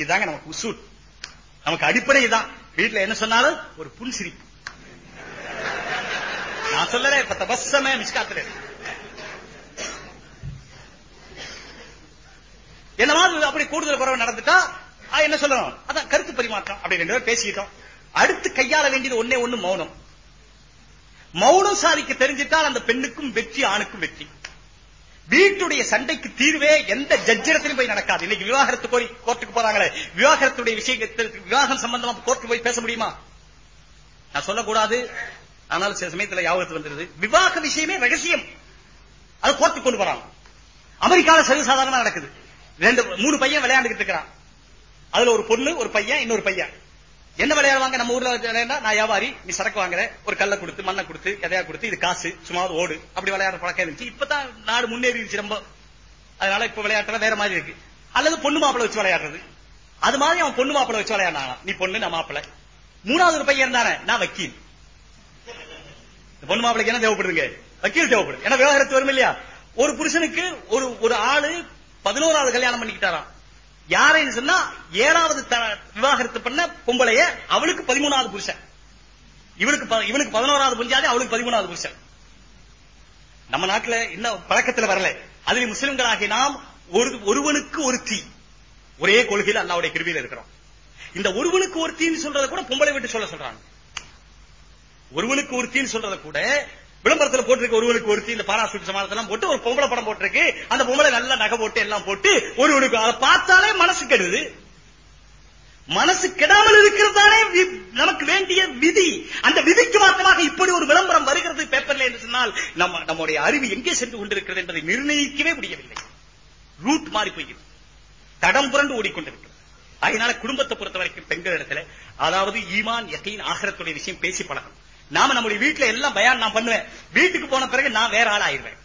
இதுதாங்க நமக்கு உசூல். நமக்கு அடிப்படை இதான் வீட்டுல என்ன சொன்னாலும்? ஒரு புல் சிரிப்பு. நான் சொல்லல இப்ப தபசமே மிஸ்காத்துல. என்ன அப்படி கூடுதல் குறைவு நடந்துட்டா என்ன சொல்லணும்? அதான் கருத்து பரிமாற்றம் அப்படி ரெண்டு பேரும் பேசிக்கிட்டோம். அடுத்து கையாள வேண்டியது ஒன்னே ஒண்ணு மௌனம். மௌனம் சாதிக்க தெரிஞ்சிட்டால் அந்த பெண்ணுக்கும் வெற்றி ஆணுக்கும் வெற்றி. வீட்டுடைய சண்டைக்கு தீர்வே எந்த ஜட்ஜிடத்திலும் போய் நடக்காது. இன்னைக்கு விவாகரத்து கோரி கோர்ட்டுக்கு போறாங்களே. விவாகரத்துடைய விஷயத்தில் விவாகம் சம்பந்தமா கோர்ட்டுக்கு போய் பேச முடியுமா? நான் சொல்லக்கூடாது. ஆனால் சில சமயத்துல யாபகத்து வந்துருது. விவாக விஷயமே ரகசியம். அது கோர்ட்டுக்கு கொண்டு போறாங்க. அமெரிக்கால சர்வசாதாரணமா நடக்குது. ரெண்டு மூணு பையன் விளையாண்டுகிட்டு இருக்கிறான். அதுல ஒரு பொண்ணு ஒரு பையன் இன்னொரு பையன். என்ன விளையாடுவாங்க நம்ம ஊர்ல நான் வியாபாரி நீ சரக்கு வாங்குற ஒரு கல்லை கொடுத்து மண்ணை கொடுத்து எதையா கொடுத்து இது காசு சும்மா ஓடு அப்படி விளையாடுற பழக்கம் இருந்துச்சு. இப்பதான் நாடு முன்னேறிடுச்சு ரொம்ப. அதனால இப்ப விளையாட்டுல வேற மாதிரி இருக்கு. அல்லது பொண்ணு மாப்பிளை வச்சு விளையாடுறது. அது மாதிரி அவன் பொண்ணு மாப்பிளை வச்சு விளையாடினா நீ பொண்ணு நான் மாப்பிளை மூணாவது ஒரு பையன் தானே நான் வக்கீல். பொண்ணு மாப்பிளைக்கு என்ன தேவைப்படுதுங்க? வக்கீல் தேவைப்படுது. ஏன்னா விவகாரத்து வரும் இல்லையா? ஒரு புருஷனுக்கு ஒரு ஒரு ஆளு பதினோராவது கல்யாணம் பண்ணிக்கிட்டாராம். யாரைன்னு சொன்னா ஏழாவது த- விவாகரத்து பண்ண பொம்பளைய அவளுக்கு பதிமூணாவது புருஷன். இவனுக்கு ப- இவனுக்கு பதினோராவது புரிஞ்சாலே அவளுக்கு பதிமூணாவது புருஷன். நம்ம நாட்டுல இன்னும் பழக்கத்துல வரல. அதில் முஸ்லிம்களாகி நாம் ஒரு ஒருவனுக்கு ஒரு தீ. ஒரே கொள்கையில் அல்லாவுடைய கிருவியில் இருக்கிறோம். இந்த ஒருவனுக்கு ஒரு தீன்னு சொல்றத கூட பொம்பளை விட்டு சொல்ல சொல்றாங்க. ஒருவனுக்கு ஒரு தீன்னு சொல்றத கூட விளம்பரத்துல போட்டிருக்க ஒருவனுக்கு ஒரு இந்த பாராசூட் சமாளத்தெல்லாம் போட்டு ஒரு பொம்பளை படம் போட்டிருக்கு. அந்த பொம்பளை நல்லா நகை போட்டு எல்லாம் போட்டு ஒருவனுக்கு அதை பார்த்தாலே மனசு கெடுது. மனசு கெடாமல் இருக்கிறதானே நமக்கு வேண்டிய விதி. அந்த விதிக்கு மாற்றமாக இப்படி ஒரு விளம்பரம் வருகிறது பேப்பர்ல என்று சொன்னால் நம்ம நம்முடைய அறிவு எங்கே சென்று கொண்டிருக்கிறது என்பதை நிர்ணயிக்கவே முடியவில்லை. ரூட் மாறி போகிறது தடம் புரண்டு ஓடிக்கொண்டிருக்கிறது. அதனால குடும்பத்தை பொறுத்த வரைக்கும் பெண்கள் இடத்துல அதாவது ஈமான் யக்கீன் ஆகரத்துடைய விஷயம் பேசி பழகணும். நாம நம்முடைய வீட்டுல எல்லாம் பயான் நான் பண்ணுவேன். வீட்டுக்கு போன பிறகு நான் வேற ஆள் ஆயிடுவேன்.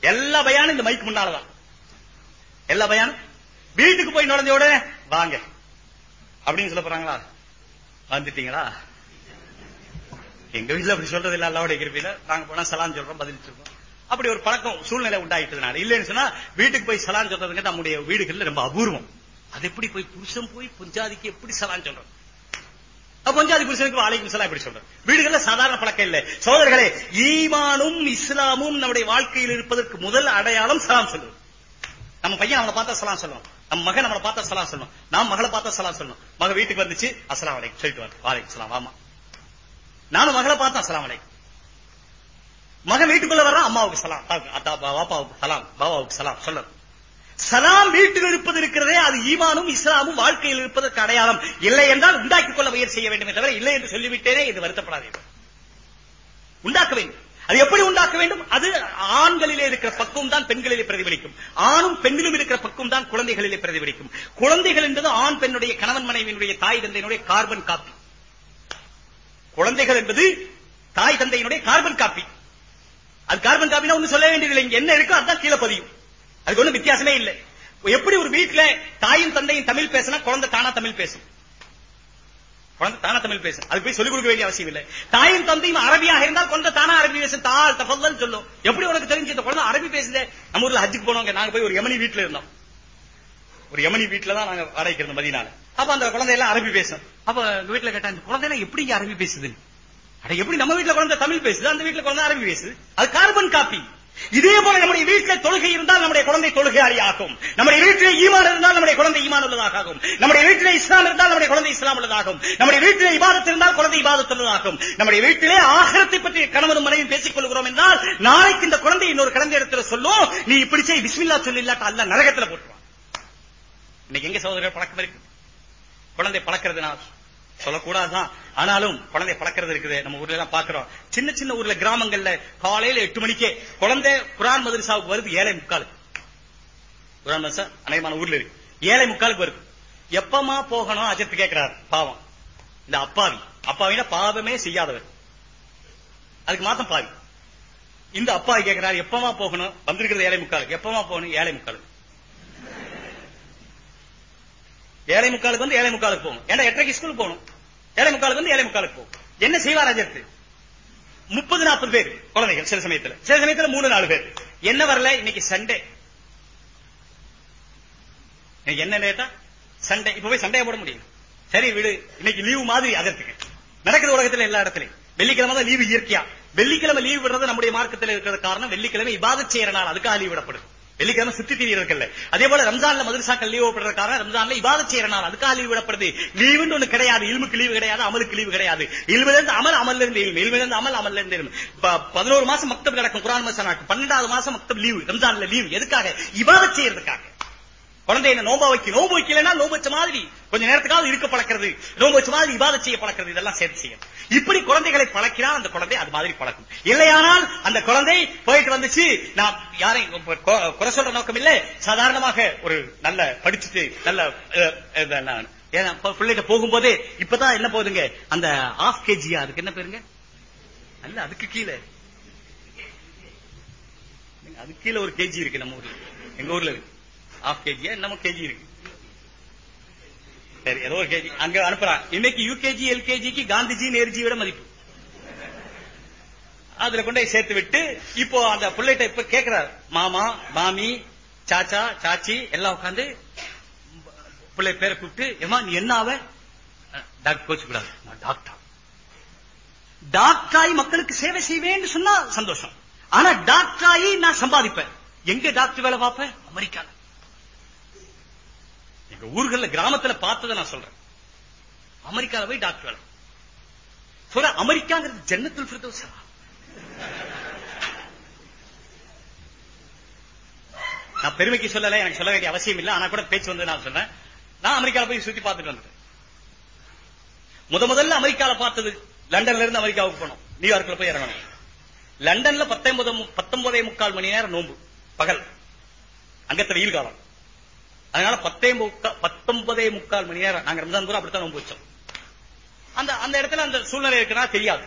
எல்லா பயானும் இந்த மைக்கு முன்னாலதான். எல்லா பயானும் வீட்டுக்கு போய் நுழைஞ்சோட உடனே வாங்க. அப்படின்னு சொல்ல போறாங்களா? வந்துட்டீங்களா? எங்க வீட்டுல அப்படி சொல்றது இல்ல அல்லாவுடைய கிருப்பில நாங்க போனா சலான் சொல்றோம் பதில் சொல்றோம். அப்படி ஒரு பழக்கம் சூழ்நிலை உண்டாயிட்டதுனால. இல்லைன்னு சொன்னா வீட்டுக்கு போய் சலான் சொல்றதுங்க நம்முடைய வீடுகள்ல ரொம்ப அபூர்வம். அது எப்படி போய் புருஷன் போய் புஞ்சாதிக்கு எப்படி சலான் சொல்றோம்? பஞ்சாதி புருஷனுக்கு வாழைக்கும் சலாம் இப்படி சொல்றேன் வீடுகள்ல சாதாரண பழக்கம் இல்ல. சோதர்களே ஈமானும் இஸ்லாமும் நம்முடைய வாழ்க்கையில் இருப்பதற்கு முதல் அடையாளம் சலாம் சொல்லுவோம் நம்ம பையன் அவனை பார்த்தா சலாம் சொல்லணும் நம்ம மகன் நம்மளை பார்த்தா சலாம் சொல்லணும் நாம் மகளை பார்த்தா சலாம் சொல்லணும் மக வீட்டுக்கு வந்துச்சு அஸ்ஸலாமு வலைக்கு சொல்லிட்டு வர வாலைக்கும் சலாம் ஆமா நானும் மகளை பார்த்தா அஸ்ஸலாமு அலைக்கும். மகன் வீட்டுக்குள்ள வர்றான் அம்மாவுக்கு சலாம் அத்தா பாப்பாவுக்கு சலாம் பாபாவுக்கு சலாம் சொல்லணும் சலாம் வீட்டில் இருப்பது இருக்கிறதே அது ஈமானும் இஸ்லாமும் வாழ்க்கையில் இருப்பதற்கு அடையாளம். இல்லை என்றால் உண்டாக்கிக் கொள்ள முயற்சி செய்ய வேண்டும் தவிர இல்லை என்று சொல்லிவிட்டேனே இது வருத்தப்படாதீர்கள் உண்டாக்க வேண்டும். அது எப்படி உண்டாக்க வேண்டும்? அது ஆண்களிலே இருக்கிற பக்குவம் தான் பெண்களிலே பிரதிபலிக்கும். ஆணும் பெண்ணிலும் இருக்கிற பக்குவம் தான் குழந்தைகளிலே பிரதிபலிக்கும். குழந்தைகள் என்பது ஆண் பெண்ணுடைய கணவன் மனைவியினுடைய தாய் தந்தையினுடைய கார்பன் காப்பி. குழந்தைகள் என்பது தாய் தந்தையினுடைய கார்பன் காப்பி. அது கார்பன் காப்பினா ஒண்ணு சொல்ல வேண்டியதில்லை. இங்க என்ன இருக்கோ அதான் கீழே பதியும். அதுக்கு ஒண்ணும் வித்தியாசமே இல்லை. எப்படி ஒரு வீட்டுல தாயும் தந்தையும் தமிழ் பேசினா குழந்தை தானா தமிழ் பேசும்? குழந்தை தானா தமிழ் பேசும். அது போய் சொல்லிக் கொடுக்க வேண்டிய அவசியம் இல்லை. தாயும் தந்தையும் அரபியாக இருந்தால் குழந்தை தானா அரபி பேசும். தாள் தஃபல்லல் சொல்லும். எப்படி உனக்கு தெரிஞ்சு இந்த குழந்தை அரபி பேசுதே? நம்ம ஊர்ல ஹஜ்ஜுக்கு போனவங்க நாங்க போய் ஒரு யமனி வீட்டுல இருந்தோம். ஒரு யமனி வீட்டுல தான் நாங்க வாடகைக்கு இருந்தோம் மதினால அப்ப அந்த குழந்தை எல்லாம் அரபி பேசும். அப்ப எங்க வீட்டுல கேட்டா இந்த குழந்தை எல்லாம் எப்படி இங்க அரபி பேசுது அட எப்படி நம்ம வீட்டுல குழந்தை தமிழ் பேசுது அந்த வீட்டுல குழந்தை அரபி பேசுது? அது கார்பன் காப்பி இதே போல நம்முடைய வீட்டில் தொழுகை இருந்தால் நம்முடைய குழந்தை தொழுகையாளி ஆகும் நம்முடைய வீட்டிலே ஈமான் இருந்தால் நம்முடைய குழந்தை ஈமான் உள்ளதாக ஆகும் நம்முடைய வீட்டிலே இஸ்லாம் இருந்தால் நம்முடைய குழந்தை இஸ்லாம் உள்ளதாகும். நம்முடைய வீட்டிலே இபாதத்து இருந்தால் குழந்தை இபாதத்து உள்ளதாகும். நம்முடைய வீட்டிலே ஆகரத்தை பற்றி கணவனும் மனைவியும் பேசிக் கொள்கிறோம் என்றால் நாளைக்கு இந்த குழந்தை இன்னொரு குழந்தை இடத்துல சொல்லும் நீ இப்படி செய் பிஸ்மில்லா சொல்லி இல்லாட்ட அல்ல நரகத்துல போட்டுருவான். இன்னைக்கு எங்க சகோதரர் பழக்கம் இருக்கு? குழந்தை பழக்கிறதுனால. சொல்லக்கூடாதுதான். ஆனாலும் குழந்தை பழக்கிறது இருக்குது. நம்ம ஊர்ல எல்லாம் பாக்குறோம் சின்ன சின்ன ஊர்ல கிராமங்கள்ல காலையில எட்டு மணிக்கே குழந்தை குரான் மதரசாவுக்கு வருது ஏழை முக்கால். குரான் மதரசா? அநேகமான ஊர்ல இருக்கு. ஏழை முக்காலுக்கு வருது. எப்பமா போகணும்? அஜித் கேட்கிறார் பாவம். இந்த அப்பாவி. அப்பாவினா பாவமே செய்யாதவர். அதுக்கு மாத்தம் பாவி. இந்த அப்பாவி கேட்கிறார் எப்பமா போகணும்? வந்திருக்கிறது ஏழை முக்காலுக்கு. எப்பமா போகணும்? ஏழை முக்காலுக்கு. ஏழை முக்காலுக்கு வந்து ஏழை முக்காலுக்கு போகும் ஏன்னா எட்டரைக்கு ஸ்கூல் போகணும்? ஏழை முக்காலுக்கு வந்து ஏழை முக்காலுக்கு போகும் என்ன செய்வார் அஜர்த்து முப்பது நாற்பது பேர் குழந்தைகள் சில சமயத்துல. சில சமயத்துல மூணு நாலு பேர். என்ன வரல? இன்னைக்கு சண்டே. என்ன டேட்டா சண்டே. இப்ப போய் சண்டையை போட முடியும். சரி விடு. இன்னைக்கு லீவு மாதிரி அதற்கு. நடக்கிற உலகத்துல எல்லா இடத்துலயும். வெள்ளிக்கிழமை தான் லீவு இயற்கையா? வெள்ளிக்கிழமை லீவு விடுறது நம்முடைய மார்க்கத்தில் இருக்கிற காரணம் வெள்ளிக்கிழமை இபாதத் செய்யற நாள். அதுக்காக லீவு விடப்படுது வெள்ளிக்கிழமை சுத்தி திரியறதுல அதே போல ரம்ஜான்ல மதுரசாக்கள் லீவ் விடுற காரணம் ரம்ஜான்ல இவாத செய்யற நாள் அதுக்காக லீவ் விடப்படுது. லீவுன்னு ஒண்ணு கிடையாது. இல்முக்கு லீவு கிடையாது அமலுக்கு லீவு கிடையாது. இல்முல இருந்து அமல் அமல்ல இருந்து இல்மு. இருந்து அமல் அமல்ல இருந்து இல்மு பதினோரு மாசம் மக்தப் நடக்கும் குரான் மசா நடக்கும் பன்னெண்டாவது மாசம் மக்தப் லீவு ரம்ஜான்ல லீவு எதுக்காக? இவாத செய்யறதுக்காக. குழந்தை என்ன நோம்ப வைக்க நோம்பு வைக்கலன்னா நோம்பு வச்ச மாதிரி கொஞ்ச நேரத்துக்காவது இருக்க பழக்கிறது நோம்பு வச்ச மாதிரி இபாதத் செய்ய பழக்கிறது இதெல்லாம் சேர்த்து செய்யும் இப்படி குழந்தைகளை பழக்கினால் அந்த குழந்தை அது மாதிரி பழக்கும் இல்லையானால் அந்த குழந்தை போயிட்டு வந்துச்சு நான் யாரை குறை சொல்ற நோக்கம் இல்ல. சாதாரணமாக ஒரு நல்ல படிச்சுட்டு நல்ல நான் ஏன்னா பிள்ளைகிட்ட போகும்போது இப்பதான் என்ன போகுதுங்க? அந்த ஆஃப் கேஜியா அதுக்கு என்ன பேருங்க? அல்ல அதுக்கு கீழே. அதுக்கு கீழே ஒரு கேஜி இருக்கு நம்ம ஊர்ல. எங்க ஊர்ல இருக்கு. ஹாஃப் கேஜியா என்னமோ கேஜி இருக்கு? சரி ஏதோ ஒரு கேஜி அங்க அனுப்புறான் இன்னைக்கு யூகேஜி எல்கேஜிக்கு காந்திஜி நேருஜி விட மதிப்பு. அதுல கொண்டு போய் சேர்த்து விட்டு இப்போ அந்த பிள்ளைகிட்ட இப்ப கேட்கிறார் மாமா மாமி சாச்சா சாச்சி எல்லாம் உட்காந்து பிள்ளை பேரை கூப்பிட்டு ஏமா நீ என்ன ஆவ? டாக்டர் கோச்சு கூடாது. நான் டாக்டர்? டாக்டராயி மக்களுக்கு சேவை செய்வேன்னு சொன்னா சந்தோஷம். ஆனா டாக்டராயி நான் சம்பாதிப்பேன். எங்க டாக்டர் வேலை பார்ப்பேன் அமெரிக்கால. எங்க ஊர்கள்ல கிராமத்துல பார்த்ததை நான் சொல்றேன். அமெரிக்கால போய் டாக்டர் வேலை. சொல்ற அமெரிக்காங்கிறது ஜன்னத்தில் நான் பெருமைக்கு சொல்லல எனக்கு சொல்ல வேண்டிய அவசியம் இல்ல. ஆனா கூட பேச்சு வந்து நான் சொல்றேன். நான் அமெரிக்கால போய் சுத்தி பார்த்துட்டு வந்துட்டேன். முத முதல்ல அமெரிக்கால பார்த்தது லண்டன்ல இருந்து அமெரிக்காவுக்கு போனோம். நியூயார்க்ல போய் இறங்கணும் லண்டன்ல பத்தொன்பது பத்தொன்பதே முக்கால் மணி நேரம் நோன்பு. பகல். அங்கத்த வெயில் காலம். அதனால பத்தே முக்கா பத்தொன்பதே முக்கால் மணி நேரம் நாங்க ரம்ஜான் பூரா அப்படித்தான் நோன்பு வச்சோம். அந்த அந்த இடத்துல அந்த சூழ்நிலை இருக்குன்னா தெரியாது.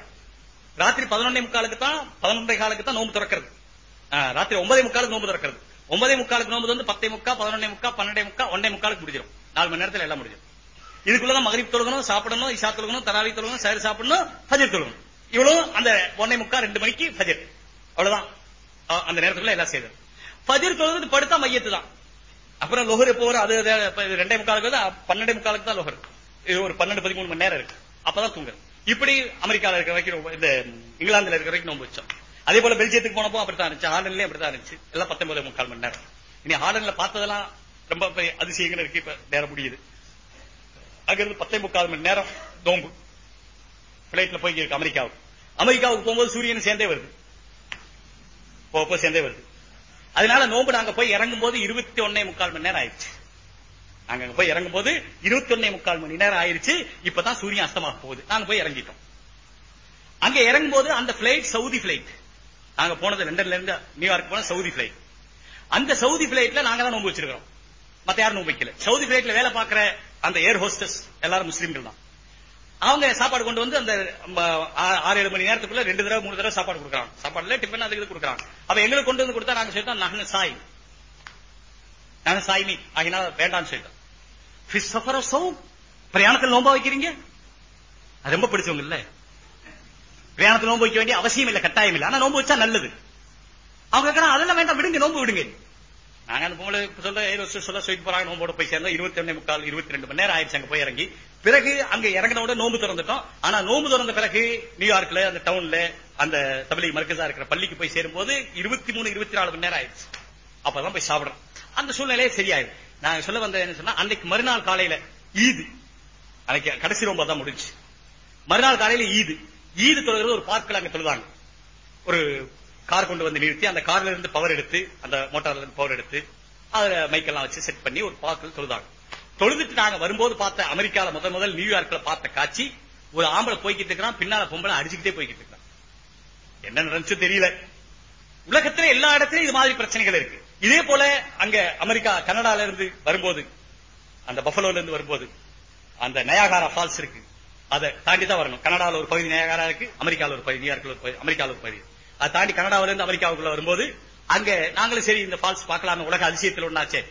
ராத்திரி பதினொன்னே முக்காலுக்கு தான் பதினொன்றே காலுக்கு தான் நோன்பு திறக்கிறது. ராத்திரி ஒன்பதே முக்காலுக்கு நோன்பு திறக்கிறது. ஒன்பதே முக்காலுக்கு நோன்பு வந்து பத்தே முக்கா பதினொன்னே முக்கா பன்னெண்டே முக்கா ஒன்னே முக்காலுக்கு முடிஞ்சிடும் நாலு மணி நேரத்துல எல்லாம் முடிஞ்சிடும் இதுக்குள்ளதான் மகரிப் தொழுகணும் சாப்பிடணும் இஷா தொழுகணும் தராவி தொழுகணும் சைர் சாப்பிடணும் ஃபஜர் தொழுகணும். இவ்வளவு அந்த ஒன்னே முக்கா ரெண்டு மணிக்கு ஃபஜர். அவ்வளவுதான். அந்த நேரத்துக்குள்ள எல்லாம் செய்தது. ஃபஜர் தொழுது படுத்தா மையத்து தான் அப்புறம் லொஹர் எப்போ வரும்? அது ரெண்டே முக்காலுக்கு வந்து பன்னெண்டே முக்காலுக்கு தான் லொஹர் இது ஒரு பன்னெண்டு பதிமூணு மணி நேரம் இருக்கு. அப்பதான் தூங்குறது. இப்படி அமெரிக்கால இருக்கிற வரைக்கும் இந்த இங்கிலாந்துல இருக்கிற வரைக்கும் நோம்பு வச்சோம் அதே போல பெல்ஜியத்துக்கு போனப்போ அப்படித்தான் இருந்துச்சு. ஹாலண்ட்லயும் அப்படித்தான் இருந்துச்சு. எல்லாம் பத்தொன்பது முக்கால் மணி நேரம். இனி ஹார்டன்ல பார்த்ததெல்லாம் ரொம்ப அதிசயங்கள் இருக்கு. இப்ப நேரம் முடியுது. அங்கிருந்து பத்தே முக்கால் மணி நேரம் நோம்பு. பிளைட்ல போய் இருக்கு அமெரிக்காவுக்கு. அமெரிக்காவுக்கு போகும்போது சூரியன் சேர்ந்தே வருது. போக சேர்ந்தே வருது. அதனால நோம்பு நாங்க போய் இறங்கும் போது இருபத்தி ஒன்னே முக்கால் மணி நேரம் ஆயிடுச்சு. நாங்க அங்க போய் இறங்கும் போது இருபத்தி ஒன்னே முக்கால் மணி நேரம் ஆயிருச்சு இப்பதான் சூரியன் அஸ்தமாக போகுது. நாங்க போய் இறங்கிட்டோம். அங்க இறங்கும் போது அந்த பிளைட் சவுதி பிளைட் நாங்க போனது லண்டன்ல இருந்து நியூயார்க் போன சவுதி பிளைட் அந்த சவுதி பிளைட்ல நாங்க தான் நோம்பு வச்சிருக்கிறோம். மத்த யாரும் நோம்பு வைக்கல. சவுதி பிளைட்ல வேலை பார்க்கிற அந்த ஏர் ஹோஸ்டஸ் எல்லாரும் முஸ்லீம்கள் தான். அவங்க சாப்பாடு கொண்டு வந்து அந்த ஆ- ஆறு ஏழு மணி நேரத்துக்குள்ள ரெண்டு தடவை மூணு தடவை சாப்பாடு கொடுக்குறாங்க. சாப்பாடுல டிஃபன் அதுக்கு இது கொடுக்குறாங்க. அப்ப எங்களுக்கு கொண்டு வந்து கொடுத்தா நாங்க சொல்லிட்டோம் நாங்க சாய். நாங்க சாய்மி ஆகினால வேண்டாம்னு சொல்லிட்டோம். ஃபிஷ் பிரயாணத்தில் நோம்பா வைக்கிறீங்க? அது ரொம்ப பிடிச்சவங்க இல்ல. பிரயாணத்தில் நோம்பு வைக்க வேண்டிய அவசியம் இல்ல கட்டாயம் இல்லை. ஆனா நோம்பு வச்சா நல்லது. அவங்க கேட்கலாம் அதெல்லாம் வேண்டாம் விடுங்க நோம்பு விடுங்க. நாங்க அந்த பொங்கலை சொல்ல ஏழு வருஷம் சொல்ல சொல்லிட்டு போறாங்க நோம்போட போய் சேர்ந்தோம். இருபத்தி ஒண்ணு முக்கால் இருபத்தி ரெண்டு மணி நேரம் ஆயிடுச்சு அங்க போய் இறங்கி. பிறகு அங்க இறங்கினோட நோம்பு திறந்துட்டோம். ஆனா நோம்பு திறந்த பிறகு நியூயார்க்ல அந்த டவுன்ல அந்த தபிலி மர்க்கஸா இருக்கிற பள்ளிக்கு போய் சேரும்போது இருபத்தி மூணு இருபத்தி நாலு மணி நேரம் ஆயிடுச்சு. அப்பதான் போய் சாப்பிடுறோம். அந்த சூழ்நிலையே சரியாயிடும் நாங்க சொல்ல வந்தது என்ன சொன்னா அன்னைக்கு மறுநாள் காலையில ஈது. அன்னைக்கு கடைசி ரொம்ப தான் முடிஞ்சு மறுநாள் காலையில ஈது. ஈது தொழுகிறது ஒரு பார்க்கல அங்க தொழுதாங்க ஒரு கார் கொண்டு வந்து நிறுத்தி அந்த கார்ல இருந்து பவர் எடுத்து அந்த மோட்டார்ல இருந்து பவர் எடுத்து அதுல மைக்கெல்லாம் வச்சு செட் பண்ணி ஒரு பார்க்கல் தொழுதாங்க. தொழுதுட்டு நாங்க வரும்போது பார்த்த அமெரிக்கால முதல் முதல் நியூயார்க்ல பார்த்த காட்சி ஒரு ஆம்பளை போய்கிட்டு இருக்கிறான் பின்னால பொம்பளை அடிச்சுக்கிட்டே போய்கிட்டு இருக்கான் என்ன நடந்துச்சு தெரியல. உலகத்துல எல்லா இடத்துலயும் இது மாதிரி பிரச்சனைகள் இருக்கு. இதே போல அங்க அமெரிக்கா கனடால இருந்து வரும்போது அந்த பஃபலோல இருந்து வரும்போது அந்த நயாகாரா ஃபால்ஸ் இருக்கு. அதை தாண்டி தான் வரணும். கனடால ஒரு பகுதி நயாகாரா இருக்கு அமெரிக்கால ஒரு பகுதி நியூயார்க்ல ஒரு பகுதி அமெரிக்கால ஒரு பகுதி. அதை தாண்டி கனடாவில இருந்து அமெரிக்காவுக்குள்ள வரும்போது அங்க நாங்களும் சரி இந்த ஃபால்ஸ் பார்க்கலாம் உலக அதிசயத்தில் ஒண்ணாச்சே.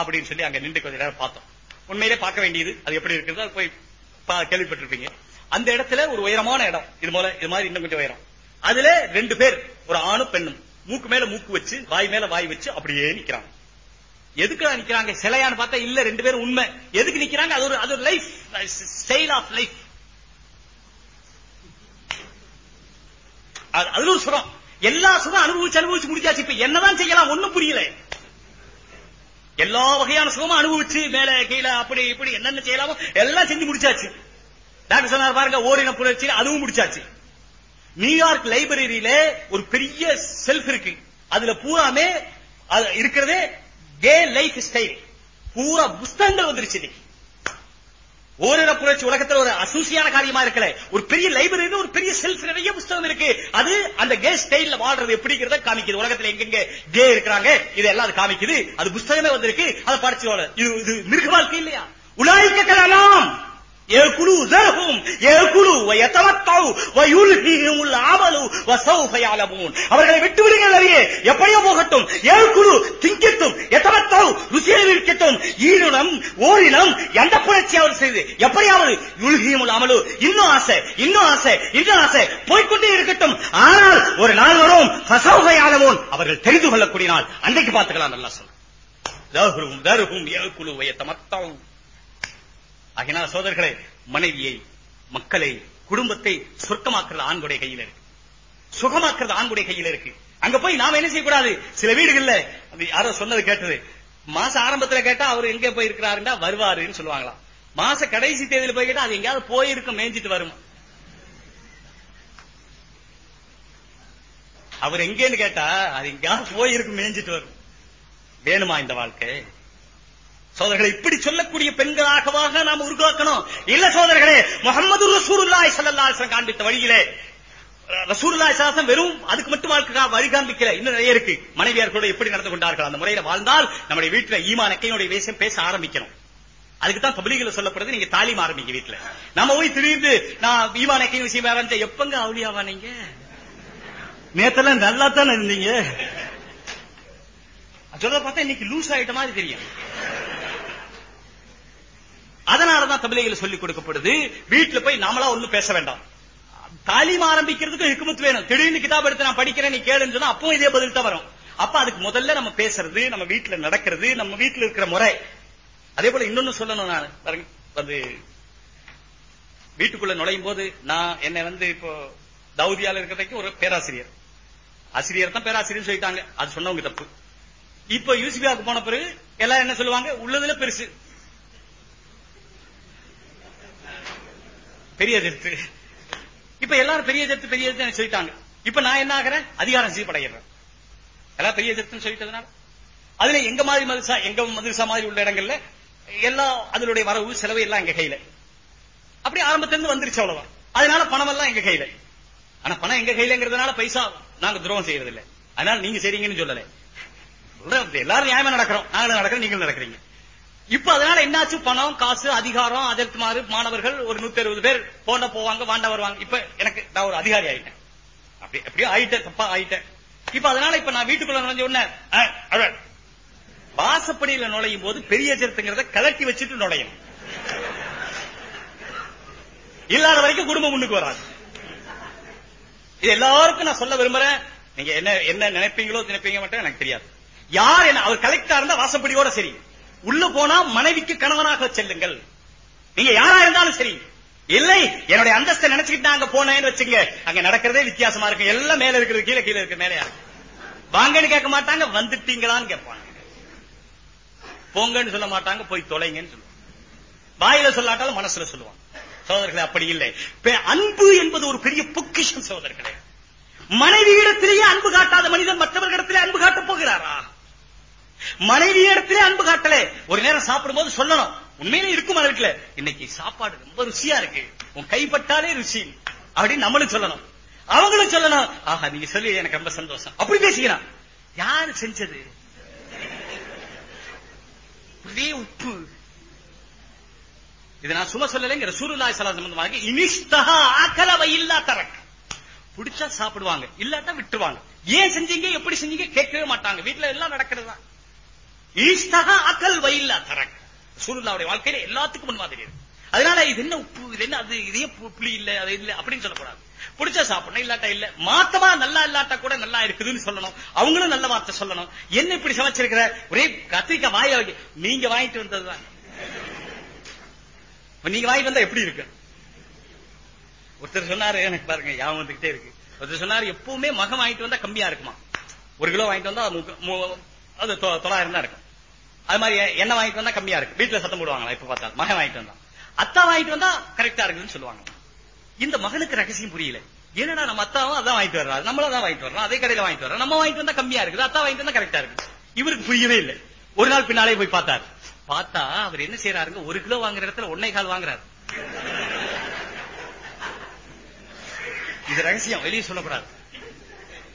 அப்படின்னு சொல்லி அங்க நின்று கொஞ்ச நேரம் பார்த்தோம். உண்மையிலே பார்க்க வேண்டியது. அது எப்படி இருக்குது அது போய் கேள்விப்பட்டிருப்பீங்க. அந்த இடத்துல ஒரு உயரமான இடம். இது போல இது மாதிரி இன்னும் கொஞ்சம் உயரம். அதுல ரெண்டு பேர் ஒரு ஆணும் பெண்ணும். மூக்கு மேல மூக்கு வச்சு வாய் மேல வாய் வச்சு அப்படியே நிக்கிறாங்க. எதுக்கு நிக்கிறாங்க? சிலையான்னு பார்த்தா இல்ல ரெண்டு பேரும் உண்மை. எதுக்கு நிக்கிறாங்க? அது ஒரு அது ஒரு லைஃப் ஸ்டைல் ஆஃப் லைஃப் அது- அதுல ஒரு சுரம் எல்லா சுரம் அனுபவிச்சு அனுபவிச்சு முடிச்சாச்சு. இப்ப என்னதான் செய்யலாம்? ஒண்ணும் புரியல. எல்லா வகையான சுகமும் அனுபவிச்சு மேல கீழே அப்படி இப்படி என்னென்ன செய்யலாமோ எல்லாம் செஞ்சு முடிச்சாச்சு. டாக்டர் சொன்னார் பாருங்க ஓரின புணர்ச்சி அதுவும் முடிச்சாச்சு. நியூயார்க் லைப்ரரியில ஒரு பெரிய செல்ஃப் இருக்கு. அதுல பூராமே அது இருக்கிறதே கே லைஃப் ஸ்டைல். பூரா புஸ்தகங்கள் வந்துருச்சு இன்னைக்கு. ஓரிட புரட்சி உலகத்துல ஒரு அசூசியான காரியமா இருக்கல. ஒரு பெரிய லைப்ரரி ஒரு பெரிய செல்ஃப் நிறைய புஸ்தகம் இருக்கு. அது அந்த கே ஸ்டைல்ல வாழ்றது எப்படிங்கிறத காமிக்குது. உலகத்துல எங்கெங்க கே இருக்கிறாங்க இதெல்லாம் அது காமிக்குது. அது புஸ்தகமே வந்திருக்கு. அதை படிச்சு இது இது மிருக வாழ்க்கை இல்லையா? உலாய்க்க கலாம் يأكلوا ذرهم يأكلوا ويتمتعوا ويلهيهم العمل وسوف يعلمون அவர்களை விட்டு விடுங்கள் அறியே எப்படியோ போகட்டும் ஏற்குழு திங்கட்டும் எத்தமத்தவு ருசியில் இருக்கட்டும் ஈரினம் ஓரினம் எந்த புரட்சியாவது செய்து எப்படியாவது யுல்கியும் அமலு இன்னும் ஆசை இன்னும் ஆசை இன்னும் ஆசை போய்க்கொண்டே இருக்கட்டும் ஆனால் ஒரு நாள் வரும் ஃபசௌஃப யாலமூன் அவர்கள் தெரிந்து கொள்ளக்கூடிய நாள் அன்றைக்கு பார்த்துக்கலாம் நல்லா சொல்றேன் தஹ்ரும் தர்ஹும் யஅகுலு வயத்தமத்தவு ஆகினால் சோதர்களே மனைவியை மக்களை குடும்பத்தை சொர்க்கமாக்குறது ஆண்குடைய கையில் இருக்கு. சுகமாக்குறது ஆண்குடைய கையில இருக்கு. அங்க போய் நாம என்ன செய்யக்கூடாது? சில வீடுகள்ல யாரோ சொன்னது கேட்டது. மாச ஆரம்பத்துல கேட்டா அவர் எங்க போய் இருக்கிறாருன்னா வருவாருன்னு சொல்லுவாங்களாம் மாச கடைசி தேதியில போய் கேட்டா அது எங்கேயாவது போயிருக்கும் மேய்ஞ்சிட்டு வரும். அவர் எங்கேன்னு கேட்டா அது எங்கேயாவது போயிருக்கும் மேய்ஞ்சிட்டு வரும். வேணுமா இந்த வாழ்க்கை? சோதர்களை இப்படி சொல்லக்கூடிய பெண்களாகவாக நாம் உருவாக்கணும். இல்ல சோதர்களே முகமது ரசூலுல்லாஹி ஸல்லல்லாஹு காண்பித்த வழியிலே. ரசூலுல்லாஹி சாசம் வெறும் அதுக்கு மட்டும் வழி காண்பிக்கல. இன்னும் நிறைய இருக்கு. மனைவியார்களோடு எப்படி நடந்து கொண்டார்கள்? அந்த முறையில வாழ்ந்தால் நம்முடைய வீட்டுல ஈமானக்கையினுடைய விஷயம் பேச ஆரம்பிக்கணும். அதுக்கு தான் தபிலிகளை சொல்லப்படுறது நீங்க தாலிம் ஆரம்பிங்க வீட்டுல. நம்ம போய் திடீர்னு நான் ஈமான் விஷயம் ஆரம்பிச்ச எப்பங்க அவளியாவா நீங்க? நேத்தெல்லாம் நல்லா தானே இருந்தீங்க சொல்ல பார்த்தா இன்னைக்கு லூஸ் ஆயிட்ட மாதிரி தெரியும். அதனாலதான் தமிழையில் சொல்லிக் கொடுக்கப்படுது. வீட்டுல போய் நாமளா ஒண்ணும் பேச வேண்டாம். தாலீம் ஆரம்பிக்கிறதுக்கு ஹிக்மத் வேணும். திடீர்னு கிதாப் எடுத்து நான் படிக்கிறேன் நீ கேளுன்னு சொன்னா அப்பவும் இதே பதில் தான் வரும். அப்ப அதுக்கு முதல்ல நம்ம பேசுறது நம்ம வீட்டுல நடக்கிறது நம்ம வீட்டுல இருக்கிற முறை. அதே போல இன்னொன்னு சொல்லணும் நான். பாருங்க, வந்து வீட்டுக்குள்ள நுழையும் போது நான் என்னை வந்து இப்போ தௌதியால இருக்கிறதுக்கு ஒரு பேராசிரியர். ஆசிரியர் தான் பேராசிரியர் சொல்லிட்டாங்க. அது சொன்னவங்க தப்பு. இப்போ யூசிபியாவுக்கு போன பிறகு எல்லாம் என்ன சொல்லுவாங்க? உள்ளதுல பெருசு. பெரிய எதிர்த்து இப்ப எல்லாரும் பெரிய எதிர்த்து பெரிய எதிர்த்து சொல்லிட்டாங்க. இப்ப நான் என்ன ஆகிறேன்? அதிகாரம் சீப்படைகிறேன் எல்லாம் பெரிய எதிர்த்துன்னு சொல்லிட்டதுனால. அதுல எங்க மாதிரி மதுசா எங்க மதுசா மாதிரி உள்ள இடங்கள்ல எல்லாம் அதனுடைய வரவு செலவு எல்லாம் எங்க கையில. அப்படி ஆரம்பத்திலிருந்து வந்துருச்சு அவ்வளவு. அதனால பணம் எல்லாம் எங்க கையில. ஆனா பணம் எங்க கையிலங்கிறதுனால பைசா நாங்க துரோகம் செய்யறது இல்லை அதனால நீங்க செய்றீங்கன்னு சொல்லல. எல்லாரும் நியாயமா நடக்கிறோம். நாங்களும் நடக்கிறோம் நீங்களும் நடக்கிறீங்க. இப்ப அதனால என்னாச்சு? பணம் காசு அதிகாரம் அதற்கு மாறு மாணவர்கள் ஒரு நூத்தி அறுபது பேர் போன போவாங்க வாண்ட வருவாங்க. இப்ப எனக்கு நான் ஒரு அதிகாரி ஆயிட்டேன். அப்படி அப்படியே ஆயிட்டேன் தப்பா ஆயிட்டேன். இப்ப அதனால இப்ப நான் வீட்டுக்குள்ள நுழைஞ்ச உடனே ஆ, வாசப்படியில நுழையும் போது பெரிய சிறுத்தைங்கிறத கலட்டி வச்சுட்டு நுழையும் இல்லாத வரைக்கும் குடும்பம் முன்னுக்கு வராது. இது எல்லாருக்கும் நான் சொல்ல விரும்புறேன். நீங்க என்ன என்ன நினைப்பீங்களோ நினைப்பீங்க மட்டும் எனக்கு தெரியாது. யார் என்ன அவர் கலெக்டா இருந்தா வாசப்படியோட சரி. உள்ள போனா மனைவிக்கு கணவனாக செல்லுங்கள். நீங்க யாரா இருந்தாலும் சரி. இல்லை என்னுடைய அந்தஸ்தை நினைச்சுக்கிட்டு அங்க போனேன்னு வச்சுங்க அங்க நடக்கிறதே வித்தியாசமா இருக்கு. எல்லாம் மேல இருக்கிறது கீழே கீழே இருக்கு மேலே இருக்கு. வாங்கன்னு கேட்க மாட்டாங்க வந்துட்டீங்களான்னு கேட்பாங்க. போங்கன்னு சொல்ல மாட்டாங்க போய் தொலைங்கன்னு சொல்லுவாங்க. வாயில சொல்லாட்டாலும் மனசுல சொல்லுவாங்க. சோதர்களே அப்படி இல்லை. அன்பு என்பது ஒரு பெரிய பொக்கிஷம் சோதர்களே மனைவியிடத்திலேயே அன்பு காட்டாத மனிதன் மற்றவர்களிடத்திலே அன்பு காட்டப் போகிறாரா? மனைவியிடத்திலே அன்பு காட்டல. ஒரு நேரம் சாப்பிடும்போது சொல்லணும் உண்மையிலே இருக்கும் வீட்டுல. இன்னைக்கு சாப்பாடு ரொம்ப ருசியா இருக்கு. உன் கைப்பட்டாலே ருசி. அப்படின்னு நம்மளும் சொல்லணும். அவங்களும் சொல்லணும் ஆஹா நீங்க சொல்லி எனக்கு ரொம்ப சந்தோஷம். அப்படி பேசிக்கலாம் யாரு செஞ்சது? ஒரே உப்பு. இது நான் சும்மா சொல்லலைங்க ரசூலுல்லாஹி சலா சம்பந்தமாக இனிஸ்தஹா ஆக்கலவை இல்லா தரக். பிடிச்சா சாப்பிடுவாங்க இல்லாட்டா விட்டுருவாங்க. ஏன் செஞ்சீங்க எப்படி செஞ்சீங்க கேட்கவே மாட்டாங்க. வீட்டுல எல்லாம் நடக்கிறது தான் ஈஸ்தகா அக்கல் வயில்லா தரக். சூருல்லாவுடைய வாழ்க்கையில எல்லாத்துக்கும் முன்மாதிரி இருக்கு. அதனால இது என்ன உப்பு இது என்ன அது இதே பு- புளி இல்ல அது இல்ல அப்படின்னு சொல்லக்கூடாது. பிடிச்சா சாப்பிடணும் இல்லாட்டா இல்ல. மாத்தமா நல்லா இல்லாட்டா கூட நல்லா இருக்குதுன்னு சொல்லணும். அவங்களும் நல்ல வார்த்தை சொல்லணும். என்ன இப்படி சமைச்சிருக்கிற? ஒரே கத்திரிக்காய் வாய வைக்க. நீங்க வாங்கிட்டு வந்ததுதான். நீங்க வாங்கிட்டு வந்தா எப்படி இருக்கு? ஒருத்தர் சொன்னாரு எனக்கு பாருங்க ஞாபகம் வந்துகிட்டே இருக்கு. ஒருத்தர் சொன்னாரு எப்பவுமே மகம் வாங்கிட்டு வந்தா கம்மியா இருக்குமா? ஒரு கிலோ வாங்கிட்டு வந்தா மு- அது தொ- தொள்ளாயிரம் தான் இருக்கும். அது மாதிரி என்ன வாங்கிட்டு வந்தா கம்மியா இருக்கு. வீட்டுல சத்தம் போடுவாங்களா இப்ப பார்த்தா மகன் வாங்கிட்டு வந்தா. அத்தா வாங்கிட்டு வந்தா கரெக்டா இருக்குன்னு சொல்லுவாங்க. இந்த மகனுக்கு ரகசியம் புரியல. என்னடா நம்ம அத்தாவும் அதான் வாங்கிட்டு வர்றாரு நம்மளும் தான் வாங்கிட்டு வர்றோம் அதே கடையில வாங்கிட்டு வர்றோம் நம்ம வாங்கிட்டு வந்தா கம்மியா இருக்குது. அத்தா வாங்கிட்டு வந்தா கரெக்டா இருக்கு இவருக்கு புரியவே இல்லை. ஒரு நாள் பின்னாலே போய் பார்த்தார். பார்த்தா அவர் என்ன செய்யறாருங்க ஒரு கிலோ வாங்குற இடத்துல ஒன்னே கால் வாங்குறாரு. இது ரகசியம். வெளியே சொல்லக்கூடாது.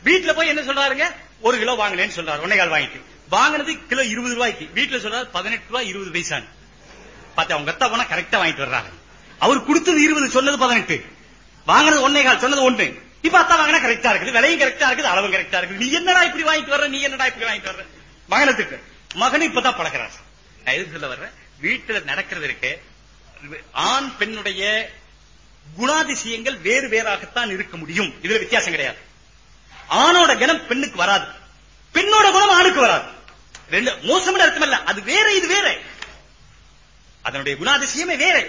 வீட்டுல போய் என்ன சொல்றாருங்க? ஒரு கிலோ வாங்கினேன்னு சொல்றாரு ஒன்னே கால் வாங்கிட்டு. வாங்கினது கிலோ இருபது ரூபாய்க்கு. வீட்டுல சொல்றாரு பதினெட்டு ரூபாய் இருபது பைசான்னு. பார்த்தா அவங்க அத்தா போனா கரெக்டா வாங்கிட்டு வர்றாங்க அவர் கொடுத்தது இருபது சொன்னது பதினெட்டு. வாங்கினது ஒன்னே கால் சொன்னது ஒண்ணு இப்ப அத்தா வாங்கினா கரெக்டா இருக்குது. விலையும் கரெக்டா இருக்குது அளவும் கரெக்டா இருக்குது. நீ என்னடா இப்படி வாங்கிட்டு வர்ற? நீ என்னடா இப்படி வாங்கிட்டு வர்ற? மகனத்துக்கு மகனும் இப்பதான் பழகிறார். நான் சொல்ல வர்றேன்? வீட்டுல நடக்கிறது இருக்கு. ஆண் பெண்ணுடைய குணாதிசயங்கள் வேறு வேறாகத்தான் இருக்க முடியும். இதுல வித்தியாசம் கிடையாது. ஆணோட குணம் பெண்ணுக்கு வராது. பெண்ணோட குணம் ஆணுக்கு வராது. ரெண்டு மோசமான அர்த்தம் இல்ல அது வேற இது வேற. அதனுடைய குணாதிசயமே வேற.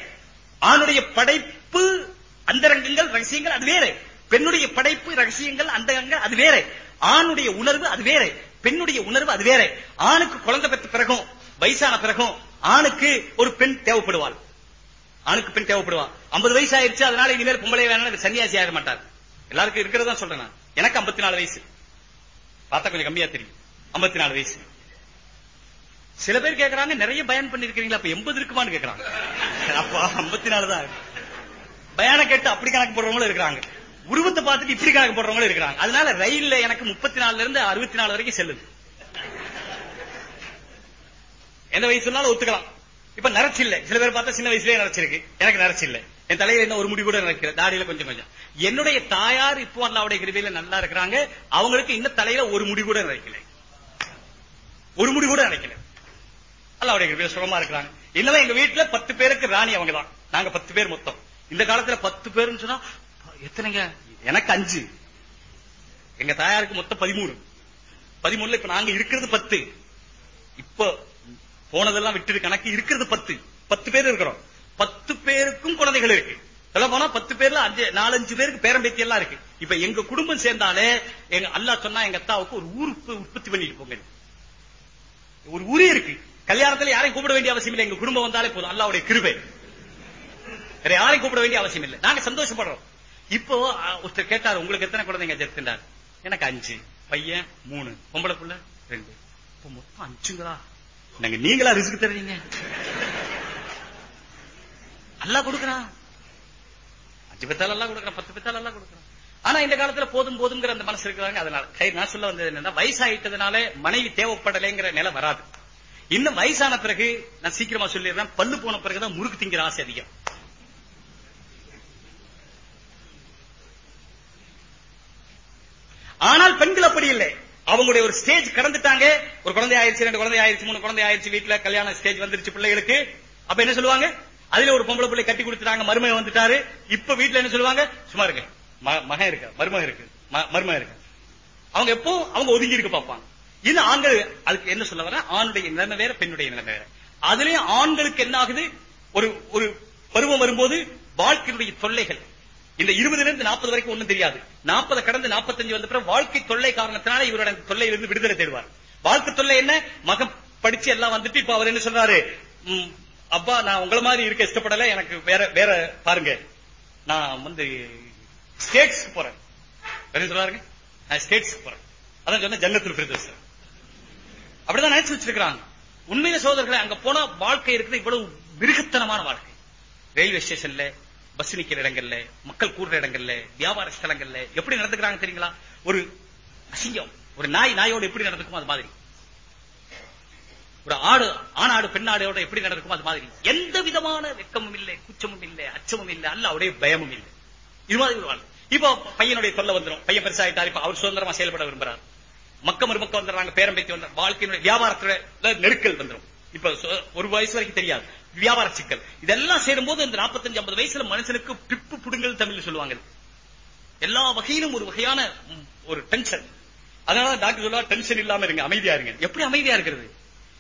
ஆணுடைய படைப்பு அந்தரங்கங்கள் ரகசியங்கள் அது வேற. பெண்ணுடைய படைப்பு ரகசியங்கள் அந்தரங்கள் அது வேற. ஆணுடைய உணர்வு அது வேற. பெண்ணுடைய உணர்வு அது வேற. ஆணுக்கு குழந்தை பெற்ற பிறகும் வயசான பிறகும் ஆணுக்கு ஒரு பெண் தேவைப்படுவாள். ஆணுக்கு பெண் தேவைப்படுவா. ஐம்பது வயசு ஆயிருச்சு அதனால இனிமேல் பொம்பளை வேணாம் சன்னியாசி ஆக மாட்டார். எல்லாருக்கும் இருக்கிறதா சொல்றேன் நான். எனக்கு 54 நாலு வயசு. பார்த்தா கொஞ்சம் கம்மியா தெரியும். 54 நாலு வயசு. சில பேர் கேட்கறாங்க நிறைய பயன் பண்ணிருக்கீங்களா அப்ப எண்பது இருக்குமான்னு கேக்குறாங்க. அப்பா 54 நாலு தான் பயான கேட்டு அப்படி கணக்கு போடுறவங்களும் இருக்கிறாங்க. உருவத்தை பார்த்துட்டு இப்படி கணக்கு போடுறவங்களும் இருக்கிறாங்க. அதனால ரயில்ல எனக்கு முப்பத்தி நாலுல இருந்து அறுபத்தி நாலு வரைக்கும் செல்லுது. எந்த வயசுனாலும் ஒத்துக்கலாம். இப்ப நரைச்சு இல்ல சில பேர் பார்த்தா சின்ன வயசுலயே நரைச்சிருக்கு எனக்கு நரைச்சு இல்லை என் தலையில என்ன ஒரு முடி கூட நினைக்கிறேன் தாடியில கொஞ்சம் கொஞ்சம். என்னுடைய தாயார் இப்போ அல்லாவுடைய கிருபையில நல்லா இருக்கிறாங்க. அவங்களுக்கு இன்னும் தலையில ஒரு முடி கூட நினைக்கல. ஒரு முடி கூட நினைக்கல. அல்லாவுடைய கிருபையில சுகமா இருக்கிறாங்க. இல்லவே எங்க வீட்டுல பத்து பேருக்கு ராணி அவங்க தான் நாங்க பத்து பேர் மொத்தம். இந்த காலத்துல பத்து பேருன்னு சொன்னா எத்தனைங்க? எனக்கு அஞ்சு. எங்க தாயாருக்கு மொத்தம் பதிமூணு. பதிமூணுல இப்ப நாங்க இருக்கிறது பத்து. இப்ப போனதெல்லாம் விட்டு கணக்கு இருக்கிறது பத்து. பத்து பேர் இருக்கிறோம். பத்து பேருக்கும் குழந்தைகள் இருக்கு. சொல்ல போனா பத்து பேர்ல அஞ்சு நாலஞ்சு பேருக்கு பேரம்பேத்தி எல்லாம் இருக்கு. இப்ப எங்க குடும்பம் சேர்ந்தாலே எங்க அல்லா சொன்னா எங்க அத்தாவுக்கு ஒரு ஊர் உற்பத்தி பண்ணிட்டு போங்க. ஒரு ஊரே இருக்கு. கல்யாணத்துல யாரையும் கூப்பிட வேண்டிய அவசியம் இல்லை. எங்க குடும்பம் வந்தாலே போதும். அல்லாவுடைய கிருபை. வேற யாரையும் கூப்பிட வேண்டிய அவசியம் இல்லை. நாங்க சந்தோஷப்படுறோம். இப்போ ஒருத்தர் கேட்டார் உங்களுக்கு எத்தனை குழந்தைங்க? ஜெர்த்துண்டார் எனக்கு அஞ்சு. பையன்? மூணு. பொம்பளை புள்ள? ரெண்டு. இப்ப மொத்தம் அஞ்சுங்களா? நாங்க நீங்களா ரிஸ்க் தருவீங்க அல்லா கொடுக்கறான். அஞ்சு பெத்தால் எல்லாம் கொடுக்கறான் பத்து பெத்தால் எல்லாம் கொடுக்கறான். ஆனா இந்த காலத்துல போதும் போதுங்கிற அந்த மனசு இருக்கிறாங்க அதனால. கை நான் சொல்ல வந்தது என்னன்னா வயசாயிட்டதுனால மனைவி தேவைப்படலைங்கிற நிலை வராது. இன்னும் வயசான பிறகு நான் சீக்கிரமா சொல்லிடுறேன் பல்லு போன பிறகுதான் முறுக்கு திங்கிற ஆசை அதிகம். ஆனால் பெண்கள் அப்படி இல்லை. அவங்களுடைய ஒரு ஸ்டேஜ் கடந்துட்டாங்க. ஒரு குழந்தை ஆயிடுச்சு ரெண்டு குழந்தை ஆயிடுச்சு மூணு குழந்தை ஆயிடுச்சு வீட்டுல கல்யாண ஸ்டேஜ் வந்துருச்சு பிள்ளைகளுக்கு. அப்ப என்ன சொல்லுவாங்க? அதுல ஒரு பொம்பளை பிள்ளை கட்டி கொடுத்துட்டாங்க மருமக வந்துட்டாரு. இப்ப வீட்டுல என்ன சொல்லுவாங்க? சும்மா இருக்க ம- மகன் இருக்க மருமக இருக்கு. ம- மருமகன் இருக்கு. அவங்க எப்போ அவங்க ஒதுங்கி இருக்க பார்ப்பாங்க. இது ஆண்கள் அதுக்கு என்ன சொல்ல வர ஆணுடைய நிலைமை வேற பெண்ணுடைய நிலைமை வேற. அதுலயும் ஆண்களுக்கு என்ன ஆகுது? ஒரு ஒரு பருவம் வரும்போது வாழ்க்கையினுடைய தொல்லைகள். இந்த இருபதுல இருந்து நாற்பது வரைக்கும் ஒண்ணும் தெரியாது. நாற்பது கடந்து நாற்பத்தஞ்சு வந்த பிறகு வாழ்க்கை தொல்லை காரணத்தினால இவரோட தொல்லையிலிருந்து விடுதலை தேடுவார். வாழ்க்கை தொல்லை என்ன? மகன் படிச்சு எல்லாம் வந்துட்டு இப்ப அவர் என்ன சொல்றாரு? அப்பா நான் உங்கள மாதிரி இருக்க இஷ்டப்படல. எனக்கு வேற வேற பாருங்க. நான் வந்து ஸ்டேட்ஸ்க்கு போறேன். என்ன சொல்றாருங்க? நான் ஸ்டேட்ஸ்க்கு போறேன். அதான் சொன்ன ஜன்னத்தில் பிரதேச அப்படிதான் நினைச்சு வச்சிருக்கிறாங்க. உண்மையில சோதர்களை அங்க போனா வாழ்க்கை இருக்குது இவ்வளவு மிருகத்தனமான வாழ்க்கை. ரயில்வே ஸ்டேஷன்ல பஸ் நிக்கிற இடங்கள்ல மக்கள் கூடுற இடங்கள்ல வியாபார ஸ்தலங்கள்ல எப்படி நடந்துக்கிறாங்க தெரியுங்களா? ஒரு அசிங்கம். ஒரு நாய் நாயோடு எப்படி நடந்துக்குமோ அது மாதிரி. ஒரு ஆடு ஆணாடு பெண்ணாடையோட எப்படி நடக்கும் அது மாதிரி. எந்த விதமான வெக்கமும் இல்லை குச்சமும் இல்லை அச்சமும் இல்லை அல்ல அவருடைய பயமும் இல்லை. இது மாதிரி ஒரு வாழ்க்கை. இப்போ பையனுடைய தொல்லை வந்துடும் பையன் பெருசாகிட்டார் இப்ப அவர் சுதந்திரமா செயல்பட விரும்புறார். மக்க மருமக்க வந்துடுறாங்க பேரம்பேத்தி வந்து வாழ்க்கையினுடைய வியாபாரத்துல நெருக்கல் வந்துரும். இப்ப ஒரு வயசு வரைக்கும் தெரியாது. வியாபார சிக்கல். இதெல்லாம் சேரும்போது இந்த 45 ஐம்பது வயசுல மனுஷனுக்கு பிப்பு புடுங்கல் தமிழ் சொல்லுவாங்க. எல்லா வகையிலும் ஒரு வகையான ஒரு டென்ஷன் அதனால டாக்டர் சொல்லுவா டென்ஷன் இல்லாம இருங்க அமைதியா இருங்க. எப்படி அமைதியா இருக்கிறது?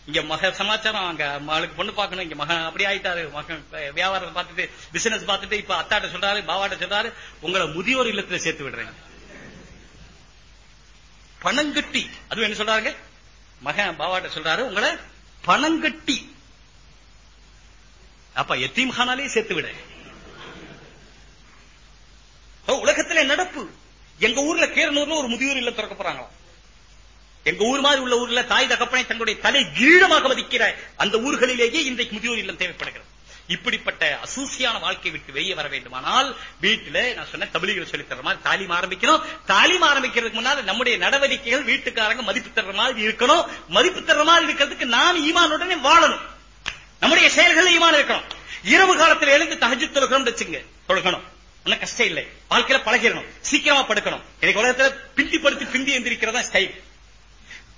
இங்க மக சமாச்சாரம் அங்க மகளுக்கு பொண்ணு பார்க்கணும் இங்க மகன் அப்படி ஆயிட்டாரு. மகன் வியாபாரம் வியாபாரத்தை பார்த்துட்டு பிசினஸ் பார்த்துட்டு இப்ப அத்தாட்ட சொல்றாரு பாவாட்ட சொல்றாரு உங்களை முதியோர் இல்லத்துல சேர்த்து விடுறேன். பணங்கட்டி அதுவும் என்ன சொல்றாங்க மகன் பாவாட்ட சொல்றாரு உங்களை பணங்கட்டி. அப்ப எத்தீம் ஹானாலே சேர்த்து விட. உலகத்துல நடப்பு. எங்க ஊர்ல கேரனூர்ல ஒரு முதியோர் இல்லம் திறக்க போறாங்களாம் எங்க ஊர் மாதிரி உள்ள ஊர்ல தாய் தகப்பனை தங்களுடைய தலை கீழமாக மதிக்கிற அந்த ஊர்களிலேயே இன்றைக்கு முதியோர் இல்லம் தேவைப்படுகிறது. இப்படிப்பட்ட அசூசியான வாழ்க்கை விட்டு வெளியே வர வேண்டுமானால் வீட்டுல நான் சொன்ன தமிழிகள் சொல்லி தர மாதிரி தாலிம் ஆரம்பிக்கணும். தாலிம் ஆரம்பிக்கிறதுக்கு முன்னால் நம்முடைய நடவடிக்கைகள் வீட்டுக்காரங்க மதிப்பு தர்ற மாதிரி இருக்கணும். மதிப்பு தர்ற மாதிரி இருக்கிறதுக்கு நாம் ஈமானுடனே வாழணும். நம்முடைய செயல்கள் ஈமான் இருக்கணும். இரவு காலத்தில் எழுந்து தகஜு தொழுகணும் வச்சுங்க தொழுகணும். ஒன்னும் கஷ்டம் இல்லை. வாழ்க்கையில பழகிடணும். சீக்கிரமா படுக்கணும். எனக்கு உலகத்துல பிந்தி படுத்து பிந்தி எந்திரிக்கிறதா ஸ்டைல்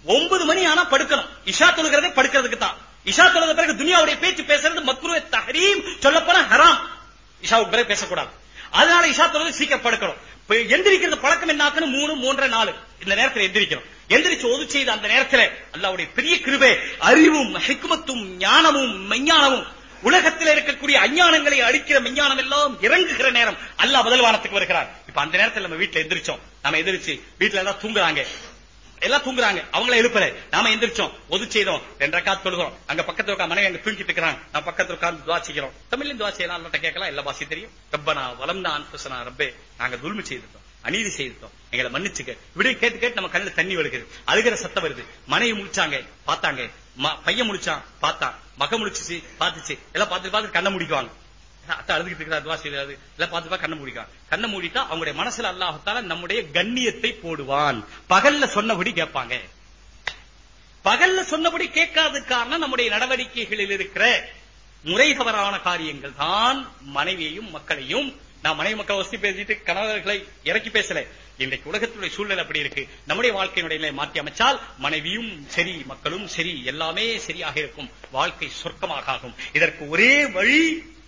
ஒன்பது மணி ஆனா படுக்கணும். இஷா தொழுகிறதே படுக்கிறதுக்கு தான். இஷா தொழுத பிறகு துனியாவுடைய பேச்சு பேசுறது மக்ருவ தஹரீம் சொல்லப்போனா ஹராம். இஷாவுக்கு பிறகு பேசக்கூடாது. அதனால இஷா தொழுது சீக்கிரம் படுக்கணும். எந்திரிக்கிறது பழக்கம் என்ன மூணு மூன்றரை நாலு. இந்த நேரத்தில் எந்திரிக்கணும். எந்திரிச்சு ஒது செய்த அந்த நேரத்தில் அல்லாவுடைய பெரிய கிருபை அறிவும் ஹிக்மத்தும் ஞானமும் மெஞ்ஞானமும் உலகத்தில் இருக்கக்கூடிய அஞ்ஞானங்களை அடிக்கிற மெஞ்ஞானம் எல்லாம் இறங்குகிற நேரம் அல்ல முதல்வானத்துக்கு வருகிறார். இப்ப அந்த நேரத்தில் நம்ம வீட்டுல எந்திரிச்சோம். நம்ம எந்திரிச்சு வீட்டுல எல்லாம் தூங்குறாங்க. எல்லாம் தூங்குறாங்க. அவங்கள எழுப்பல. நாம எந்திரிச்சோம். ஒது செய்தோம். ரெண்டரை காத்து தொழுகிறோம். அங்க பக்கத்துல உட்காந்து மனைவி அங்க தூங்கிட்டு இருக்கிறாங்க. நான் பக்கத்துல உட்கார்ந்து துவா செய்கிறோம். தமிழ்ல துவா செய்யலாம். அல்லட்ட கேட்கலாம். எல்லா பாசி தெரியும். ரப்பனா வளம்னா அன்புசனா ரப்பே. நாங்க துல்மி செய்திருக்கோம் அநீதி செய்திருக்கோம் எங்களை மன்னிச்சுக்க. இப்படி கேட்டு கேட்டு நம்ம கண்ணில் தண்ணி வருகிறது அழுகிற சத்தம் வருது. மனைவி முடிச்சாங்க பார்த்தாங்க. பையன் முடிச்சான் பார்த்தான். மக முடிச்சு பார்த்துச்சு. எல்லாம் பார்த்து பார்த்து கண்ணை முடிக்குவாங்க. அத்தை அழுதுகிட்டு இருக்கிறா துவா செய்யாது எல்லாம் பார்த்து கண்ணை மூடிக்கான் கண்ணை மூடிட்டா அவங்களுடைய மனசுல அல்லாஹத்தால நம்முடைய கண்ணியத்தை போடுவான். பகல்ல சொன்னபடி கேட்பாங்க. பகல்ல சொன்னபடி கேட்காது காரணம் நம்முடைய நடவடிக்கைகளில் இருக்கிற முறை தவறான காரியங்கள் தான் மனைவியையும் மக்களையும். நான் மனைவி மக்கள் வசதி பேசிட்டு கணவர்களை இறக்கி பேசல. இன்றைக்கு உலகத்துடைய சூழ்நிலை அப்படி இருக்கு. நம்முடைய வாழ்க்கையினுடைய மாற்றி அமைச்சால் மனைவியும் சரி மக்களும் சரி எல்லாமே சரியாக இருக்கும். வாழ்க்கை சொர்க்கமாக ஆகும். இதற்கு ஒரே வழி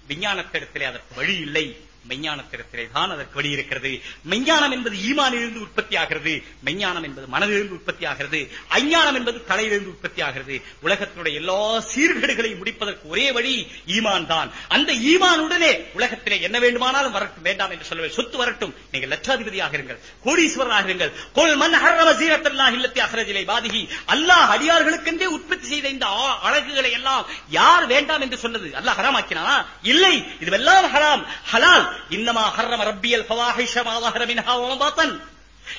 விஞ்ஞானத்திடத்திலே அதற்கு வழி இல்லை. மெஞ்ஞானத்திடத்திலே தான் அதற்கு வழி இருக்கிறது. மெஞ்ஞானம் என்பது ஈமானிலிருந்து உற்பத்தி ஆகிறது. மெஞ்ஞானம் என்பது மனதிலிருந்து உற்பத்தி ஆகிறது. அஞ்ஞானம் என்பது தலையிலிருந்து உற்பத்தி ஆகிறது. உலகத்தினுடைய எல்லா சீர்கேடுகளையும் முடிப்பதற்கு ஒரே வழி ஈமான் தான். அந்த ஈமானுடனே உலகத்திலே என்ன வேண்டுமானாலும் வரட்டும் வேண்டாம் என்று சொல்லவே சொத்து வரட்டும். நீங்கள் லட்சாதிபதியாக இருங்கள். கோடீஸ்வரராக இருங்கள். கோல் மண் ஹர்ரம சீரத்தல்லா இல்லத்தி அகரஜிலை பாதிகி அல்லாஹ் அடியார்களுக்கென்றே உற்பத்தி செய்த இந்த அழகுகளை எல்லாம் யார் வேண்டாம் என்று சொன்னது? அல்லாஹ் ஹராமாக்கினா இல்லை. இதுவெல்லாம் ஹராம். ஹலால். இன்னமா ஹர்ரம ரப்பியல் பவாஹிஷ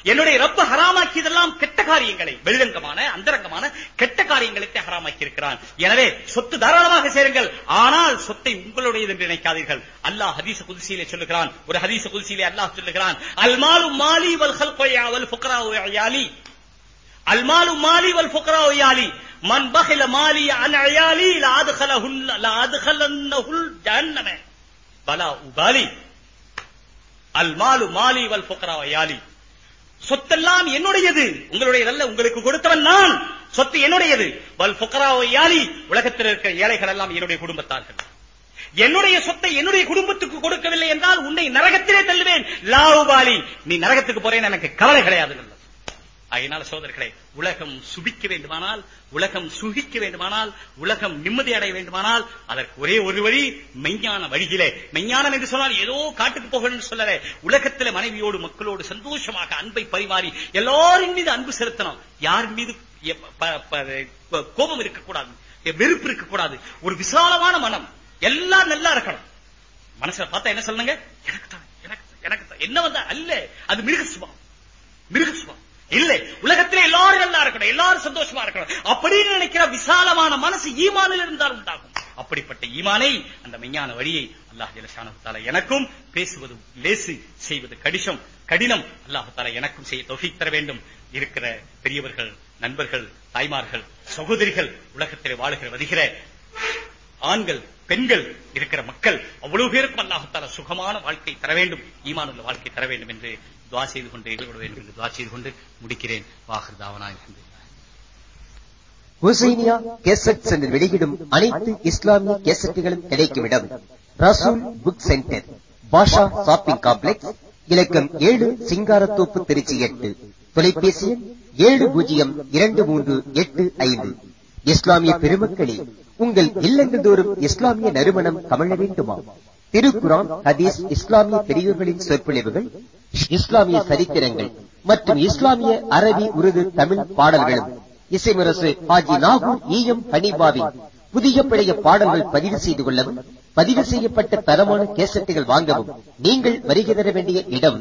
என்னுடைய ரப்ப ஹராமாக்கியதெல்லாம் கெட்ட காரியங்களை வெளிரங்கமான அந்தரங்கமான கெட்ட காரியங்களை ஹராமாக்கி இருக்கிறான் எனவே சொத்து தாராளமாக சேருங்கள். ஆனால் சொத்தை உங்களுடையது என்று நினைக்காதீர்கள். அல்லாஹ் ஹதீச குதிசியிலே சொல்லுகிறான். ஒரு ஹதீச குதிசியிலே அல்லாஹ் சொல்லுகிறான். அல்மாலு மாலி வல் ஹல்கொயாவல் புக்கரா யாலி அல்மாலு மாலி வல் புக்கரா யாலி மன் பஹில மாலி அன் அயாலி லாதுகலஹுல் பலா உபாலி. அல் மாலு மாலி வல் ஃபுக்ரா யாலி. சொத்தெல்லாம் என்னுடையது. உங்களுடையதல்ல உங்களுக்கு கொடுத்தவன் நான். சொத்து என்னுடையது. வல் ஃபுக்ரா யாலி. உலகத்தில் இருக்கிற ஏழைகள் எல்லாம் என்னுடைய குடும்பத்தார்கள். என்னுடைய சொத்தை என்னுடைய குடும்பத்துக்கு கொடுக்கவில்லை என்றால் உன்னை நரகத்திலே தள்ளுவேன். லாவுபாலி நீ நரகத்துக்கு போறேன்னு எனக்கு கவலை கிடையாது. அதனால சோதர்களே உலகம் சுபிக்க வேண்டுமானால் உலகம் சுகிக்க வேண்டுமானால் உலகம் நிம்மதி அடைய வேண்டுமானால் அதற்கு ஒரே ஒரு வழி மெஞ்ஞான வழியிலே. மெஞ்ஞானம் என்று சொன்னால் ஏதோ காட்டுக்கு போகணும்னு சொல்லல. உலகத்தில் மனைவியோடு மக்களோடு சந்தோஷமாக அன்பை பரிமாறி எல்லாரின் மீது அன்பு செலுத்தணும். யார் மீது கோபம் இருக்கக்கூடாது வெறுப்பு இருக்கக்கூடாது. ஒரு விசாலமான மனம். எல்லாம் நல்லா இருக்கணும். மனசுல பார்த்தா என்ன சொல்லுங்க எனக்கு தான் எனக்கு எனக்கு என்ன வந்தா அல்ல. அது மிருகசுபம் மிருகசுபம் இல்லை. உலகத்திலே எல்லாரும் நல்லா இருக்கணும். எல்லாரும் சந்தோஷமா இருக்கணும். அப்படின்னு நினைக்கிற விசாலமான மனசு ஈமானில் இருந்தால் உண்டாகும். அப்படிப்பட்ட ஈமானை அந்த மெஞ்ஞான வழியை அல்லாஹ் ஜலசானத்தால எனக்கும் பேசுவது லேசு செய்வது கடிஷம் கடினம். அல்லாஹால எனக்கும் செய்ய தொகை தர வேண்டும். இருக்கிற பெரியவர்கள் நண்பர்கள் தாய்மார்கள் சகோதரிகள் உலகத்திலே வாழுகிற வருகிற ஆண்கள் பெண்கள் இருக்கிற மக்கள் அவ்வளவு பேருக்கும் அல்லாஹத்தால சுகமான வாழ்க்கை தர வேண்டும். ஈமானுள்ள வாழ்க்கை தர வேண்டும் என்று துவா செய்து கொண்டு ஈடுபட வேண்டும் என்று துவா செய்து கொண்டு முடிக்கிறேன். வாகர்தாவனா ஹுசைனியா கேசட் சென்டர் வெளியிடும் அனைத்து இஸ்லாமிய கேசட்டுகளும் கிடைக்கும் இடம் Rasool book centre Basha shopping complex இலக்கம் ஏழு சிங்காரத்தோப்பு திருச்சி எட்டு. தொலைபேசி எண் ஏழு பூஜ்ஜியம் இரண்டு மூன்று எட்டு ஐந்து. இஸ்லாமிய பெருமக்களே உங்கள் இல்லங்கள் தோறும் இஸ்லாமிய நறுமணம் கமழ வேண்டுமா? திருக்குரான் ஹதீஸ் இஸ்லாமிய பெரியோர்களின் சொற்பொழிவுகள் இஸ்லாமிய சரித்திரங்கள் மற்றும் இஸ்லாமிய அரபி உருது தமிழ் பாடல்களும். இசைமுரசு ஹாஜி நாகூர் ஈயம் ஹனீபாவின் புதிய பழைய பாடல்கள் பதிவு செய்து கொள்ளவும் பதிவு செய்யப்பட்ட தரமான கேசட்டுகள் வாங்கவும் நீங்கள் வருகை தர வேண்டிய இடம்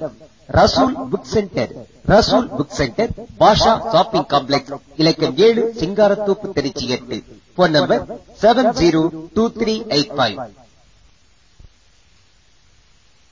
Rasool book centre. Rasool book centre Basha shopping complex இலக்கம் ஏழு சிங்காரத்தோப்பு திருச்சி எட்டு. Phone number seven zero two three eight five